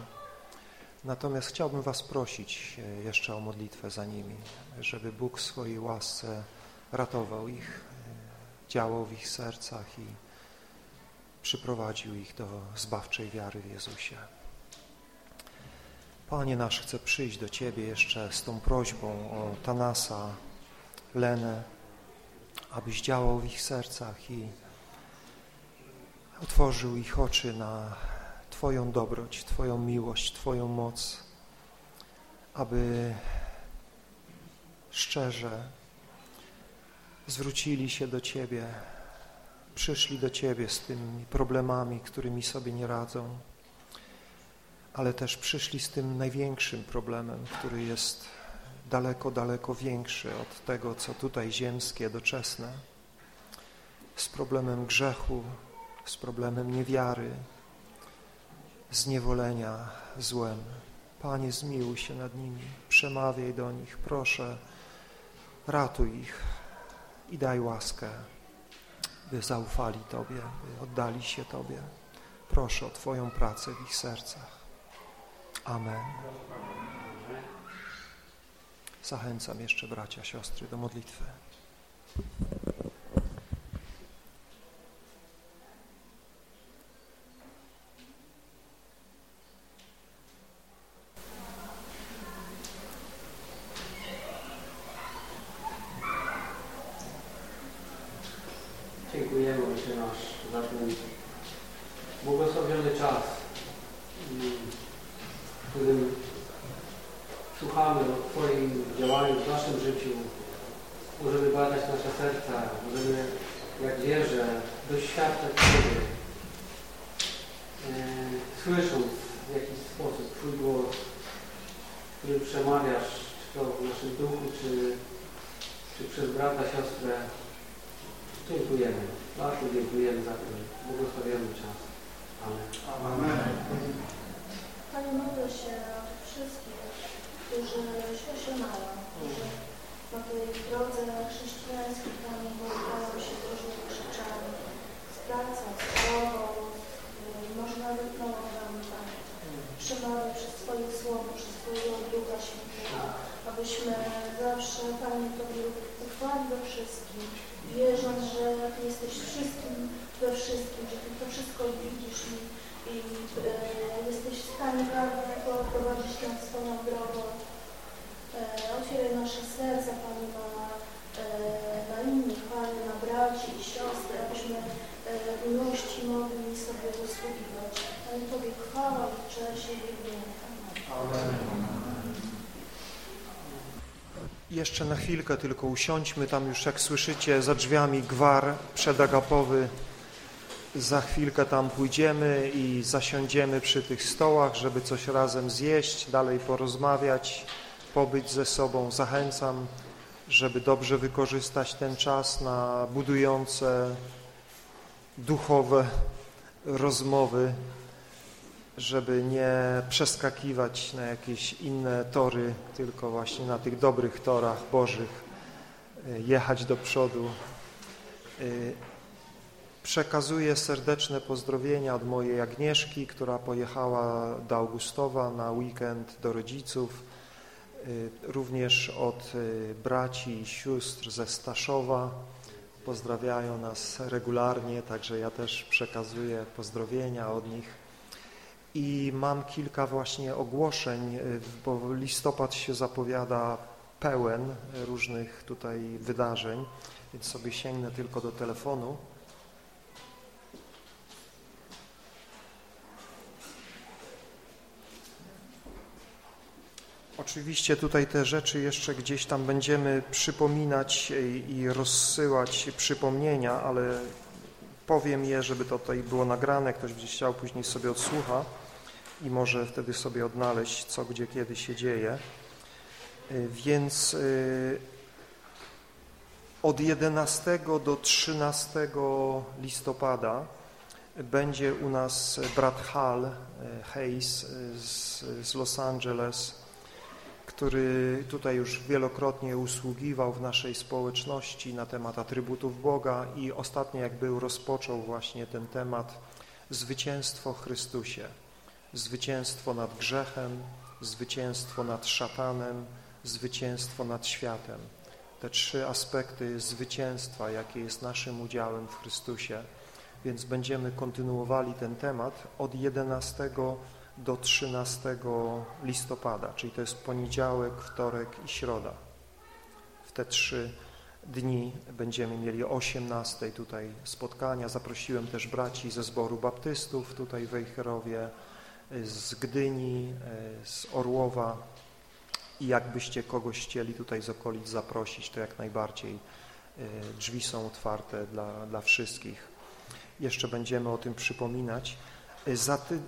Natomiast chciałbym Was prosić e, jeszcze o modlitwę za nimi, żeby Bóg w swojej łasce ratował ich, e, działał w ich sercach i przyprowadził ich do zbawczej wiary w Jezusie. Panie nasz, chcę przyjść do Ciebie jeszcze z tą prośbą o Tanasa, Lenę, abyś działał w ich sercach i otworzył ich oczy na Twoją dobroć, Twoją miłość, Twoją moc, aby szczerze zwrócili się do Ciebie, przyszli do Ciebie z tymi problemami, którymi sobie nie radzą, ale też przyszli z tym największym problemem, który jest daleko, daleko większy od tego, co tutaj ziemskie, doczesne, z problemem grzechu, z problemem niewiary, zniewolenia złem. Panie, zmiłuj się nad nimi, przemawiaj do nich, proszę, ratuj ich i daj łaskę, by zaufali Tobie, by oddali się Tobie. Proszę o Twoją pracę w ich sercach. Amen. Zachęcam jeszcze bracia, siostry do modlitwy. Dziękujemy Ojcze nasz za ten błogosławiony czas, w którym słuchamy o Twoim działaniu w naszym życiu. Możemy badać nasze serca, możemy, jak wierzę, doświadczać Ciebie, e, słysząc w jakiś sposób Twój głos, który przemawiasz, czy to w naszym duchu, czy, czy przez brata, siostrę, Dziękujemy. Bardzo dziękujemy za ten błogosławiony czas. Amen. Amen. Panie, modlę się o tych wszystkich, którzy źle się mają, którzy na tej drodze chrześcijańskiej, Panie, borykają się z różnymi rzeczami, z pracą, z chorobą, może nawet nowotami, Panie. Przemawiaj przez Twoje słowo, przez Twojego Ducha Świętego, abyśmy zawsze, Panie, Tobie uchwali do wszystkich, wierząc, że Ty jesteś wszystkim we wszystkim, że Ty to wszystko widzisz i, i e, jesteś w stanie prawdę prowadzić tę swoją drogą. E, otwieraj nasze serca, Panie, na, e, na innych, Panie, na braci i siostry, abyśmy e, w miłości mogli sobie usługiwać. Panie, Tobie chwała i cześć i wielbienie. Amen. Jeszcze na chwilkę tylko usiądźmy, tam już jak słyszycie za drzwiami gwar przedagapowy. Za chwilkę tam pójdziemy i zasiądziemy przy tych stołach, żeby coś razem zjeść, dalej porozmawiać, pobyć ze sobą. Zachęcam, żeby dobrze wykorzystać ten czas na budujące duchowe rozmowy żeby nie przeskakiwać na jakieś inne tory, tylko właśnie na tych dobrych torach Bożych y, jechać do przodu. Y, przekazuję serdeczne pozdrowienia od mojej Agnieszki, która pojechała do Augustowa na weekend do rodziców, y, również od braci i sióstr ze Staszowa. Pozdrawiają nas regularnie, także ja też przekazuję pozdrowienia od nich i mam kilka właśnie ogłoszeń, y, bo listopad się zapowiada pełen różnych tutaj wydarzeń, więc sobie sięgnę tylko do telefonu. Oczywiście tutaj te rzeczy jeszcze gdzieś tam będziemy przypominać i rozsyłać przypomnienia, ale powiem je, żeby to tutaj było nagrane, ktoś będzie chciał później sobie odsłucha i może wtedy sobie odnaleźć, co gdzie kiedy się dzieje. Y, więc y, od 11 do 13 listopada będzie u nas brat Hal y, Hayes z, Los Angeles, który tutaj już wielokrotnie usługiwał w naszej społeczności na temat atrybutów Boga i ostatnio jak był rozpoczął właśnie ten temat zwycięstwo w Chrystusie, zwycięstwo nad grzechem, zwycięstwo nad szatanem, zwycięstwo nad światem. Te trzy aspekty zwycięstwa, jakie jest naszym udziałem w Chrystusie. Więc będziemy kontynuowali ten temat od 11 do 13 listopada, czyli to jest poniedziałek, wtorek i środa. W te trzy dni będziemy mieli o 18 tutaj spotkania. Zaprosiłem też braci ze zboru baptystów tutaj w Wejherowie, z Gdyni, z Orłowa i jakbyście kogoś chcieli tutaj z okolic zaprosić, to jak najbardziej drzwi są otwarte dla, dla wszystkich. Jeszcze będziemy o tym przypominać. Ty,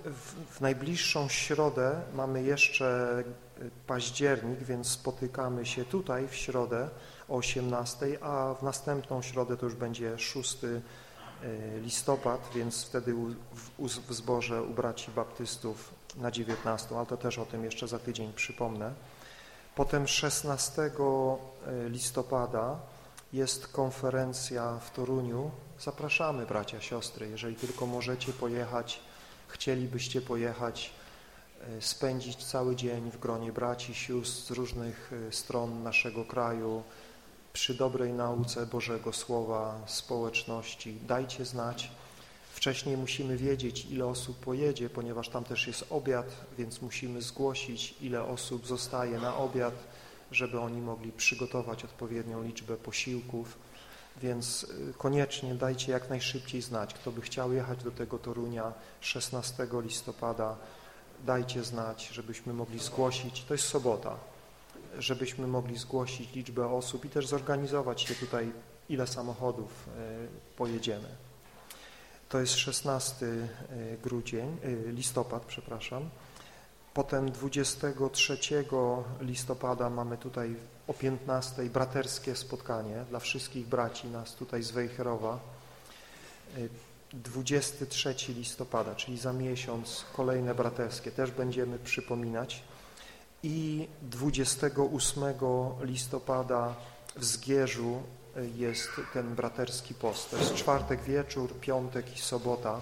w, w najbliższą środę mamy jeszcze październik, więc spotykamy się tutaj w środę o 18, a w następną środę to już będzie 6 y, listopad, więc wtedy w, zborze u braci baptystów na 19, ale to też o tym jeszcze za tydzień przypomnę. Potem 16 y, listopada jest konferencja w Toruniu. Zapraszamy bracia, siostry, jeżeli tylko możecie pojechać chcielibyście pojechać, e, spędzić cały dzień w gronie braci, sióstr z różnych e, stron naszego kraju, przy dobrej nauce Bożego Słowa, społeczności, dajcie znać. Wcześniej musimy wiedzieć, ile osób pojedzie, ponieważ tam też jest obiad, więc musimy zgłosić, ile osób zostaje na obiad, żeby oni mogli przygotować odpowiednią liczbę posiłków więc y, koniecznie dajcie jak najszybciej znać. Kto by chciał jechać do tego Torunia 16 listopada, dajcie znać, żebyśmy mogli zgłosić, to jest sobota, żebyśmy mogli zgłosić liczbę osób i też zorganizować się tutaj, ile samochodów y, pojedziemy. To jest 16 y, grudzień, listopad, przepraszam. Potem 23 listopada mamy tutaj o 15 braterskie spotkanie dla wszystkich braci nas tutaj z Wejherowa. 23 listopada, czyli za miesiąc kolejne braterskie, też będziemy przypominać. I 28 listopada w Zgierzu jest ten braterski post. To jest czwartek wieczór, piątek i sobota.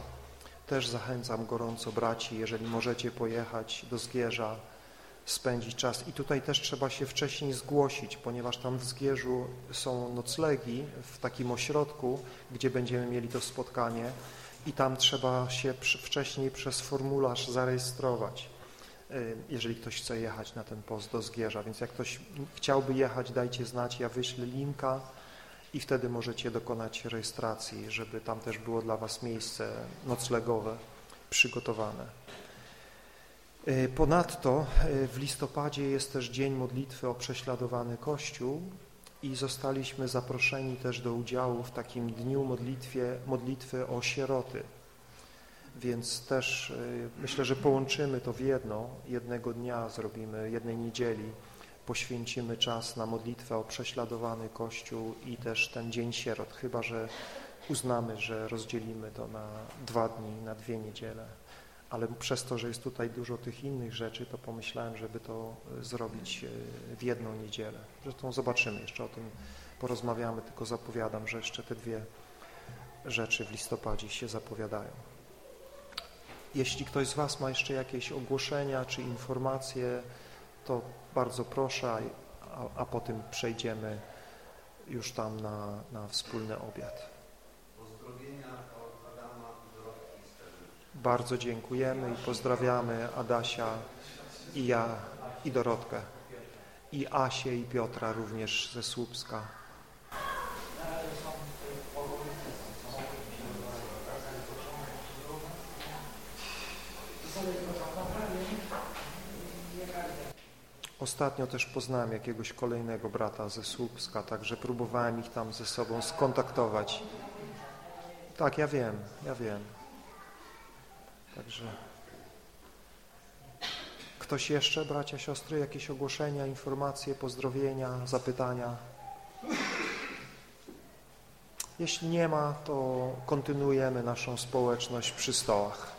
Też zachęcam gorąco braci, jeżeli możecie pojechać do Zgierza, spędzić czas. I tutaj też trzeba się wcześniej zgłosić, ponieważ tam w Zgierzu są noclegi w takim ośrodku, gdzie będziemy mieli to spotkanie i tam trzeba się wcześniej przez formularz zarejestrować, jeżeli ktoś chce jechać na ten post do Zgierza. Więc jak ktoś chciałby jechać, dajcie znać, ja wyślę linka i wtedy możecie dokonać rejestracji, żeby tam też było dla Was miejsce noclegowe przygotowane. E, ponadto e, w listopadzie jest też Dzień Modlitwy o Prześladowany Kościół i zostaliśmy zaproszeni też do udziału w takim dniu modlitwie, modlitwy o sieroty. Więc też e, myślę, że połączymy to w jedno, jednego dnia zrobimy, jednej niedzieli, poświęcimy czas na modlitwę o prześladowany Kościół i też ten Dzień Sierot, chyba że uznamy, że rozdzielimy to na dwa dni, na dwie niedziele ale przez to, że jest tutaj dużo tych innych rzeczy, to pomyślałem, żeby to e, zrobić e, w jedną niedzielę. Zresztą zobaczymy, jeszcze o tym porozmawiamy, tylko zapowiadam, że jeszcze te dwie rzeczy w listopadzie się zapowiadają. Jeśli ktoś z Was ma jeszcze jakieś ogłoszenia czy informacje, to bardzo proszę, a, a potem przejdziemy już tam na, na wspólny obiad. Bardzo dziękujemy i pozdrawiamy Adasia i ja i Dorotkę i Asię i Piotra również ze Słupska. Ostatnio też poznałem jakiegoś kolejnego brata ze Słupska, także próbowałem ich tam ze sobą skontaktować. Tak, ja wiem, ja wiem. Także ktoś jeszcze, bracia, siostry, jakieś ogłoszenia, informacje, pozdrowienia, zapytania? Jeśli nie ma, to kontynuujemy naszą społeczność przy stołach.